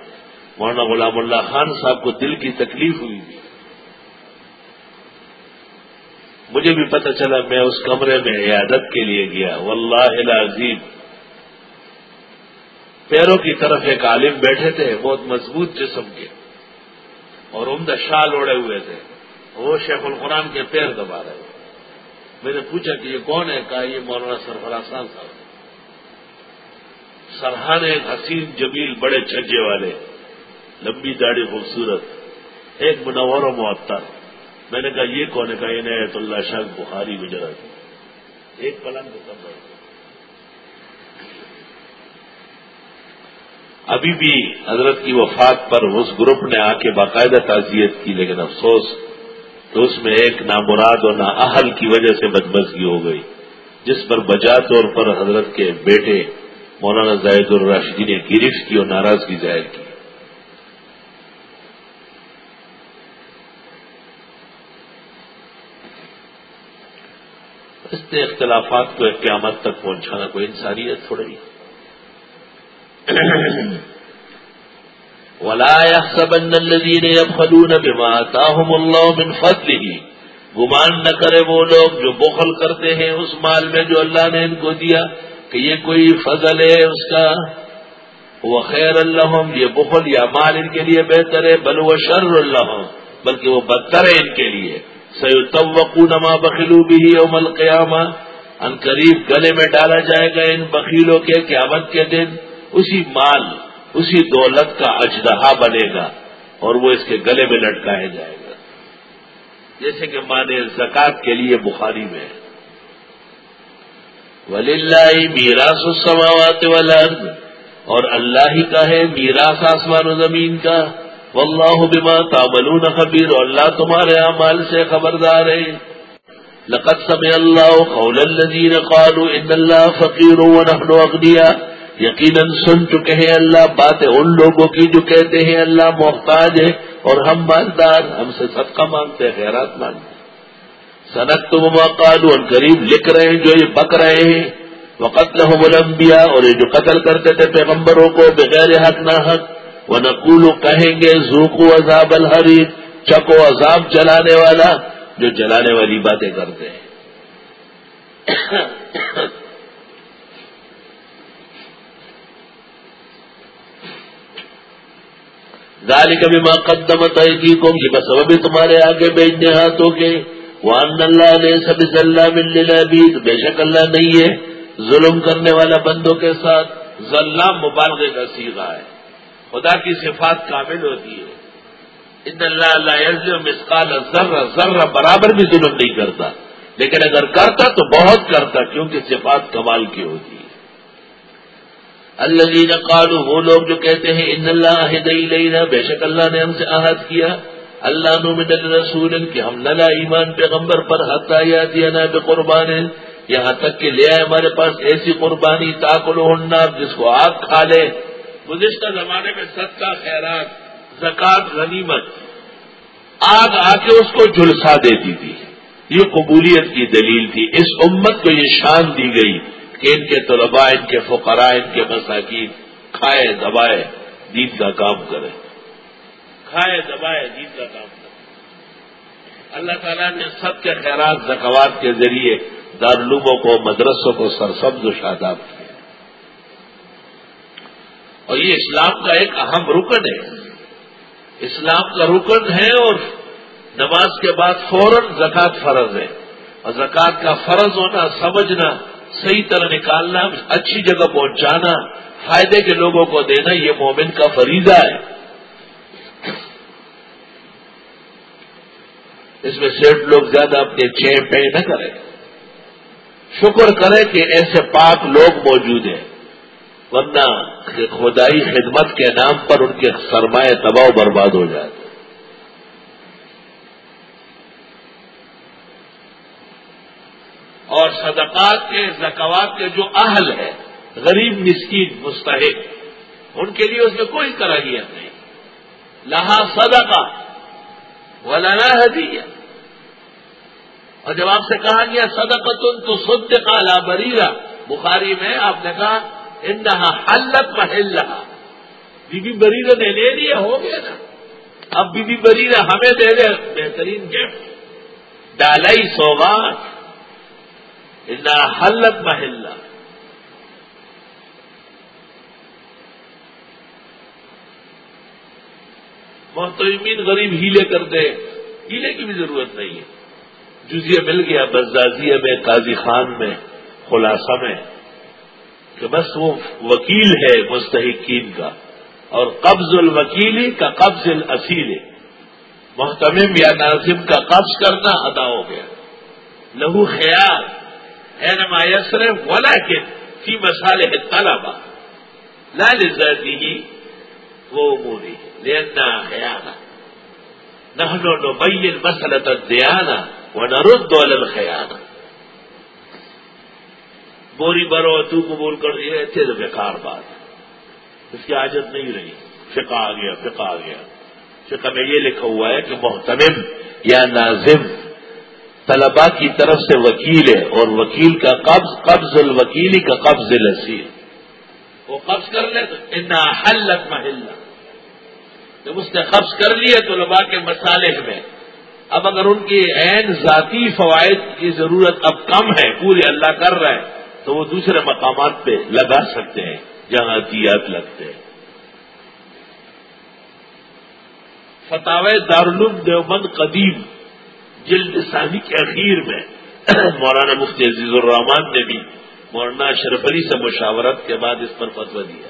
A: مولانا غلام اللہ خان صاحب کو دل کی تکلیف ہوئی تھی۔ مجھے بھی پتہ چلا میں اس کمرے میں عیادت کے لیے گیا۔ واللہ العظیم۔ پیروں کی طرف ایک عالم بیٹھے تھے، بہت مضبوط جسم کے۔ اور عمدہ شال اوڑے ہوئے تھے۔ وہ شیخ القرآن کے پیر دبا رہے میں نے پوچھا کہ یہ کون ہے؟ کہا، یہ مولانا سرفراز خان صاحب۔ سرحان ایک حسین جمیل بڑے چھجے والے، لمبی داڑھی خوبصورت، ایک منور و معطر میں نے کہا، یہ کون ہے؟ کہا، یہ نیت اللہ شاہ بخاری گجرات ایک پلنگ کم ابھی بھی حضرت کی وفات پر اس گروپ نے آ کے باقاعدہ تعزیت کی، لیکن افسوس تو اس میں ایک نامراد اور نااہل کی وجہ سے بدمزگی ہو گئی، جس پر بجا طور پر حضرت کے بیٹے مولانا زاہد الراشدی نے گرفت کی اور ناراضگی ظاہر کی۔ اس نے اختلافات کو قیامت تک پہنچانا، کوئی انسانیت تھوڑی۔ *clears throat* ولا يحسبن الذين يبخلون بما آتاهم الله من فضله۔ گمان نہ کرے وہ لوگ جو بخل کرتے ہیں اس مال میں جو اللہ نے ان کو دیا، کہ یہ کوئی فضل ہے اس کا۔ وہ خیر اللہ یہ بخل یا مال ان کے لیے بہتر ہے، بل وہ شر اللہ بلکہ وہ بدتر ہے ان کے لیے۔ سیو نما بخلو بھی امل قیامہ ان قریب گلے میں ڈالا جائے گا ان بخیلوں کے قیامت کے دن، اسی مال، اسی دولت کا اجدہا بنے گا اور وہ اس کے گلے میں لٹکایا جائے گا۔ جیسے کہ مانے زکات کے لیے بخاری میں ولی اللہ میراث السماوات والارض اور اللہ ہی کا ہے میراث آسمان و زمین کا۔ واللہ بما تعملون خبیر اور اللہ تمہارے اعمال سے خبردار ہے. لقد سمع اللہ قول الذین قالوا ان اللہ فقیر ونحن اغنیاء. یقیناً سن چکے ہیں اللہ باتیں ان لوگوں کی جو کہتے ہیں اللہ محتاج ہے اور ہم مالدار، ہم سے صدقہ مانگتے ہیں خیرات مانگتے. سنت تم قالو اور غریب لکھ رہے ہیں جو یہ بک رہے ہیں. وقت الانبیاء، اور یہ جو قتل کرتے تھے پیغمبروں کو، بغیر حق نہ حق. وہ نقول کہیں گے زوکو عذاب الحری چکو عذاب جلانے والا جو جلانے والی باتیں کرتے ہیں۔ گالی کبھی ماں قدمت آئی کو یہ بس ابھی تمہارے آگے بیچنے ہاتھوں کے۔ وان اللہ نے سب اللہ مل بے شک اللہ نہیں ہے ظلم کرنے والا بندوں کے ساتھ۔ ذلہ مبالغے کا سیگا ہے۔ خدا کی صفات کامل ہوتی ہے۔ ان اللہ اللہ مسقال ذرہ ذرہ برابر بھی ظلم نہیں کرتا۔ لیکن اگر کرتا تو بہت کرتا، کیونکہ صفات کمال کی ہوتی ہے۔ اللہ جی قالو وہ لوگ جو کہتے ہیں، ان اللہ لینا بے شک اللہ نے ہم سے عہد کیا۔ اللہ نومن رسول کہ ہم نلا ایمان پیغمبر پر حتا یا دیا نا بے قربان یہاں تک کہ لے آئے ہمارے پاس ایسی قربانی تاکل ہونا جس کو آگ کھا لے۔ گزشتہ زمانے میں سب کا خیرات زکات غنیمت، آگ آ کے اس کو جلسا دیتی تھی۔ یہ قبولیت کی دلیل تھی۔ اس امت کو یہ شان دی گئی کہ ان کے طلباء، ان کے فقراء، ان کے مساکین کھائے، دبائے، دین کا کام کریں۔ کھائے، دبائے جیت کا کام کر اللہ تعالیٰ نے سب کے خیرات زکوات کے ذریعے دارالعلوموں کو، مدرسوں کو سرسبز و شاداب کیا۔ اور یہ اسلام کا ایک اہم رکن ہے۔ اسلام کا رکن ہے اور نماز کے بعد فوراً زکوٰۃ فرض ہے۔ اور زکوٰۃ کا فرض ہونا، سمجھنا، صحیح طرح نکالنا، اچھی جگہ پہنچانا، فائدے کے لوگوں کو دینا، یہ مومن کا فریضہ ہے۔ اس میں سیٹ لوگ زیادہ اپنے چھ پے نہ کریں۔ شکر کرے کہ ایسے پاک لوگ موجود ہیں۔ ورنہ خدائی خدمت کے نام پر ان کے سرمایہ تباہ برباد ہو جاتے اور صدقات کے، زکوات کے جو اہل ہے غریب، مسکین، مستحق، ان کے لیے اس میں کوئی کراہیت نہیں۔ لہا صدقہ ولانا حدیت اور جب آپ سے کہا گیا صدقتن تو سد کالا بریرا بخاری میں آپ نے کہا انہا حلت محل بی بی بریرا نے لے لیا ہو گیا نا. اب بی بی بریرا ہمیں دے دے، بہترین گفٹ ڈالائی سوگات انہا حلت محلہ محتمین غریب ہیلے کر دے. ہیلے کی بھی ضرورت نہیں ہے. جزیہ مل گیا بزازیہ میں، قاضی خان میں، خلاصہ میں. کہ بس وہ وکیل ہے مستحقین کا اور قبض الوکیلی کا قبض الاصیل محتمم یا ناظم کا قبض کرنا ادا ہو گیا۔ لہو خیال ہے نمایسر ولا کے فی مسالے طلبا لال ذاتی ہی وہ موری لینا خیال نہنو نبین مسلط دیانا نرد دول خیال بوری برو تو قبول کر دیے تھے تو بیکار بات اس کی عادت نہیں رہی۔ فقہ آ گیا، فقہ آ گیا۔ فقہ میں یہ لکھا ہوا ہے کہ محتمم یا ناظم طلبا کی طرف سے وکیل ہے اور وکیل کا قبض قبض الوکیلی کا قبض الحصیر وہ قبض کر لے تو اتنا حلت محلہ جب اس نے قبض کر لیا تو لبا کے مسالے میں، اب اگر ان کی عین ذاتی فوائد کی ضرورت اب کم ہے، پورے اللہ کر رہا ہے تو وہ دوسرے مقامات پہ لگا سکتے ہیں، جہاں دیات لگتے ہیں۔ فتح دارالعلوم دیوبند قدیم جلد ثانی کے اخیر میں *clears throat* مولانا مفتی عزیز الرحمان نے بھی مولانا اشرف علی سے مشاورت کے بعد اس پر فتو دیا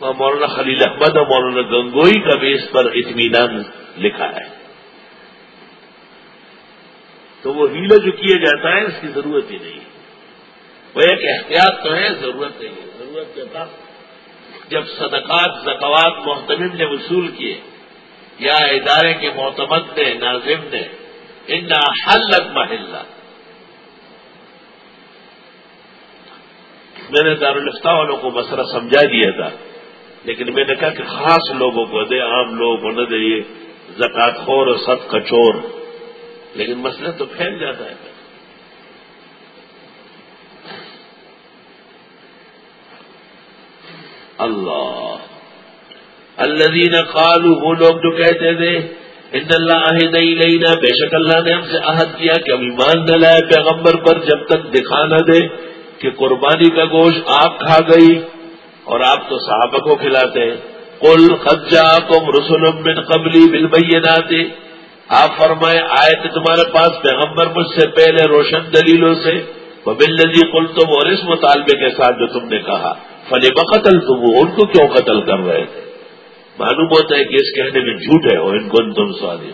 A: مولانا خلیل احمد اور مولانا گنگوئی کا بھی اس پر اطمینان لکھا ہے۔ تو وہ ہیلا جو کیا جاتا ہے، اس کی ضرورت ہی نہیں وہ ایک احتیاط تو ہے، ضرورت نہیں ہے۔ ضرورت کے بعد جب صدقات، زکوات محتمم نے وصول کیے، یا ادارے کے معتمد نے، ناظم نے ان حلت محلہ میں نے دارالفتہ والوں کو مسئلہ سمجھا دیا تھا، لیکن میں نے کہا کہ خاص لوگوں کو دے، عام لوگوں کو نہ دے، یہ زکات خور اور ست کچور لیکن مسئلہ تو پھیل جاتا ہے۔ اللہ۔ اللہ قالو وہ لوگ جو کہتے تھے، ان اللہ عہد لینا بے شک اللہ نے ہم سے عہد کیا کہ ہم ایمان نہ لائے پیغمبر پر جب تک دکھا نہ دے کہ قربانی کا گوشت آپ کھا گئی اور آپ تو صحابہ کو کھلاتے۔ ہیں کل خدجا کم رسول من قبلی بل آپ فرمائے آئے تھے تمہارے پاس پیغمبر مجھ سے پہلے روشن دلیلوں سے وہ بل کل تم اور اس مطالبے کے ساتھ جو تم نے کہا فلی بقتل تم ان کو کیوں قتل کر رہے تھے؟ معلوم ہوتا ہے کہ اس کہنے میں جھوٹ ہے، اور ان کو تم سوادی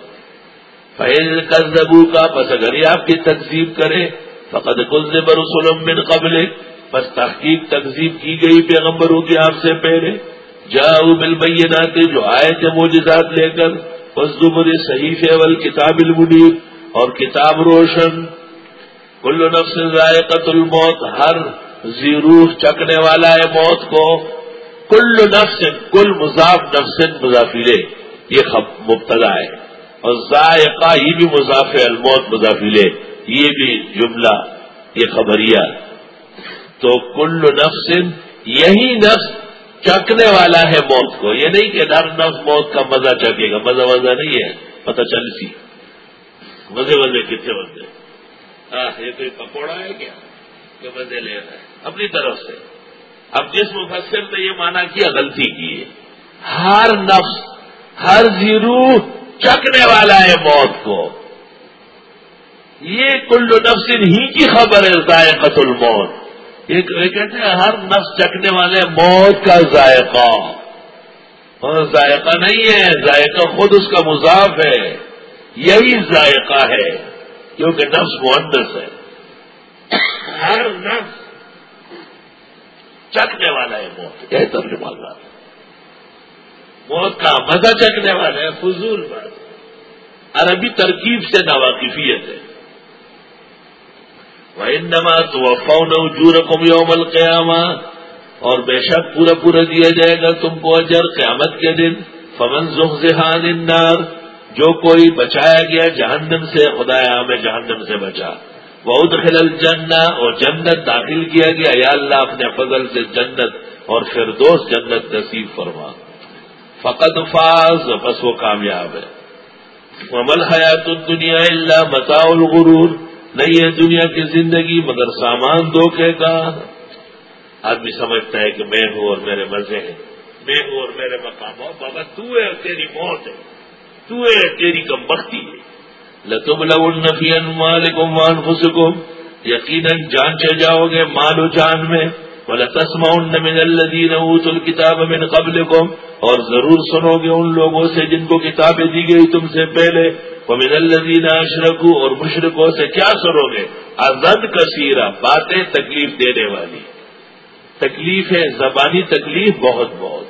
A: فیض قزبو کا بس اگر یہ آپ کی تقسیم کرے فقط کل برسول من قبل بس تحقیق تقسیم کی گئی پیغمبروں کی آپ سے پہلے۔ جاؤ بل جو آئے تھے موجزات لے کر بس دبر صحیح اول کتاب المنیر، اور کتاب روشن۔ کل نفس ذائقت الموت، ہر زیروح چکنے والا ہے موت کو۔ کل نفس، کل مضاف نفس مضافلے یہ مبتدا ہے۔ اور ذائقہ یہ بھی مضاف الموت مضافلے یہ بھی جملہ، یہ خبریہ۔ تو کل نفس، یہی نفس چکنے والا ہے موت کو۔ یہ نہیں کہ ہر نفس موت کا مزہ چکے گا، مزہ وزہ نہیں ہے، پتہ چل سی۔ مزے مزے کتنے مزے یہ کوئی پکوڑا ہے کیا؟ کہ مزے لے رہا ہے۔ اپنی طرف سے۔ اب جس مفسر نے یہ مانا کیا، غلطی کی ہے۔ ہر نفس، ہر زیرو چکنے والا ہے موت کو۔ یہ کل نفس ہی کی خبر ہے ذائقت الموت۔ یہ کہتے ہیں ہر نفس چکنے والے موت کا ذائقہ۔ اور ذائقہ نہیں ہے، ذائقہ خود اس کا مضاف ہے۔ یہی ذائقہ ہے، کیونکہ نفس مہندس ہے۔ ہر نفس چکنے والا ہے موت یہ ترجمہ والا موت کا مزہ چکنے والا ہے، فضول بات۔ عربی ترکیب سے ناواقفیت ہے۔ وَإِنَّمَا تُوَفَّوْنَ أُجُورَكُمْ يَوْمَ الْقِيَامَةِ اور بے شک پورا پورا دیا جائے گا تم کو اجر قیامت کے دن۔ فمن زحزحان النار، جو کوئی بچایا گیا جہنم سے خدا ہمیں جہنم سے بچا۔ وہ ادخل الجنہ اور جنت داخل کیا گیا۔ یا اللہ، اپنے فضل سے جنت اور پھر دوست جنت نصیب فرما۔ فقط فاز، بس وہ کامیاب ہے۔ ممل حیات الدنیا اللہ متا الغرور۔ نہیں ہے دنیا کی زندگی، مگر سامان دھوکے کا۔ آدمی سمجھتا ہے کہ میں ہوں اور میرے مزے ہیں۔ میں ہوں اور میرے مقام ہو بابا، تو ہے اور تیری موت ہے۔ تو ہے تیری کم بختی ہے۔ لتم النفی مالکم وانفسکم یقیناً جان چہ جاؤ گے مال و جان میں۔ بولا تسما من الذین اوتوا الکتاب من قبلکم۔ اور ضرور سنو گے ان لوگوں سے جن کو کتابیں دی گئی تم سے پہلے۔ ومن الذین اشرکو، اور مشرقوں سے کیا سنو گے؟ ازد کثیرہ، باتیں تکلیف دینے والی۔ تکلیف ہے زبانی تکلیف بہت بہت۔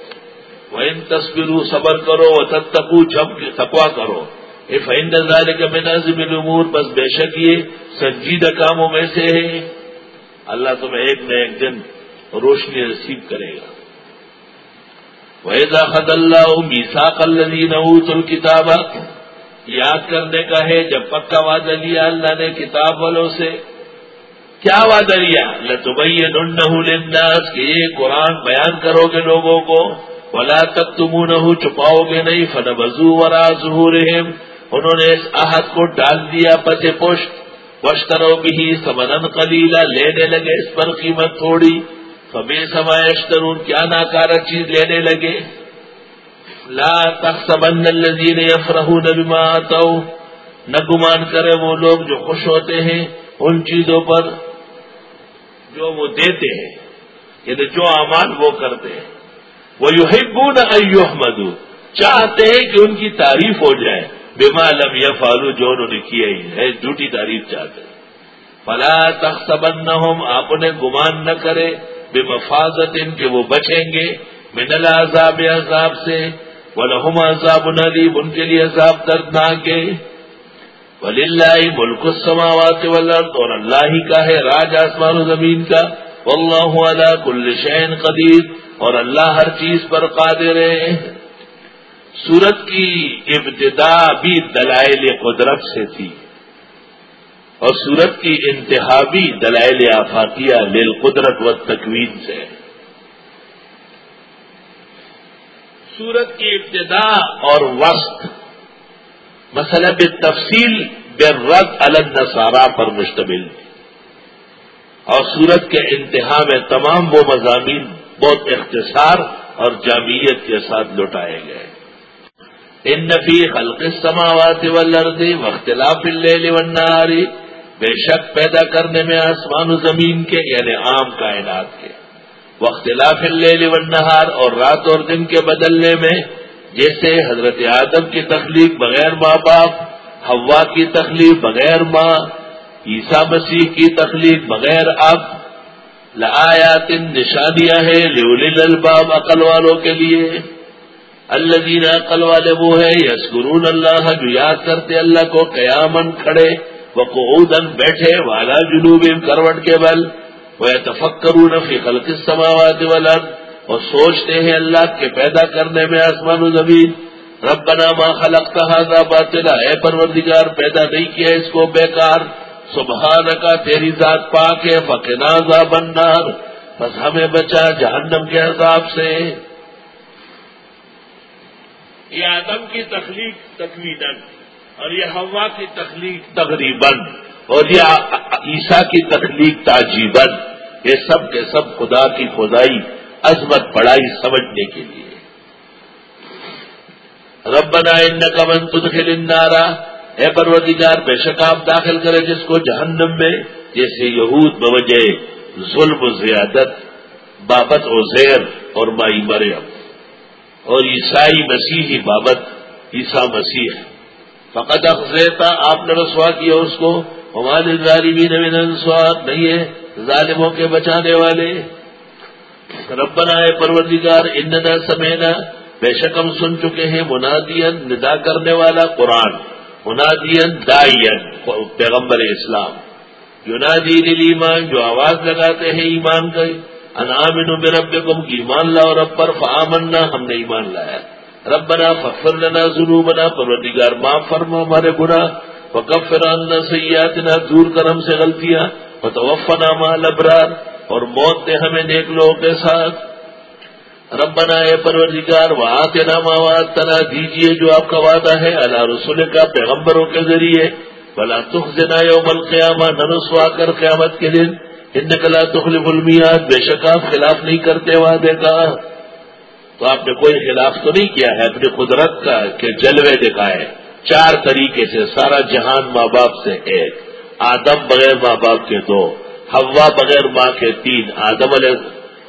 A: وہ ان تصویروں صبر کرو وہ تتقو جھپ تقوا کرو۔ یہ فائن نظارے کا میں نظم العمور بس بے شک یہ سنجیدہ کاموں میں سے ہے۔ اللہ تمہیں ایک نہ ایک دن روشنی نصیب کرے گا۔ ویزا خد اللہ میسا کلین اوت الکتاب یاد کرنے کا ہے جب پکا وعدہ لیا اللہ نے کتاب والوں سے۔ کیا وعدہ لیا لتبئی للناس کہ یہ قرآن بیان کرو گے لوگوں کو۔ ولا تک تم نہ چھپاؤ گے نہیں۔ فن بزو ورا ظہور انہوں نے اس آہت کو ڈال دیا پتے پشت۔ وشترو بھی سمن کلیلا لینے لگے اس پر قیمت تھوڑی۔ فبی سماشترون کیا ناکارا چیز لینے لگے؟ لا تخصبن الذين يفرحون بما اتوا نہ گمان کرے وہ لوگ جو خوش ہوتے ہیں ان چیزوں پر جو وہ دیتے ہیں یعنی جو امان وہ کرتے ہیں۔ وہ یو ہبو نہ چاہتے ہیں کہ ان کی تعریف ہو جائے۔ بیما لم یا فالو جو انہوں نے کیا ہی ہے، جھوٹی تعریف چاہتے فلا تخصبن آپ انہیں گمان نہ کرے بے مفاظت ان کے وہ بچیں گے۔ من العذاب، عذاب سے ولہم عذاب ندیب ان کے لیے عذاب دردناک ہے۔ ولی اللہ ملک السماوات والارض اور اللہ ہی کا ہے راج آسمان و زمین کا۔ واللہ علی کل شین قدیر اور اللہ ہر چیز پر قادر ہے۔ سورت کی ابتدا بھی دلائل قدرت سے تھی۔ اور سورت کی انتہا بھی دلائل آفاقیہ لیل قدرت و تکوین سے۔ سورت کی ابتدا اور وسط۔ مسئلہ بے تفصیل بے رد الگ نصارہ پر مشتمل اور سورت کے انتہا میں تمام وہ مضامین بہت اختصار اور جامعیت کے ساتھ لوٹائے گئے۔ ان نفی خلق سماوات والارض واختلاف اللیل والنہار بے شک پیدا کرنے میں آسمان و زمین کے یعنی عام کائنات کے۔ واختلاف اللیل والنہار اور رات اور دن کے بدلنے میں، جیسے حضرت آدم کی تخلیق بغیر ماں باپ ہوا کی تخلیق بغیر ماں، عیسیٰ مسیح کی تخلیق بغیر اب، لآیات نشانیاں ہیں لیول الباب عقل والوں کے لیے۔ اللہ دینا عقل والے وہ ہے یسگرون اللہ، جو یاد کرتے اللہ کو قیامن کھڑے وہ قعودن بیٹھے، والا جنوب کروٹ کے بل۔ وہ تفکرون فی خلق السماوات والارض اور سوچتے ہیں اللہ کے پیدا کرنے میں آسمان و زمین۔ ربنا ما خلقت هذا باطلا۔ اے پروردگار، پیدا نہیں کیا اس کو بیکار۔ سبحان کا تیری ذات پاک ہے۔ فقنازا بنار بس ہمیں بچا جہنم کے عذاب سے۔ یہ آدم کی تخلیق تقریباً اور یہ ہوا کی تخلیق تقریباً۔ اور یہ عیسیٰ کی تخلیق تاجیبن یہ سب کے سب خدا کی خدائی عظمت پڑائی سمجھنے کے لیے۔ ربنا ان کا من تدخل النارا اے پروردگار، بے شک آپ داخل کرے جس کو جہنم میں، جیسے یہود بوجہ ظلم و زیادت، بابت و زیر اور مائی مریم۔ اور عیسائی مسیحی بابت عیسا مسیح۔ فقط افزیتا آپ نے رسوا کیا اس کو۔ ہمارے ظالمی نوین انسوار نہیں ہے، ظالموں کے بچانے والے۔ ربنا ہے پروردگار، اننا سمینا بے شک ہم سن چکے ہیں منادین ندا کرنے والا قرآن منادین دائین پیغمبر اسلام۔ یونادی ایمان جو آواز لگاتے ہیں ایمان کا انعامن رب گم کی ایمان لا اور رب پر فامنا ہم نے ایمان لایا۔ رب بنا فخر لنا ضرور بنا پروردگار ماں فرما ہمارے گنا وکف فراننا سیاتنا دور کر ہم سے غلطیاں۔ وتوفنا ماں لبرار اور موت دے ہمیں نیک لوگوں کے ساتھ۔ رب بنائے پروردگار وہاں کے نام آواز تنا دیجیے جو آپ کا وعدہ ہے اللہ رسول کا پیغمبروں کے ذریعے۔ بلا تخ جنا یوم قیامہ نرسوا کر قیامت کے دن۔ ان کلا تخلف المیاد بے شک آپ خلاف نہیں کرتے وعدے کا۔ تو آپ نے کوئی خلاف تو نہیں کیا ہے، اپنی قدرت کا کہ جلوے دکھائے۔ چار طریقے سے، سارا جہان ماں باپ سے ایک۔ آدم بغیر ماں باپ کے دو ہوا بغیر ماں کے تین، آدم علیہ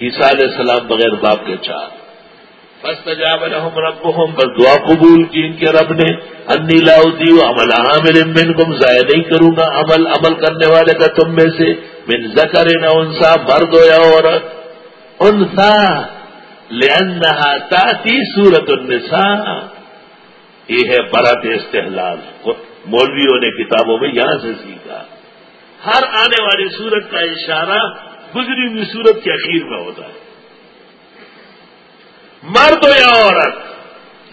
A: عیسیٰ علیہ السلام بغیر باپ کے چار۔ بس تجاب الحم رب بس دعا قبول کی ان کے رب نے۔ انی لاؤدی عمل عامل من گم ضائع نہیں کروں گا عمل عمل کرنے والے کا تم میں سے۔ من زکر نہ انسا، مرد ہو یا عورت۔ انسا لنہا تاتی سورت النساء۔ یہ ہے برت استحلال۔ مولویوں نے کتابوں میں یہاں سے سیکھا۔ ہر آنے والی سورت کا اشارہ گزری ہوئی صورت کے اخیر میں ہوتا ہے۔ مرد ہو یا عورت،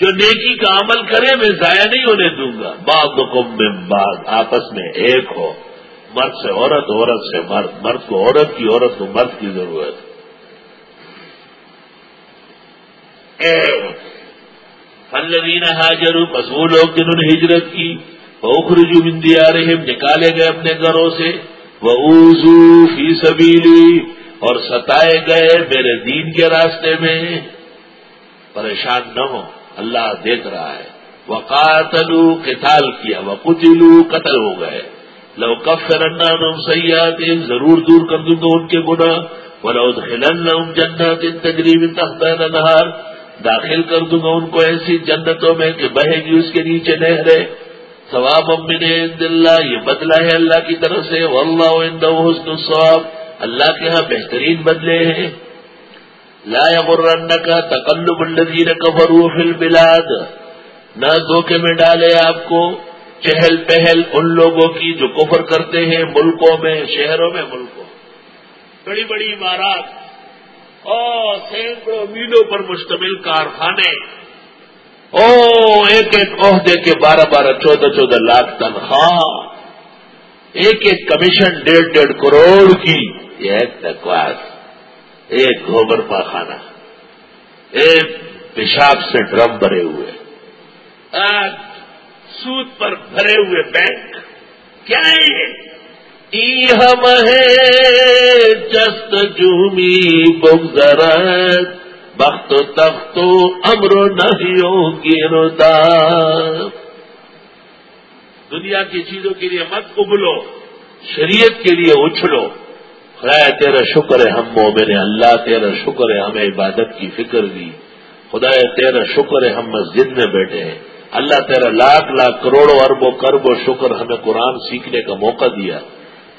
A: جو نیکی کا عمل کرے، میں ضائع نہیں ہونے دوں گا۔ بعض حکم میں بعض، آپس میں ایک ہو۔ مرد سے عورت عورت سے مرد۔ مرد کو عورت کی عورت کو مرد کی ضرورت۔ فلوین حاجر بس وہ لوگ جنہوں نے ہجرت کی اوکھرجو بندی آ رہے نکالے گئے اپنے گھروں سے وہ اوزو فی سبیلی، اور ستائے گئے میرے دین کے راستے میں۔ پریشان نہ ہو، اللہ دیکھ رہا ہے۔ وہ قاتلو قتال کیا وہ قتل ہو گئے۔ لو کب فرنا نم ضرور دور کر دوں گا ان کے گنا وہ لو خلن جنت ان تجریب تختہ نہار داخل کر دوں گا ان کو ایسی جنتوں میں کہ بہے گی اس کے نیچے نہرے ثواب امن اللہ، یہ بدلہ ہے اللہ کی طرف سے۔ واللہ عنده حسن الصواب اللہ کے ہاں بہترین بدلے ہیں۔ لا يغرنك تقلب الذين كفروا في البلاد۔ نہ دھوکے میں ڈالے آپ کو۔ چہل پہل ان لوگوں کی جو کفر کرتے ہیں ملکوں میں، شہروں میں ملکوں۔ بڑی بڑی عمارات۔ اور سینکڑوں میلوں پر مشتمل کارخانے۔ او، ایک ایک عہدے کے بارہ بارہ چودہ چودہ لاکھ تنخواہ۔ ایک ایک کمیشن ڈیڑھ ڈیڑھ کروڑ کی۔ یہ ایک تکواس۔ ایک گوبر پاخانہ۔ ایک پیشاب سے ڈرم بھرے ہوئے۔ سود پر بھرے ہوئے بینک۔ کیا ہے یہ؟ ہم ہے جست جومی بگزرت بخت و تخت و امر و نہیں گیروتا دنیا کی چیزوں کے لیے مت ابلو، شریعت کے لیے اچھلو۔ خدا تیرا شکر ہے ہم مومن اللہ تیرا شکر ہے، ہمیں عبادت کی فکر دی۔ خدا تیرا شکر ہے ہم مسجد میں بیٹھے ہیں۔ اللہ تیرا لاکھ لاکھ کروڑوں اربوں کرب و شکر ہمیں قرآن سیکھنے کا موقع دیا۔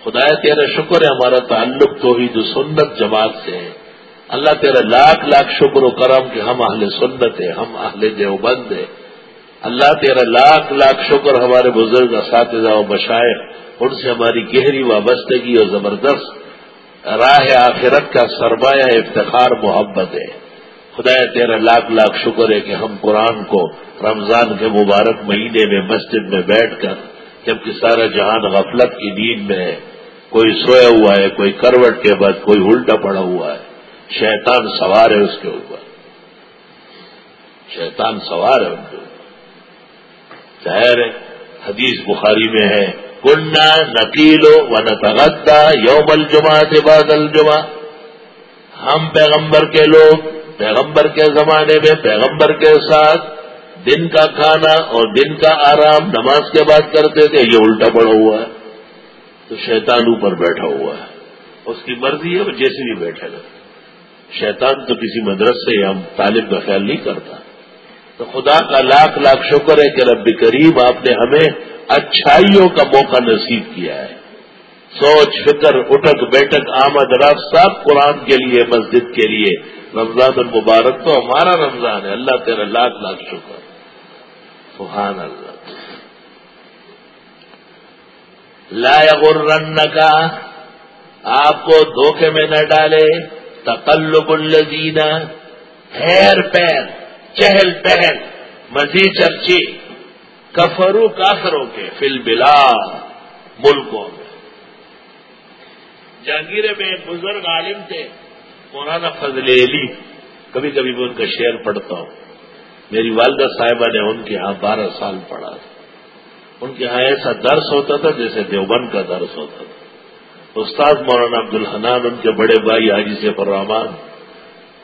A: خدا تیرا شکر ہے، ہمارا تعلق تو ہی جو سنت جماعت سے ہے۔ اللہ تیرا لاکھ لاکھ شکر و کرم کہ ہم اہل سنت ہیں، ہم اہل دیوبند ہیں۔ اللہ تیرا لاکھ لاکھ شکر ہمارے بزرگ اساتذہ و بشائر ان سے ہماری گہری وابستگی اور زبردست راہ آخرت کا سرمایہ، افتخار، محبت ہے۔ خدا تیرا لاکھ لاکھ شکر ہے کہ ہم قرآن کو رمضان کے مبارک مہینے میں مسجد میں بیٹھ کر، جبکہ سارا جہان غفلت کی نیند میں ہے۔ کوئی سویا ہوا ہے، کوئی کروٹ کے بعد کوئی الٹا پڑا ہوا ہے۔ شیطان سوار ہے اس کے اوپر۔ شیطان سوار ہے ان کے اوپر۔ ظاہر ہے، حدیث بخاری میں ہے کنڈا نکیلو و نتغدا یوم الجمع بعد الجمع ہم پیغمبر کے لوگ، پیغمبر کے زمانے میں، پیغمبر کے ساتھ دن کا کھانا اور دن کا آرام نماز کے بعد کرتے تھے، یہ الٹا پڑا ہوا ہے۔ تو شیطان اوپر بیٹھا ہوا ہے۔ اس کی مرضی ہے وہ جیسے بھی بیٹھے گا۔ شیطان تو کسی مدرسے یا طالب کا خیال نہیں کرتا۔ تو خدا کا لاکھ لاکھ شکر ہے کہ رب کریم آپ نے ہمیں اچھائیوں کا موقع نصیب کیا ہے۔ سوچ، فکر، اٹھک، بیٹھک، آمد رف سب قرآن کے لیے، مسجد کے لیے۔ رمضان المبارک تو ہمارا رمضان ہے۔ اللہ تیرا لاکھ لاکھ شکر۔ سبحان اللہ۔ لا کا آپ کو دھوکے میں نہ ڈالے، تقلب الزین ہیر پیر چہل پہل، مزید چرچی، کفرو کافروں کے فل بلا ملکوں میں۔ جہانگیر میں ایک بزرگ عالم تھے، مولانا فضل علی، کبھی کبھی میں ان کا شعر پڑھتا ہوں۔ میری والدہ صاحبہ نے ان کے ہاں بارہ سال پڑھا تھا۔ ان کے ہاں ایسا درس ہوتا تھا جیسے دیوبند کا درس ہوتا تھا۔ استاد مولانا عبد الحنان ان کے بڑے بھائی حاجی سے الرحمان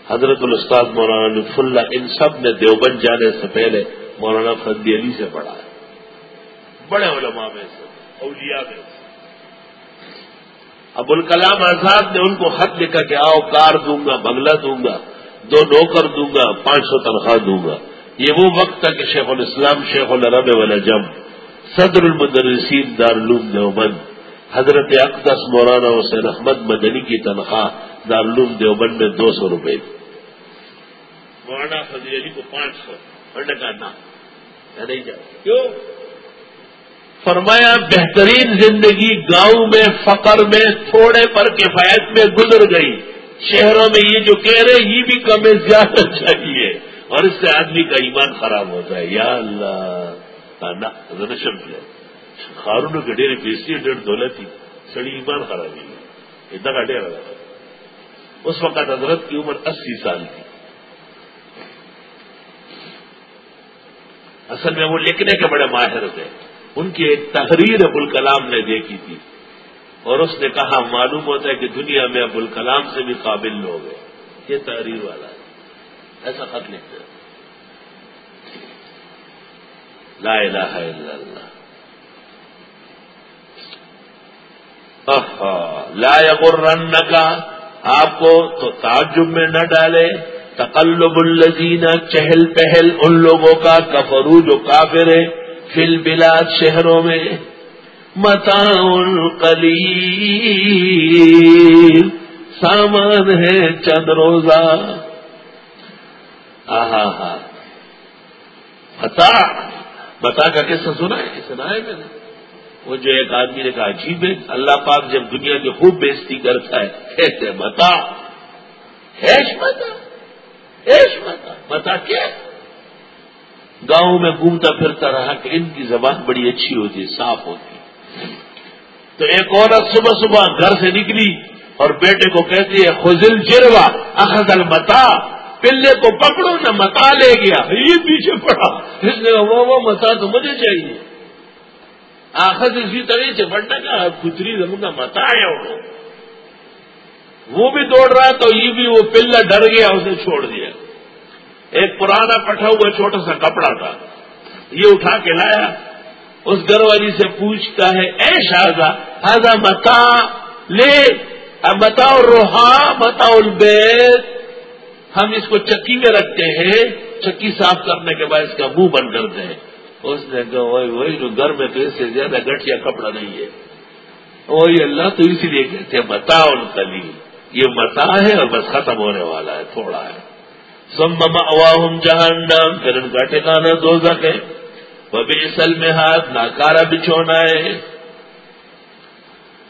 A: حضرت الاستاد مولانا لطف اللہ، ان سب نے دیوبند جانے سے پہلے مولانا فردی علی سے پڑھا ہے۔ بڑے علماء میں سے، اولیاء میں سے۔ ابو الکلام آزاد نے ان کو خط لکھا کہ آؤ کار دوں گا، بنگلہ دوں گا، دو نوکر دوں گا، پانچ سو تنخواہ دوں گا۔ یہ وہ وقت تھا کہ شیخ الاسلام، شیخ الرب والا جم صدر المدرسین دارالعلوم دیوبند حضرت اقدس مولانا حسین احمد مدنی کی تنخواہ دارالعلوم دیوبند میں دو سو روپئے مولانا فضل علی کو پانچ سو۔ کا نام نہیں جاؤ کیوں؟ فرمایا بہترین زندگی گاؤں میں فقر میں تھوڑے پر کفایت میں گزر گئی۔ شہروں میں یہ جو کہہ رہے یہ بھی کم زیادہ چاہیے۔ اور اس سے آدمی کا ایمان خراب ہوتا ہے یا اللہ۔ خارون کے ڈیرے پیسی ڈیڑھ دولت سڑی ایمان خرابی اتنا کا ڈیرا رہا اس وقت حضرت کی عمر اسی سال تھی اصل میں وہ لکھنے کے بڑے ماہر تھے. ان کی ایک تحریر ابوالکلام نے دیکھی تھی. اور اس نے کہا، معلوم ہوتا ہے کہ دنیا میں ابوالکلام سے بھی قابل لوگ ہیں. یہ تحریر والا ہے. ایسا خط لکھتے لا الہ الا اللہ لا یغرن کا آپ کو تو تعجب میں نہ ڈالے، تقلب الزین چہل پہل، ان لوگوں کا کفرو جو کافر ہے فل بلاد شہروں میں متا کلی سامان ہے چند روزہ۔ آہا ہا بتا بتا کا کیسا سنا ہے سنا ہے میں نے۔ وہ جو ایک آدمی نے کہا عجیب ہے اللہ پاک جب دنیا کی خوب بےزتی کرتا ہے کیسے بتا۔ ہیش متا ہیش متا بتا کیا؟ گاؤں میں گھومتا پھرتا رہا کہ ان کی زبان بڑی اچھی ہوتی، صاف ہوتی۔ تو ایک عورت صبح صبح گھر سے نکلی اور بیٹے کو کہتی ہے خزل جروا اخذل متا پلے کو پکڑو نہ متا لے گیا۔ یہ پیچھے پڑا۔ اس نے وہ وہ متا تو مجھے چاہیے۔ آخر اسی طرح سے بڑھنا کا کچری زمین کا متا ہے وہ۔ بھی دوڑ رہا تو یہ بھی وہ پلہ ڈر گیا اسے چھوڑ دیا۔ ایک پرانا پٹھا ہوا چھوٹا سا کپڑا تھا۔ یہ اٹھا کے لایا۔ اس گھر والی سے پوچھتا ہے اے شاہزا ہاضا متا لے۔ بتاؤ روحا بتاؤ البید ہم اس کو چکی میں رکھتے ہیں، چکی صاف کرنے کے بعد اس کا منہ بند کرتے ہیں اس نے کہا وہی وہی جو گھر میں تو اس سے زیادہ گٹیا کپڑا نہیں ہے۔ وہی اللہ تو اسی لیے کہتے ہیں متا ان کلی یہ متا ہے اور بس ختم ہونے والا ہے، تھوڑا ہے۔ سم اواہم جہان پھر ان کا ٹھکانا دو ہے۔ وہ بھی اصل میں ہاتھ ناکارا بچھونا ہے۔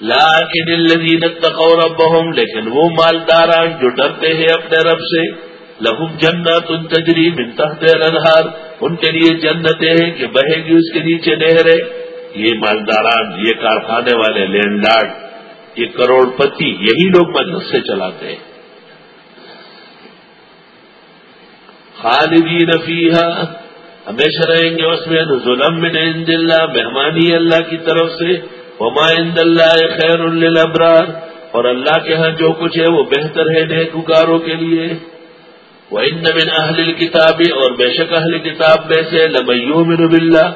A: لاکن الذین اتقوا ربهم، لیکن وہ مالداران جو ڈرتے ہیں اپنے رب سے، لہم جنت ان تجری من تحت الانہار، ان کے لیے جنتیں ہیں کہ بہے گی اس کے نیچے نہرے یہ مالداران، یہ کارخانے والے، لینڈ لارڈ، یہ کروڑ پتی، یہی لوگ مدد سے چلاتے ہیں۔ خالدین فیہا، ہمیشہ رہیں گے اس میں ظلم من عند اللہ، مہمانی اللہ کی طرف سے۔ وما عند اللہ خیر للابرار، اور اللہ کے ہاں جو کچھ ہے وہ بہتر ہے نیکوکاروں کے لیے۔ وہ ان من اہل کتابی اور بے شک اہل کتاب میں سے لمیومن باللہ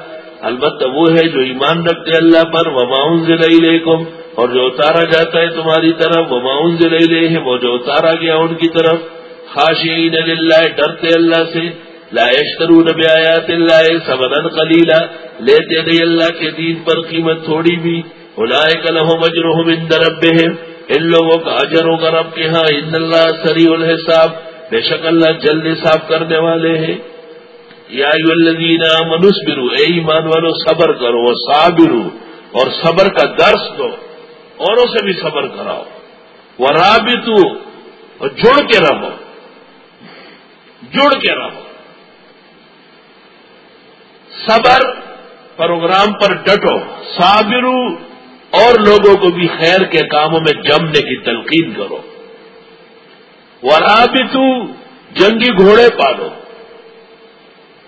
A: البتہ وہ ہے جو ایمان رکھتے اللہ پر وماؤن ضلع اور جو اتارا جاتا ہے تمہاری طرف وماؤن ضلع وہ جو اتارا گیا ان کی طرف۔ خاشعین للہ ڈرتے اللہ سے۔ لا يشترون بآیات اللہ سبدا قلیلا، لیتے نہیں اللہ کے دین پر قیمت تھوڑی بھی اولئک لهم اجرهم عند ان لوگوں کا اجر ہوگا رب کے ہاں ان اللہ سریع الحساب، بے شک اللہ جلد حساب کرنے والے ہیں۔ یا الذین آمنوا اصبروا، اے ایمان والو، صبر کرو وہ صابروا اور صبر کا درس دو، اوروں سے بھی صبر کراؤ۔ وہ رابطو اور جڑ کے رہو۔ جڑ کے رہو۔ صبر پروگرام پر ڈٹو، صابرو اور لوگوں کو بھی خیر کے کاموں میں جمنے کی تلقین کرو۔ ورابطو جنگی گھوڑے پالو۔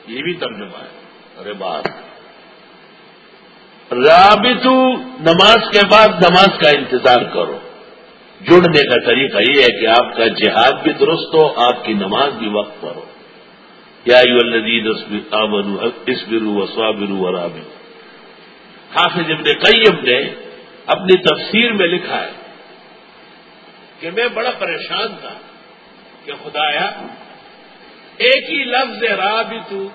A: یہ بھی ترجمہ ہے۔ ارے بات رابطو نماز کے بعد نماز کا انتظار کرو۔ جڑنے کا طریقہ یہ ہے کہ آپ کا جہاد بھی درست ہو، آپ کی نماز بھی وقت پر ہو۔ یا اسبرو و سوابرو و رابر حافظ ابن قیم نے اپنی تفسیر میں لکھا ہے کہ میں بڑا پریشان تھا کہ خدایا، ایک ہی لفظ رابطو،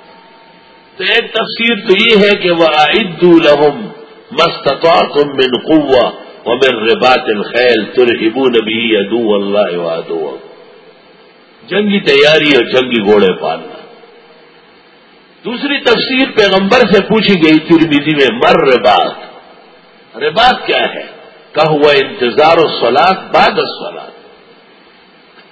A: تو ایک تفسیر تو یہ ہے کہ وہ عدو لہم مستطوا تم بن قوا و من ربات الخیل ترہبو نبی ادو اللہ وادو جنگی تیاری اور جنگی گھوڑے پالنا۔ دوسری تفسیر پیغمبر سے پوچھی گئی ترمیدی میں، مر ربات ربات کیا ہے؟ کہ ہوا انتظار و سولاد بعد سولاد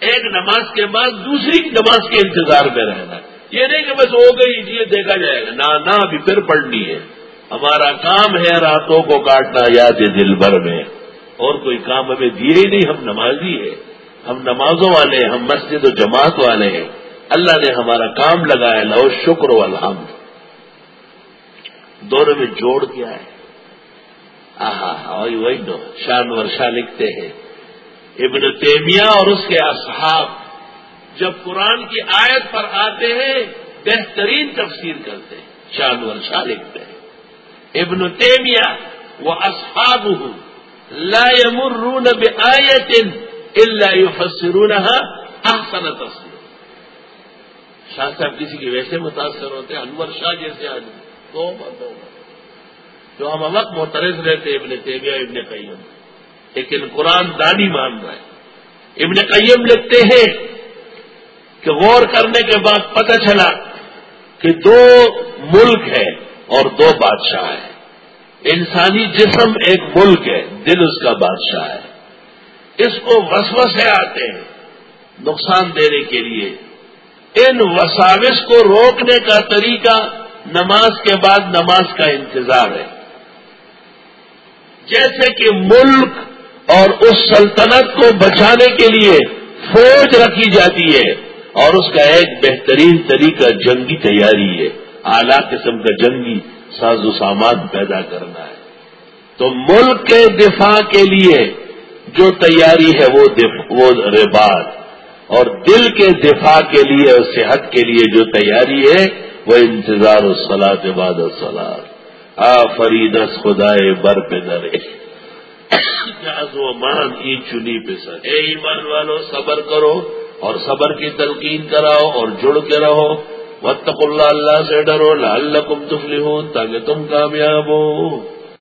A: ایک نماز کے بعد دوسری نماز کے انتظار میں رہنا. یہ نہیں کہ بس ہو گئی، یہ دیکھا جائے گا. نہ نہ، ابھی پھر پڑھنی ہے. ہمارا کام ہے راتوں کو کاٹنا، یاد دل بھر میں. اور کوئی کام ہمیں دیے ہی نہیں، ہم نمازی ہے ہم نمازوں والے ہیں، ہم مسجد و جماعت والے ہیں. اللہ نے ہمارا کام لگایا لو شکر و الحمد دونوں میں جوڑ کیا ہے۔ آہا وہی وہی دو۔ شان ورشا لکھتے ہیں۔ ابن تیمیہ اور اس کے اصحاب جب قرآن کی آیت پر آتے ہیں، بہترین تفسیر کرتے ہیں۔ شان ورشا لکھتے ہیں۔ ابن تیمیہ وہ اصحاب ہوں لا يمرون بآية إلا يفسرونها أحسن تفسير شاہ صاحب کسی کے ویسے متاثر ہوتے ہیں، انور شاہ جیسے آدمی۔ تو جو ہم وقت محترض رہتے ابن تیمیہ، ابن قیم۔ لیکن قرآن دانی مان رہا ہے۔ ابن قیم لکھتے ہیں کہ غور کرنے کے بعد پتہ چلا کہ دو ملک ہے اور دو بادشاہ ہیں۔ انسانی جسم ایک ملک ہے، دل اس کا بادشاہ ہے۔ اس کو وسوسے آتے ہیں نقصان دینے کے لیے۔ ان وساوس کو روکنے کا طریقہ نماز کے بعد نماز کا انتظار ہے۔ جیسے کہ ملک اور اس سلطنت کو بچانے کے لیے فوج رکھی جاتی ہے اور اس کا ایک بہترین طریقہ جنگی تیاری ہے۔ اعلی قسم کا جنگی ساز و سامان پیدا کرنا ہے۔ تو ملک کے دفاع کے لیے جو تیاری ہے وہ وہ رباط۔ اور دل کے دفاع کے لیے اور صحت کے لیے جو تیاری ہے، وہ انتظار الصلاح بعد الصلاح آ فریدس خدائے، بر پہ درے۔ و مان ای چنی پہ سر۔ اے ایمان والو، صبر کرو اور صبر کی تلقین کراؤ اور جڑ کے رہو۔ وطق اللہ اللہ سے ڈرو، لعلکم تفلحون، تاکہ تم کامیاب ہو۔